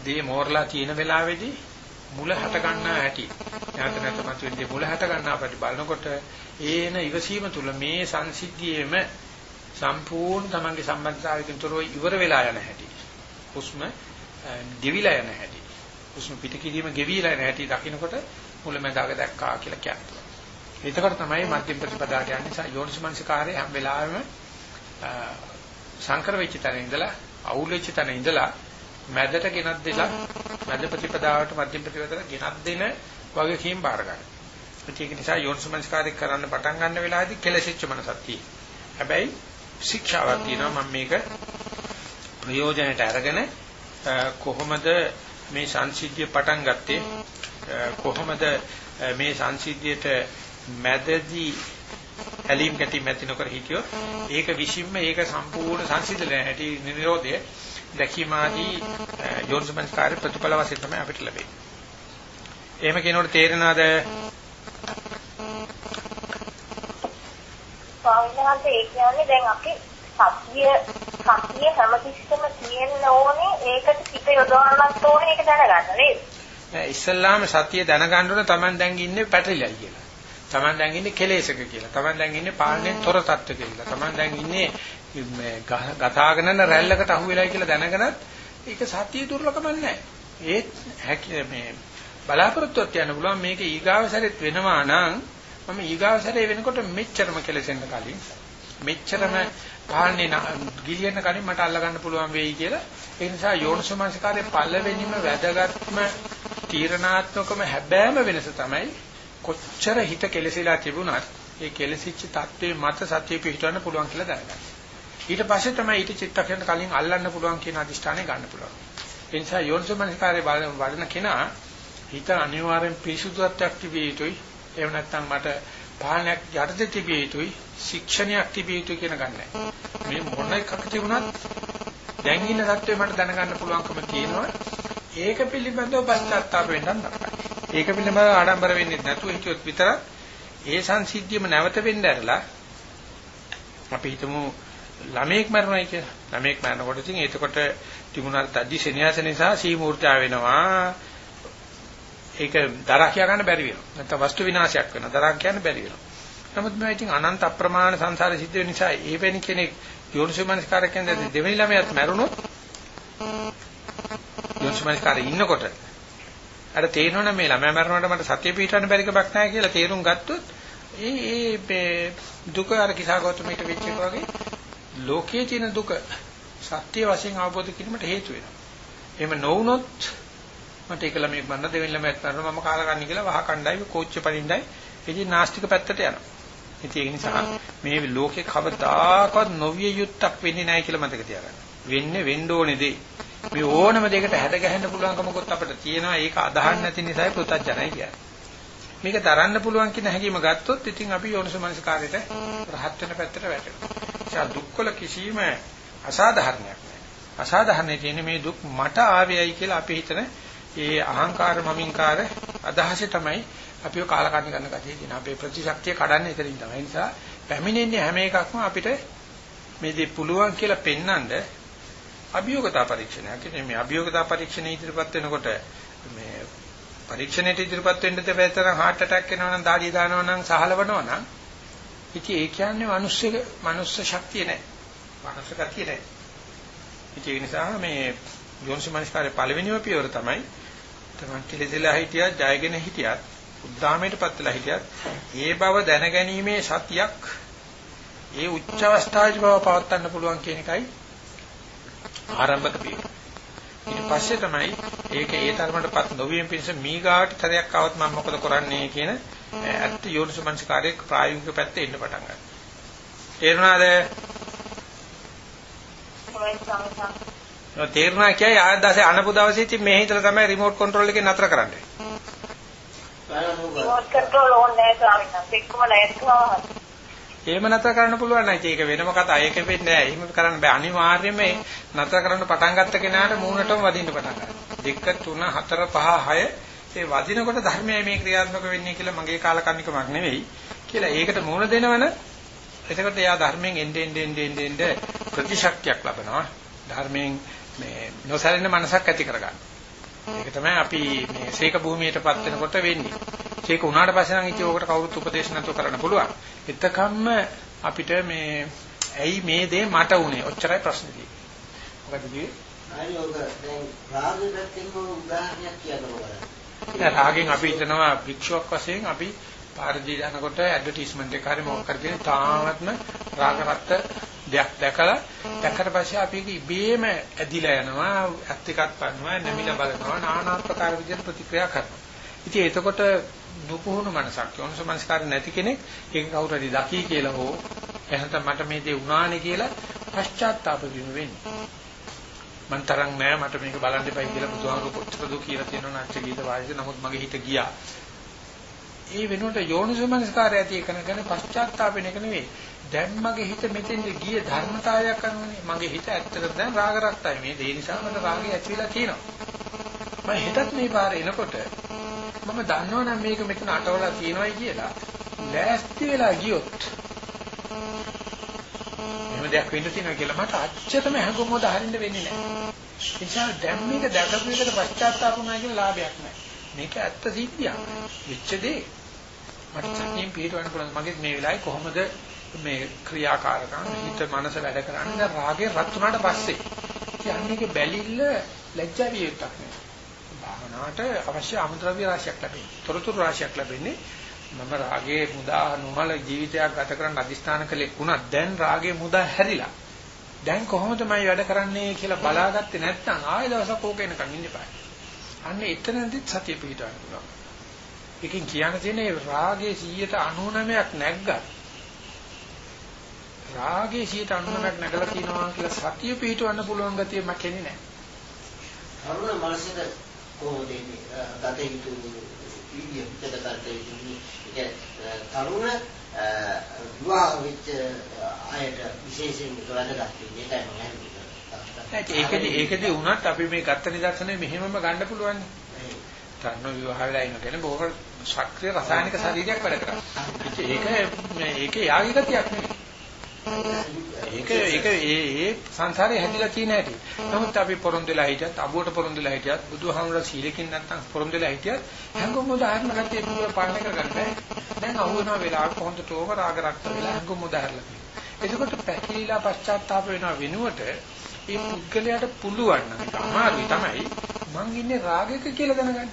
දේ මෝරලා තියෙන වෙලාවේදී මුල හට ගන්නා හැටි. නැවත නැවත මතුවෙන්නේ මුල හට ගන්නා පැති බලනකොට ඒන ඉවසීම තුල මේ සංසිද්ධියේම සම්පූර්ණ Tamanගේ සම්බන්ධතාවයකින් තොරව ඉවර වෙලා යන හැටි. හුස්ම ගෙවිලා යන හැටි. හුස්ම පිට කිරීම ගෙවිලා යන හැටි දකින්නකොට මුලැමැදාක දැක්කා කියලා කියනවා. එතකොට තමයි මධ්‍යම ප්‍රතිපදා කියන්නේ යෝනිසමනසිකාරය හැම වෙලාවෙම සංකර වෙච්ච තැන ඉඳලා අවුල් වෙච්ච තැන ඉඳලා මැදට ගෙනත් දෙලා මැද ප්‍රතිපදාවට මධ්‍යම ප්‍රතිපදාවට ගෙනත් දෙන වගකීම් බාර ගන්න. ඒක නිසා යෝනිසමනසිකාරය කරන්න පටන් ගන්න වෙලාවේදී කෙලෙසිච්ච මනසක් තියෙනවා. හැබැයි ශික්ෂාවක් තියෙනවා මම මේක ප්‍රයෝජනයට අරගෙන කොහොමද මේ සංසිද්ධිය පටන් ගත්තේ කොහොමද මේ සංසිද්ධියට මැදදී ඇලීම් ගැටි මැති නොකර හිටියොත් ඒක විශ්ින්ම ඒක සම්පූර්ණ සංසිඳන හැටි නිරෝධය දැකීම ආදී යෝනිසමස්කාර ප්‍රතිඵල වශයෙන් තමයි අපිට ලැබෙන්නේ. එහෙම කෙනෙකුට තේරෙනවද? ස්වාමීන් වහන්සේ ඒ කියන්නේ දැන් අපි සත්‍ය සත්‍ය හැමතිස්සෙම තියෙන්න ඕනේ ඒකට පිට යොදවන්නත් ඕනේ ඒක දැනගන්න නේද? නෑ ඉස්සල්ලාම සත්‍ය දැනගන්න ඕන Taman දැන් ඉන්නේ පැටලිලා කියලා. Taman දැන් ඉන්නේ කෙලෙසක කියලා. Taman දැන් ඉන්නේ පාලනයෙන් තොර තත්ත්ව කියලා. Taman දැන් ඉන්නේ මේ ගතාගෙන යන රැල්ලකට අහු වෙලා කියලා දැනගෙනත් ඒක සතිය දුර්ලභම නැහැ. ඒත් හැකි මේ බලාපොරොත්තුවක් තියන්න පුළුවන් මේක ඊගාව සැරෙත් වෙනවා නම් මම ඊගාව සැරේ වෙනකොට මෙච්චරම කෙලෙසෙන්න කලින් මෙච්චරම පාලනේ ගිලියන්න කලින් මට අල්ල ගන්න පුළුවන් වෙයි කියලා ඒ නිසා යෝනිසෝමනසිකාරයේ පළවෙනිම වැදගත්ම තීරණාත්මකම හැබෑම වෙනස තමයි කොච්චර හිත කෙලසිලා තිබුණත් ඒ කෙලසිච්ච தත්ත්වයේ මත සත්‍ය පිහිටවන්න පුළුවන් කියලා දැනගන්න. ඊට පස්සේ තමයි ඊට චිත්තක්ෂණ කලින් අල්ලන්න පුළුවන් කියන අදිෂ්ඨානය ගන්න පුළුවන්. ඒ නිසා යෝනිසමනස්කාරයේ වඩන කෙනා හිත අනිවාර්යෙන් පිරිසුදුත්වයක් තිබිය යුතුයි. එහෙම නැත්නම් මට පාලනයක් යටතේ තිබිය යුතුයි. ශික්ෂණයක් තිබිය යුතුයි කියන ගන්නෑ. මේ මොන එකක් තිබුණත් දැන් ඉන්න தත්ත්වය මට දැනගන්න පුළුවන්කම තියෙනවා. ඒක පිළිබඳව පශ්චාත්තාප වෙන්න නරකයි. ඒක පිළිබඳව ආඩම්බර වෙන්නේ නැතුව හිටියොත් විතරක් ඒ සංසිද්ධියම නැවත වෙන්න ඇරලා අපි හිතමු ළමෙක් මරණයි කියලා. ළමෙක් මරනකොට ඉතින් එතකොට තිබුණා තද්දි සෙනෙහස නිසා සීමූර්ජා වෙනවා. ඒක දරා කියා ගන්න බැරි වෙනවා. නැත්නම් වස්තු විනාශයක් වෙනවා. දරා කියන්න බැරි වෙනවා. නමුත් මේ ඉතින් අනන්ත අප්‍රමාණ සංසාරේ සිද්ධ වෙන නිසා ඒ වෙනි කෙනෙක් යෝනිසමනස්කාරකෙන් දෙවෙනි ළමයාත් මැරුණොත් යෝනිසමනස්කාරේ ඉන්නකොට අර තේරෙනවනේ මේ ළමයා මරනකොට මට සතිය පිටවන්න බැරි කමක් නැහැ කියලා තේරුම් ගත්තොත් ඒ ඒ දුක අර කිසాగෞතමීට වෙච්ච එක වගේ ලෝකයේ තියෙන දුක සත්‍ය වශයෙන් අවබෝධ කිරීමට හේතු වෙනවා. එහෙම නොවුනොත් මට ඒක ළමෙක් මන්න දෙවෙනි ළමයාත් මරනවා මම කාලකන්ණි කියලා වහ කණ්ඩායි කෝච්චි පරිණ්ඩයි ඉතින් නාස්තික පැත්තට යනවා. ඉතින් ඒ නිසා මේ ලෝකේ කවදාකවත් නොවිය යුත්තක් වෙන්නේ නැහැ කියලා මතක තියාගන්න. වෙන්නේ වෙන්න ඕනේ දේ. මේ ඕනම දෙයකට හැඩ ගැහෙන්න පුළුවන්කමකුත් අපිට තියෙනවා. ඒක අදහන්න නැති නිසායි පුතත්ජනයි කියන්නේ. මේක දරන්න පුළුවන් කියන හැඟීම ගත්තොත් ඉතින් අපි යෝනිසමනස්කාරයට රහත් වෙන පැත්තට වැටෙනවා. ඒ දුක්වල කිසිම අසාධාරණයක් නැහැ. අසාධාරණේ තියෙන්නේ මේ දුක් මට ආවේයි කියලා අපි හිතන ඒ අහංකාර මමින්කාර අදහසේ තමයි අපිව කාලකන්ණි කරන කතිය කියන අපේ ප්‍රතිශක්තිය කඩන්නේ එතනින් තමයි. ඒ නිසා පැමිණෙන්නේ හැම එකක්ම අපිට මේ දේ පුළුවන් කියලා පෙන්වන්න අභියෝගතා පරීක්ෂණයක්. ඉතින් මේ අභියෝගතා පරීක්ෂණ ඉදිරිපත් වෙනකොට මේ පරීක්ෂණයට ඉදිරිපත් වෙන්න දෙපැත්තට heart attack එනවා නම් දාඩිය දානවා නම් සහලවනවා නම් ඉතින් ඒ කියන්නේ මිනිස්සු මිනිස්ස ශක්තිය නැහැ. මනස ගතිය නැහැ. ඉතින් ඒ නිසා මේ යෝනිසමනස්කාරයේ පළවෙනිම පියවර තමයි තමන් කෙලෙදලා හිටියත් ජයගෙන හිටියත් උද්දාමයටපත් වෙලා හිටියත් ඒ බව දැනගැනීමේ සතියක් ඒ උච්ච අවස්ථාවේ බව පවත්වන්න පුළුවන් කියන එකයි ආරම්භක පියවර. ඊට පස්සේ තමයි ඒක ඒ තරමටපත් නොවීම පිණිස මීගාට තරයක් આવත් මම මොකද කරන්නේ කියන ඇත්ත යෝනිසමංස්කාරයේ ප්‍රායෝගික පැත්තේ ඉන්න පටන් ගන්නවා. තේරුණාද? ඔය තේරුණා කියයි ආයෙත් දැසේ අනපු දවසේ ඉතින් මේ හිතලා තමයි රිමෝට් කන්ට්‍රෝල් එකේ නතර කරන්නේ. රිමෝට් කන්ට්‍රෝල් ඕන් නැහැ ස්වාමීන් වහන්සේ. එක්කම නැතුවා. එහෙම නතර කරන්න පුළුවන් නැහැ. ඒක වෙනම කතා. ඒක වෙන්නේ නැහැ. එහෙම කරන්න බෑ. අනිවාර්යයෙන්ම නතර කරන්න පටන් ගත්ත කෙනාට මූණටම වදින්න පටන් ගන්නවා. 2 3 4 5 6 ඒ වදිනකොට ධර්මයයි මේ ක්‍රියාත්මක වෙන්නේ කියලා මගේ කාලකන්නිකමක් නෙවෙයි කියලා ඒකට මූණ දෙනවන එතකොට එයා ධර්මයෙන් එන්නේ එන්නේ එන්නේ ප්‍රතිශක්තියක් ලබනවා ධර්මයෙන් මේ නොසැලෙන මනසක් ඇති කරගන්න. ඒක තමයි අපි මේ සීක භූමියටපත් වෙනකොට වෙන්නේ. සීක උනාට පස්සේ නම් ඉතින් ඕකට කවුරුත් උපදේශ නැතුව කරන්න පුළුවන්. එතකම්ම අපිට මේ ඇයි මේ දේ මට උනේ? ඔච්චරයි ප්‍රශ්නේ. මොකද කිව්වේ? හරි ඔක දැන් රාගයෙන් උදාහරණයක් කියන්න ඕන. රාගෙන් අපි හිතනවා භික්ෂුවක් වශයෙන් අපි පාරදී යනකොට ඇඩ්වර්ටයිස්මන්ට් එක හරි මොකක් හරි කියන තාමත්ම රාග රත්ත දෙයක් දැකලා දැක්කට පස්සේ අපි ඉබේම ඇදිලා යනවා ඇත් එකක් පන්නවා නැමිලා බලනවා নানা ආකාර විදිහට ප්‍රතික්‍රියා කරනවා. ඉතින් එතකොට දුකුහුණු මනසක් යොන්සමනස්කාර නැති කෙනෙක් ඒක කවුරු හරි දකි කියලා හෝ එහෙනම් මට මේ දේ වුණානේ කියලා පශ්චාත්තාප වීම වෙන්නේ. මං තරම් නෑ මට මේක බලන්න එපයි කියලා බුදුහාමුදුරු කොච්චර දු කියලා තියෙනවා නැච්ච ගීත වාදිත නමුත් මගේ හිත ගියා. ඒ වෙනුවට යෝනිසමනස්කාරය ඇති එකන ගැන පශ්චාත්තාපෙන එක නෙවෙයි. දැන් මගේ හිත මෙතෙන්ද ගිය ධර්මතාවයක් අනුවනේ මගේ හිත ඇත්තට දැන් රාග රක්තයි මේ දේ නිසා මට රාගය ඇති වෙලා තියෙනවා. මම හිතත් මේ පාරේ එනකොට මම දන්නවනම් මේක මෙතන අටවලා තියෙනවයි කියලා ලෑස්ති වෙලා ගියොත් එහෙම දෙයක් වෙන්න තියෙනවා කියලා මට අච්චතම හැඟුම් මොද හරින්න වෙන්නේ නැහැ. ඒ නිසා දැන් මේක දැකපු එකට පශ්චාත්තාප වුණා කියන ලාභයක් නැහැ. මේක ඇත්ත සිද්ධියක්. වෙච්ච දේ. මට සතියෙන් පිටවන්න පුළුවන් මගේ මේ වෙලාවේ කොහොමද මේ ක්‍රියාකාරකම් හිත මනස වැඩ කරන්නේ දැන් රාගේ රත් වුණාට පස්සේ. කියන්නේ ඒක බැලිල්ල ලැජ්ජා විය යුක්තක් නෙවෙයි. භාවනාවට අවශ්‍ය අමුද්‍රව්‍ය රාශියක් ලැබෙන්නේ. තොරතුරු රාශියක් ලැබෙන්නේ මම රාගයේ මුදා නොහල ජීවිතයක් ගත කරන්න අදිස්ථාන කළේ වුණත් දැන් රාගයේ මුදා හැරිලා. දැන් කොහොමද මම වැඩ කරන්නේ කියලා බලාගත්තේ නැත්නම් ආයෙ දවසක් ඕක එනකන් ඉන්න එපා. අන්න එතනදිත් සතිය පිටවන්න පුළුවන්. එකකින් කියන්න තියෙන්නේ රාගයේ 199ක් නැග්ගත් රාගයේ 199ක් නැගලා තියෙනවා කියලා සතිය පිටවන්න පුළුවන් ගතිය මම කියන්නේ නැහැ. කරුණ මනසට කොහොමද ඉන්නේ? ගත යුතු පිටත කරට යුතු තරුණ විවාහ වෙච්ච අයට විශේෂයෙන් වැදගත් වෙන්නේ ඒකයි මම ඒකදී ඒකදී වුණත් අපි මේ ගත්ත නිදර්ශනේ මෙහෙමම ගන්න පුළුවන්. තරුණ විවාහ වෙලා ඉන්න කෙනෙක් බොහෝ ශක්තිය රසායනික ශරීරයක් වැඩ කරා. ඒක ඒක යාගික ගතියක් නෙවෙයි. ඒක ඒක ඒ ඒ සංසාරේ හැදිලා තියෙන හැටි. නමුත් අපි පොරොන්දු වෙලා හිටියත්, අබුවට පොරොන්දු වෙලා හිටියත්, බුදුහාමුදුරුවෝ සීලකින් නැත්තම් පොරොන්දු වෙලා හිටියත් හැංගුම් උදාහරණ ගත්තේ පුදුර පාලනය කරගන්න බෑ. දැන් අහුවෙනවා වෙලාවට කොහොමද තෝම රාග රක්ත වෙලා හැංගුම් උදාහරණ තියෙනවා. එතකොට පැකිලිලා පශ්චාත්තාප වෙනවා වෙනුවට මේ පුද්ගලයාට පුළුවන් නම් අමාරුයි තමයි මං ඉන්නේ රාගයක කියලා දැනගන්න.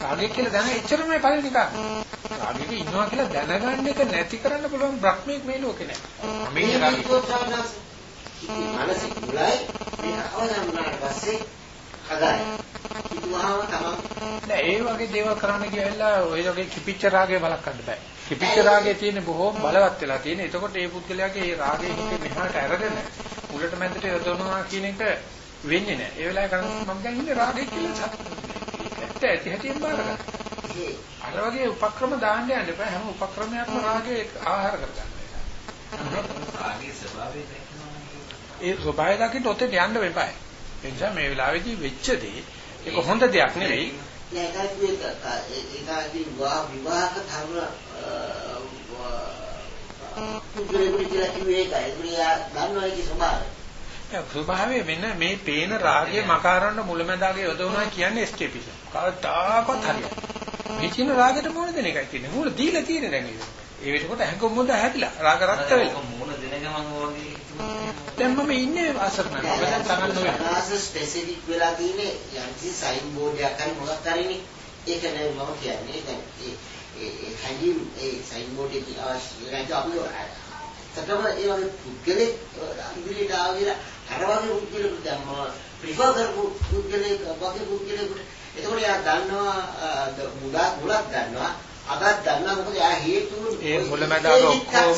රාගය කියලා දැන එච්චරමයි පළවෙනි කාරණා. රාගෙක ඉන්නවා කියලා දැනගන්න එක නැති කරන්න පුළුවන් බ්‍රහ්මයක් මේ ලෝකේ නැහැ. මේ රාගෙ මානසික මුලයි මේ අවලම්නාට පස්සේ හදායි. ඉතුවාම තමයි. නෑ ඒ වගේ දේවල් කරන්න ගියලා ඔය වගේ කිපිච්ච රාගය බලකන්න බෑ. කිපිච්ච රාගයේ තියෙන බොහෝ බලවත් වෙලා තියෙන. එතකොට ඒ පුද්ගලයාගේ ඒ රාගයේ හිතේ මෙහාට අරගෙන මුලට මැදට යොදවනවා කියන එක වෙන්නේ නෑ. ඒ වෙලාවේ කරන්නේ මම දැන් ඉන්නේ රාගය කියලා ඇත්ත ඇති හැටියෙන් බාරගන්න. අර වගේ උපක්‍රම දාන්න යන්න එපා. හැම උපක්‍රමයක්ම රාගේ ආහාර කරගන්න. රාගේ ස්වභාවය ඒ ස්වභාවය දකින්න ඔතේ යන්න එපා. ඒ නිසා මේ වෙලාවේදී වෙච්ච දේ ඒක හොඳ දෙයක් නෙවෙයි. ඒකයි ඒකයි විවාහ ධර්ම ස්වභාවය. වෙන මේ පේන රාගයේ මකාරන්න මුලැමැදාගේ යොදවනවා කියන්නේ එස්කේපිසම්. කවදාකවත් හරියන්නේ. මේ කියන රාගෙට මොන දෙන එකයි තියෙන්නේ. මූල දීලා තියෙන්නේ දැන් ඒක. ඒ වෙනකොට හැංගොම් මොඳ හැදිලා රාග රක්ත වෙලා. මූණ දෙන ගමන් වගේ දැන් මම ඉන්නේ අසරණ. ඔබ දැන් තරන්න නොවේ. නාස ස්පෙસિෆික් වෙලා තියෙන්නේ යම්කි සයින් බෝඩ් එකක් හරි මොකක් හරිනේ. ඒක නෙවෙයි මම කියන්නේ. දැන් ඒ ඒ හැංගීම් ඒ සයින් බෝඩ් එකේ අවශ්‍ය නැහැ අපි තකම ඒ වගේ පුද්ගලෙක් ඉදිරියට ආවිලා අර වගේ පුද්ගලෙකුට දැන් මම ප්‍රිෆර් කරපු පුද්ගලෙක් වගේ පුද්ගලෙකුට එතකොට යා දන්නවා මුලක් මුලක් දන්නවා අදත් දන්නා මොකද යා හේතුන් ඒ මුලමදාග ඔක්කොම.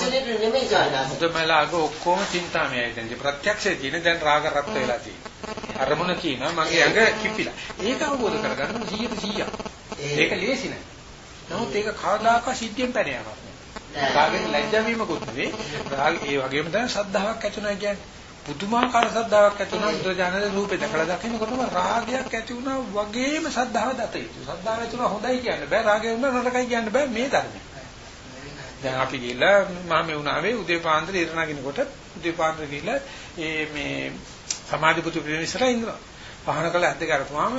මුලමදාග ඔක්කොම චින්තාමයයි දැන් ප්‍රත්‍යක්ෂයේ තියෙන දැන් රාග රත් වෙලා තියෙනවා. අරමුණ කියනවා මගේ ඇඟ කිපිලා. ඒක අවබෝධ කරගන්න 100%ක්. ඒක ලේසි නෑ. නමුත් ඒක කවදාකවත් සිද්ධියෙන් පැන යනවා. රාගෙන් ලැජ්ජා වීමකුත් නෙවෙයි. රාග ඒ වගේම තමයි ශ්‍රද්ධාවක් ඇති වෙනවා කියන්නේ. පුදුමාකාර ශ්‍රද්ධාවක් ඇති වෙනවා බුදුජානක රූපේ දැකලා දකින්නකොටම රාගයක් ඇති වුණා වගේම ශ්‍රද්ධාව දත යුතුයි. ශ්‍රද්ධාව ඇති වුණා හොඳයි කියන්න බෑ. රාගය වුණා නරකයි කියන්න බෑ මේ ධර්මය. දැන් අපි ගිහලා මම මේ උනාවේ උදේ පාන්දර ඉර නගිනකොට උදේ පාන්දර ගිහලා ඒ මේ සමාධි පුතු පිරිමිසලා ඉන්නවා. පහන කළ ඇද්ද කරපුවාම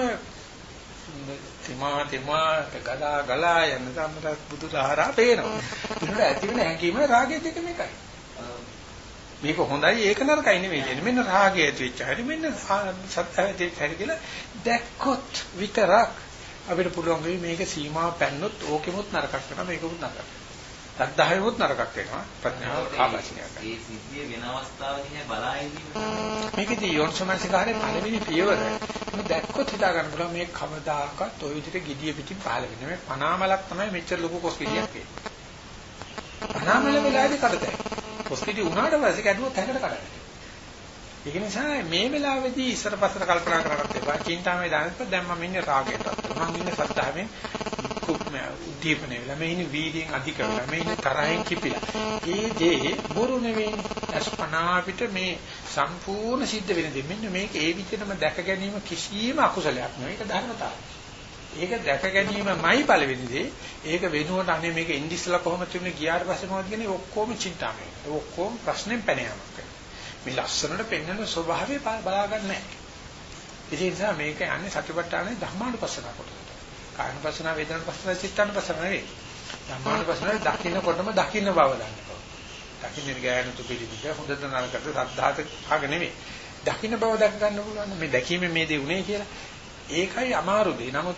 තිමා තිමා ගලා ගලා යන තමයි බුදුසහරා පේනවා. ඒකට ඇති වෙන හැඟීම රාගය දෙකම එකයි. මේක හොඳයි ඒක නරකයි නෙවෙයි කියන්නේ. මෙන්න රාගය ඇති වෙච්ච හැටි මෙන්න සත්‍යය ඇති වෙච්ච හැටි කියලා දැක්කොත් විතරක් අපිට පුළුවන් වෙයි මේක සීමා පැන්නොත් ඕකෙමුත් නරකක් වෙනවා මේකෙමුත් නරකක්. සද්ධායෙමුත් නරකක් වෙනවා ප්‍රඥාව කාබාසිනියක්. ඒ සිද්ධිය වෙන අවස්ථාවකදී බලා ඉඳීම මේකදී යෝනිසමනසිකාරේ පළවෙනි පියවර මේ දැක්කොත් හිතා ගන්න පුළුවන් මේ කවදාකවත් ওই විදිහට gediya පිටින් පහළ වෙන්නේ මේ පනාමලක් තමයි මෙච්චර ලොකු කොස් ගෙඩියක් වෙන්නේ. පනාමල වෙලාවේදී කඩතයි. පොස්කිටි උනාට පස්සේ කැඩුවොත් හැකට කඩන්නේ. ඒක නිසා මේ වෙලාවේදී ඉස්සර පස්සට කල්පනා කරන්නත් එපා. චින්තාමය දානත් දැන් මම ඉන්නේ රාගයට. මම ඉන්නේ සද්ධාවෙන් උද්දීපන වෙලා මේ ඉන්නේ වීර්යයෙන් අධික වෙලා මේ ඉන්නේ තරහෙන් කිපිලා. ඒ දේ බොරු නෙවෙයි. අස්පනා අපිට මේ සම්පූර්ණ සිද්ධ වෙන දේ. මෙන්න මේක ඒ විදිහටම දැක ගැනීම කිසියම් අකුසලයක් නෙවෙයි. ඒක ධර්මතාවය. ඒක දැක ගැනීමමයි පළවෙනි දේ. ඒක වෙනුවට අනේ මේක ඉන්දිස්ලා කොහොමද තිබුණේ ගියාට පස්සේ මොකද කියන්නේ ඔක්කොම චින්තාමය. ඔක්කොම ප්‍රශ්නෙම් පැන යamak. මේ ලස්සනට පෙන්වන ස්වභාවය බලා ගන්න නැහැ. ඒ නිසා මේක යන්නේ සතිපට්ඨානේ ධර්මානුපස්සන කොටසට. කායනුපස්සන වේදනානුපස්සන චිත්තානුපස්සන නෙවෙයි. ධර්මානුපස්සන දකින්නකොටම දකින්න බව ගන්න. දකින්න ගෑනු තුපිලිද හොඳට නරකට සද්ධාත භාග නෙවෙයි. දකින්න බව දැක ගන්න පුළුවන්. මේ දැකීමෙන් මේ දේ උනේ කියලා. ඒකයි අමාරු දේ. නමුත්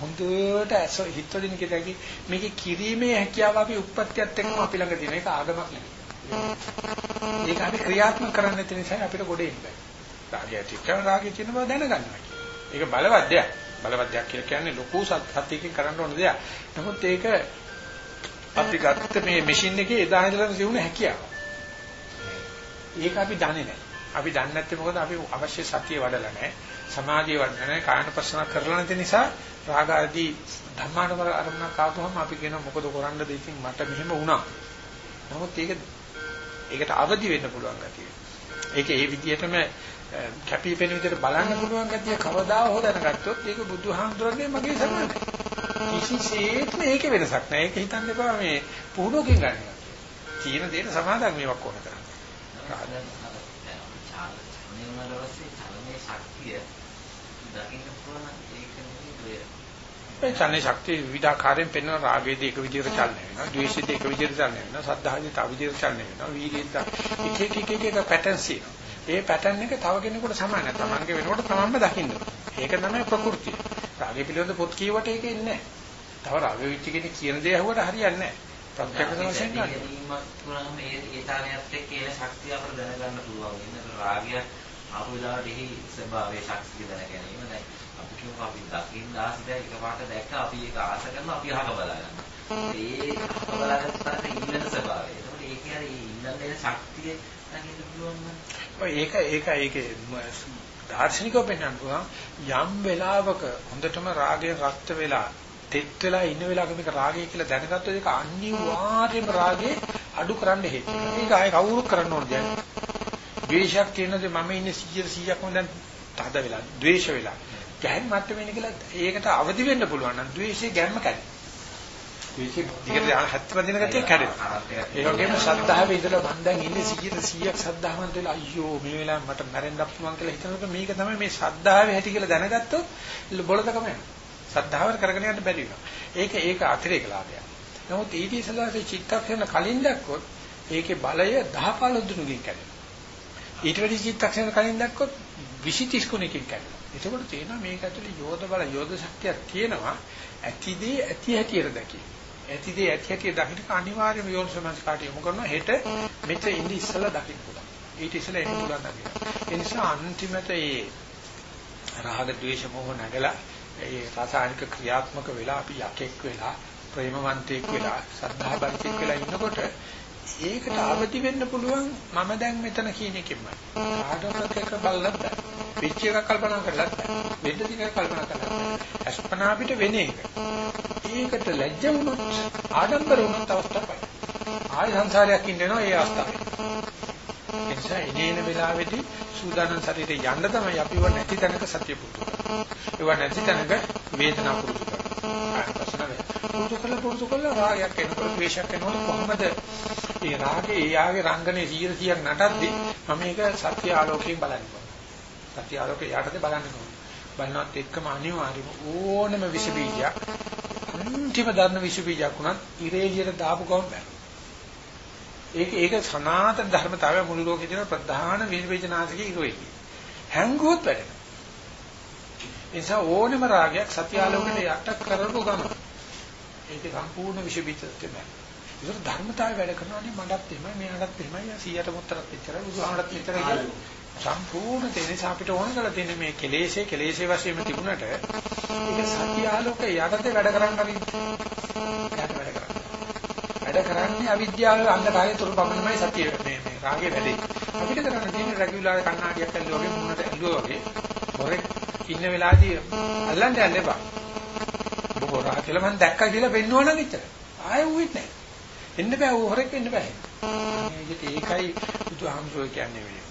හොඳට ඇස හිතවදින කෙටකි මේකේ කිරීමේ හැකියාව අපි උප්පත්තියත් එක්කම අපි ළඟ තියෙන එක ආගමක් නෙවෙයි. ඒක අපි ක්‍රියාත්මක කරන්න නැති නිසා අපිට ගොඩ එන්න බෑ. රාගය තිකන රාගය තියෙන බව දැනගන්නවා. ඒක බලවත් දෙයක්. බලවත් දෙයක් කියලා කියන්නේ ලොකු සත්‍යයකින් කරන්න ඕන දෙයක්. නමුත් ඒක අපි ගත්ත මේ මැෂින් එකේ එදා ඉඳලා තියුණ හැකියාව. ඒක අපි දන්නේ නැහැ. අපි දන්නේ නැත්තේ මොකද අපි අවශ්‍ය සතිය වඩලා නැහැ. සමාධිය වඩලා නැහැ. කායනපස්සන කරලා නැති නිසා රාග ආදී ධර්මානුකර අරමුණක් ආවම අපි කියනවා මොකද කරන්නද ඉතින් මට මෙහෙම වුණා. නමුත් ඒක ඒකට අවදි වෙන්න පුළුවන් ගැතිය. ඒක ඒ විදිහටම කැපිපෙන විදිහට බලන්න පුළුවන් ගැතිය කවදා හෝ දැනගත්තොත් ඒක බුදුහාමුදුරනේ මගේ සමානයි. කිසිසේත්ම ඒක වෙනසක් නැහැ. ඒක හිතන්න එපා මේ පුහුණුවකින් ගන්න. තියෙන දේට සමාදම් මේවක් ඕන කරන්නේ. ඒ චලන ශක්තිය විවිධාකාරයෙන් පෙන්වන රාගයේදී එක විදිහට චලනය වෙනවා, ද්වේෂයේදී එක විදිහට චලනය වෙනවා, සද්ධායේදී තව විදිහට චලනය වෙනවා, වීර්යයේදී එක එක එක එක පැටර්න්ස් තියෙනවා. ඒ පැටර්න් එක තව කෙනෙකුට සමාන නැහැ. Tamange වෙනකොට Tamanම දකින්න. ඒක තමයි ප්‍රകൃතිය. රාගය පිළිබඳ පොත් කියවට ඒක එන්නේ නැහැ. තව රාග වෙච්ච කෙනෙක් කියන දේ අහුවට හරියන්නේ නැහැ. ප්‍රත්‍යක්ෂ වශයෙන් ගන්න. ඒ ඒ තාලයත් එක්ක එන ශක්තිය අපිට දැනගන්න පුළුවන්. ඉන්න රාගය ආපු වෙලාවට එහි ස්වභාවයේ ශක්තිය දැන ගැනීම දැන් අපි කියමු අපි දකින්න ආසිත එකපාරට දැක්ක අපි ඒක ආස කරනවා අපි අහක බලා ගන්නවා. ඒ අහක බලාගත්තාට ඉන්න ස්වභාවය. ඒකට ඒක හරි ඉන්න දෙන ශක්තිය දකින්න පුළුවන් නම්. ඔය ඒක ඒක ඒකේ දාර්ශනිකව පෙන්වන්න පුළුවන් යම් වෙලාවක හොඳටම රාගය රක්ත වෙලා තෙත් වෙලා ඉන්න වෙලාවක මේක රාගය කියලා දැනගත්තොත් ඒක අනිවාර්යයෙන්ම රාගේ අඩු කරන්න හේතු වෙනවා. ඒක ආයේ කවුරුත් කරන්න ඕන දෙයක්. ද්වේෂයක් තියෙනද මම ඉන්නේ 100 100ක්ම දැන් තද වෙලා ද්වේෂ වෙලා ගැහන් මට්ටමේ ඉන්න කියලා ඒකට අවදි වෙන්න පුළුවන් නම් ද්වේෂයේ ගැම්ම කැඩේ. ද්වේෂයේ දිගට හත් වදින ගතිය කැඩේ. ඒ වගේම ශ්‍රද්ධාවේ ඉඳලා මම දැන් ඉන්නේ 100 100ක් ශ්‍රද්ධාවන්ත වෙලා අයියෝ මේ වෙලාවේ මට මැරෙන්න පුළුවන් කියලා හිතනකොට මේක තමයි මේ ශ්‍රද්ධාවේ හැටි කියලා දැනගත්තොත් බොළදකම යනවා. ශ්‍රද්ධාව කරගෙන යන්න බැරි වෙනවා. ඒක ඒක අතිරේක ලාභයක්. නමුත් ඊට ඉස්සෙල්ලා චිත්තක්ෂණ කලින් දැක්කොත් ඒකේ බලය 10 15 දුනුකින් කැඩෙනවා. ඊට වැඩි චිත්තක්ෂණ කලින් දැක්කොත් 20 30 ගුණකින් කැඩෙනවා. එතකොට තේනවා මේක ඇතුලේ යෝධ බල යෝධ ශක්තියක් තියෙනවා. ඇතිදී ඇති හැටියට දැකේ. ඇතිදී ඇති හැටියට දකින්න අනිවාර්යයෙන්ම යෝධ සමාජකාට යොමු කරනවා. හෙට මෙතන ඉඳි ඉස්සලා දකින්න පුළුවන්. ඊට ඉස්සලා එන්න පුළුවන් දකින්න. ඒ නිසා අන්තිමට මේ රාග ద్వේෂ මොහ නැගලා ඒ රසායනික ක්‍රියාත්මක වෙලා අපි යකෙක් වෙලා ප්‍රේමවන්තයෙක් වෙලා සද්ධාබන්තයෙක් වෙලා ඉන්නකොට ඒකට අවදි වෙන්න පුළුවන් මම දැන් මෙතන කියන එකෙන්මයි. කාටවත් එක බලලත් බෑ. පිච්ච එකක් කල්පනා කරලත් බෑ. වෙද්ද ටිකක් කල්පනා කරලත් බෑ. අස්පනා පිට වෙන එක. ඒකට ලැජ්ජ වුණොත් ආඩම්බර වුණොත් අවස්ථාවක්. ආය සංසාරයක් ඉන්නනවා ඒ අවස්ථාවේ. එනිසා එනේන වෙලාවේදී සූදානම් ශරීරේ යන්න තමයි අපිව නැති තැනක සතිය පුරුදු කරන්නේ. ඒව නැති තැනක වේදනා පුරුදු කරනවා. ආයතන පුරුදු කළ පුරුදු කළ රාගයක් එනකොට ද්වේෂයක් එනකොට කොහොමද ඒ රාගේ එයාගේ රංගනේ 100 100ක් නටද්දි මම මේක සත්‍ය ආලෝකයෙන් බලන්නේ. සත්‍ය ආලෝකේ යටතේ බලන්නේ කොහොමද? බලනවත් එක්කම අනිවාර්යම ඕනම විස බීජයක් අන්තිම ධර්ම විස බීජයක් උනත් ඉරේලියට දාපු ගමන් බෑ. ඒක ඒක සනාතන ධර්මතාවය මුළු ලෝකේ තියෙන ප්‍රධාන විවේචනාසිකේ ඉරෝයි. හැංගුවොත් වැඩ. නිසා ඕනෙම රාගයක් සත්‍ය ආලෝකයට යට කරපු ගමන් ඒක සම්පූර්ණ විස බීජයක් තමයි. ඒක ධර්මතාවය වැඩ කරනවානේ මඩත් එහෙමයි මෙයාටත් එහෙමයි 100ට මුත්තරත් එච්චරයි බුදුහාමරත් එච්චරයි කියලා සම්පූර්ණ තේනස අපිට ඕන කරලා තියෙන මේ කෙලෙසේ කෙලෙසේ වශයෙන්ම තිබුණට ඒක සත්‍ය ආලෝකයේ යටතේ වැඩ කරන්න හරි යට වැඩ කරන්නේ වැඩ කරන්නේ අවිද්‍යාව අන්ධකාරය තුරු පමණමයි සත්‍ය මේ මේ රාගේ වැඩේ. අපිට කරන්න තියෙන රැගියුලාර කණ්ණාඩියක් ඇල්ලුවා වගේ මුණට ඇල්ලුවා වගේ. හොරෙක් ඉන්න වෙලාවදී අල්ලන්න යන්න එපා. බොහොරා කියලා මම දැක්කා කියලා පෙන්වනවා නම් එච්චර. ආයෙ උවෙත් නැහැ. එන්න බෑ ඌ හොරෙක් වෙන්න බෑ. ඒකයි බුදුහාමුදුරුවෝ කියන්නේ මේ.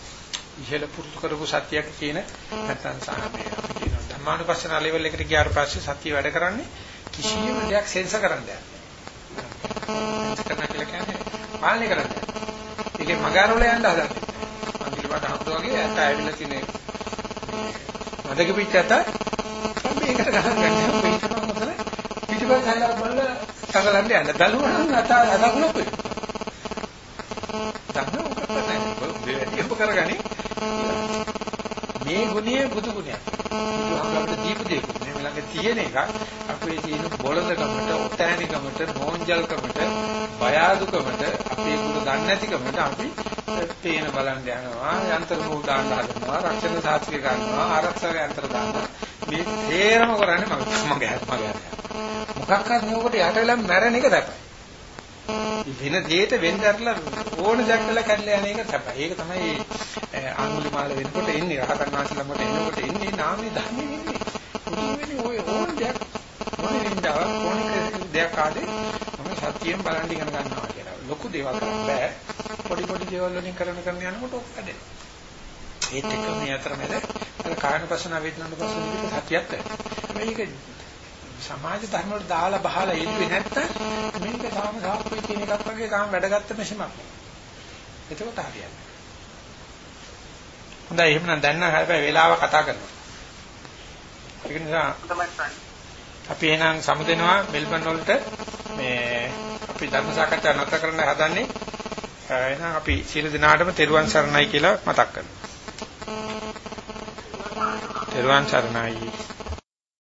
ඉහළ පුරුදු කරපු සත්‍යයක් කියන නැත්නම් සාමය. අපි කියන ධර්මානුපස්සන ලෙවල් එකට ගියාට පස්සේ සත්‍ය වැඩ කරන්නේ කිසියම් දෙයක් සෙන්ස කරන්න යන්නේ. කරන්න කියලා කියන්නේ පාලනය කරන්න. ඒකේ මගාරවල යන්න හදන්නේ. අන්තිමට හම්බුව වගේ ඇත්ත ඇවිල්ලා තියෙන මදක පිටත මේකට ගහන්න ගන්න. පිටපස්සට පිටපස්සට හැලලා බලලා තකලන්න යන්න. බැලුවා නම් අත අදකුණක් වෙයි. දන්න උකට නැහැ. දෙවියන් කරගනි. මේ ගුණය බුදු ගුණයක්. බුදුහාමරට දීපු දෙයක්. මේ ළඟ තියෙන එක අපේ තියෙන බොළඳකමට, ඔතෑනිකමට, නෝන්ජල්කමට, බය අඩුකමට, අපේ ගුණ දන්නේ නැතිකමට අපි තේන බලන්න යනවා, යන්ත්‍ර නූල් දාන්න හදනවා, රක්ෂණ සාත්‍රික ගන්නවා, ආරක්ෂක යන්ත්‍ර දානවා. මේ තේරම කරන්නේ මගේ මගේ මගේ. මොකක්වත් නුවකට යට වෙලා මැරෙන එක සැපයි. වෙන දෙයක වෙන්න ඇරලා ඕන දැක්කලා කැඩලා යන එක සැපයි. ඒක තමයි අනුලිමාල වෙනකොට එන්නේ රහතන් වහන්සේ ළමට එනකොට එන්නේ නාමයේ ධර්මයේ වෙන්නේ. මුලින් වෙන්නේ ඔය ඕන දෙයක් මොනේ වින්දාව ඕන දෙයක් ආදී මම සත්‍යයෙන් බලන් ඉගෙන ගන්නවා කියලා. ලොකු දේවල් කරන්න බෑ. පොඩි පොඩි දේවල් වලින් කරන කරන යනකොට ඔක්ක කැඩෙනවා. ඒත් එක්ක මේ අතරමැද අර කායන පස්සන වේදනාන පස්සන විදිහට සතියක් නැහැ. මේක සමාජ ධර්ම වල දාලා බහලා ඉල්ලුවේ නැත්තම් මේක තාම සාප්පේ කියන එකක් වගේ තාම වැඩගත්ත මෙෂමක්. එතකොට හරියන්නේ. හොඳයි එහෙනම් දැන් නම් හැබැයි වෙලාව කතා කරනවා. ඒක නිසා අපි එහෙනම් සමුදෙනවා මෙල්බන් වලට මේ අපි ධර්ම සාකච්ඡා නැවත කරන්න හදන්නේ. එහෙනම් අපි සියලු දෙනාටම තෙරුවන් සරණයි කියලා මතක් කරනවා. තෙරුවන් සරණයි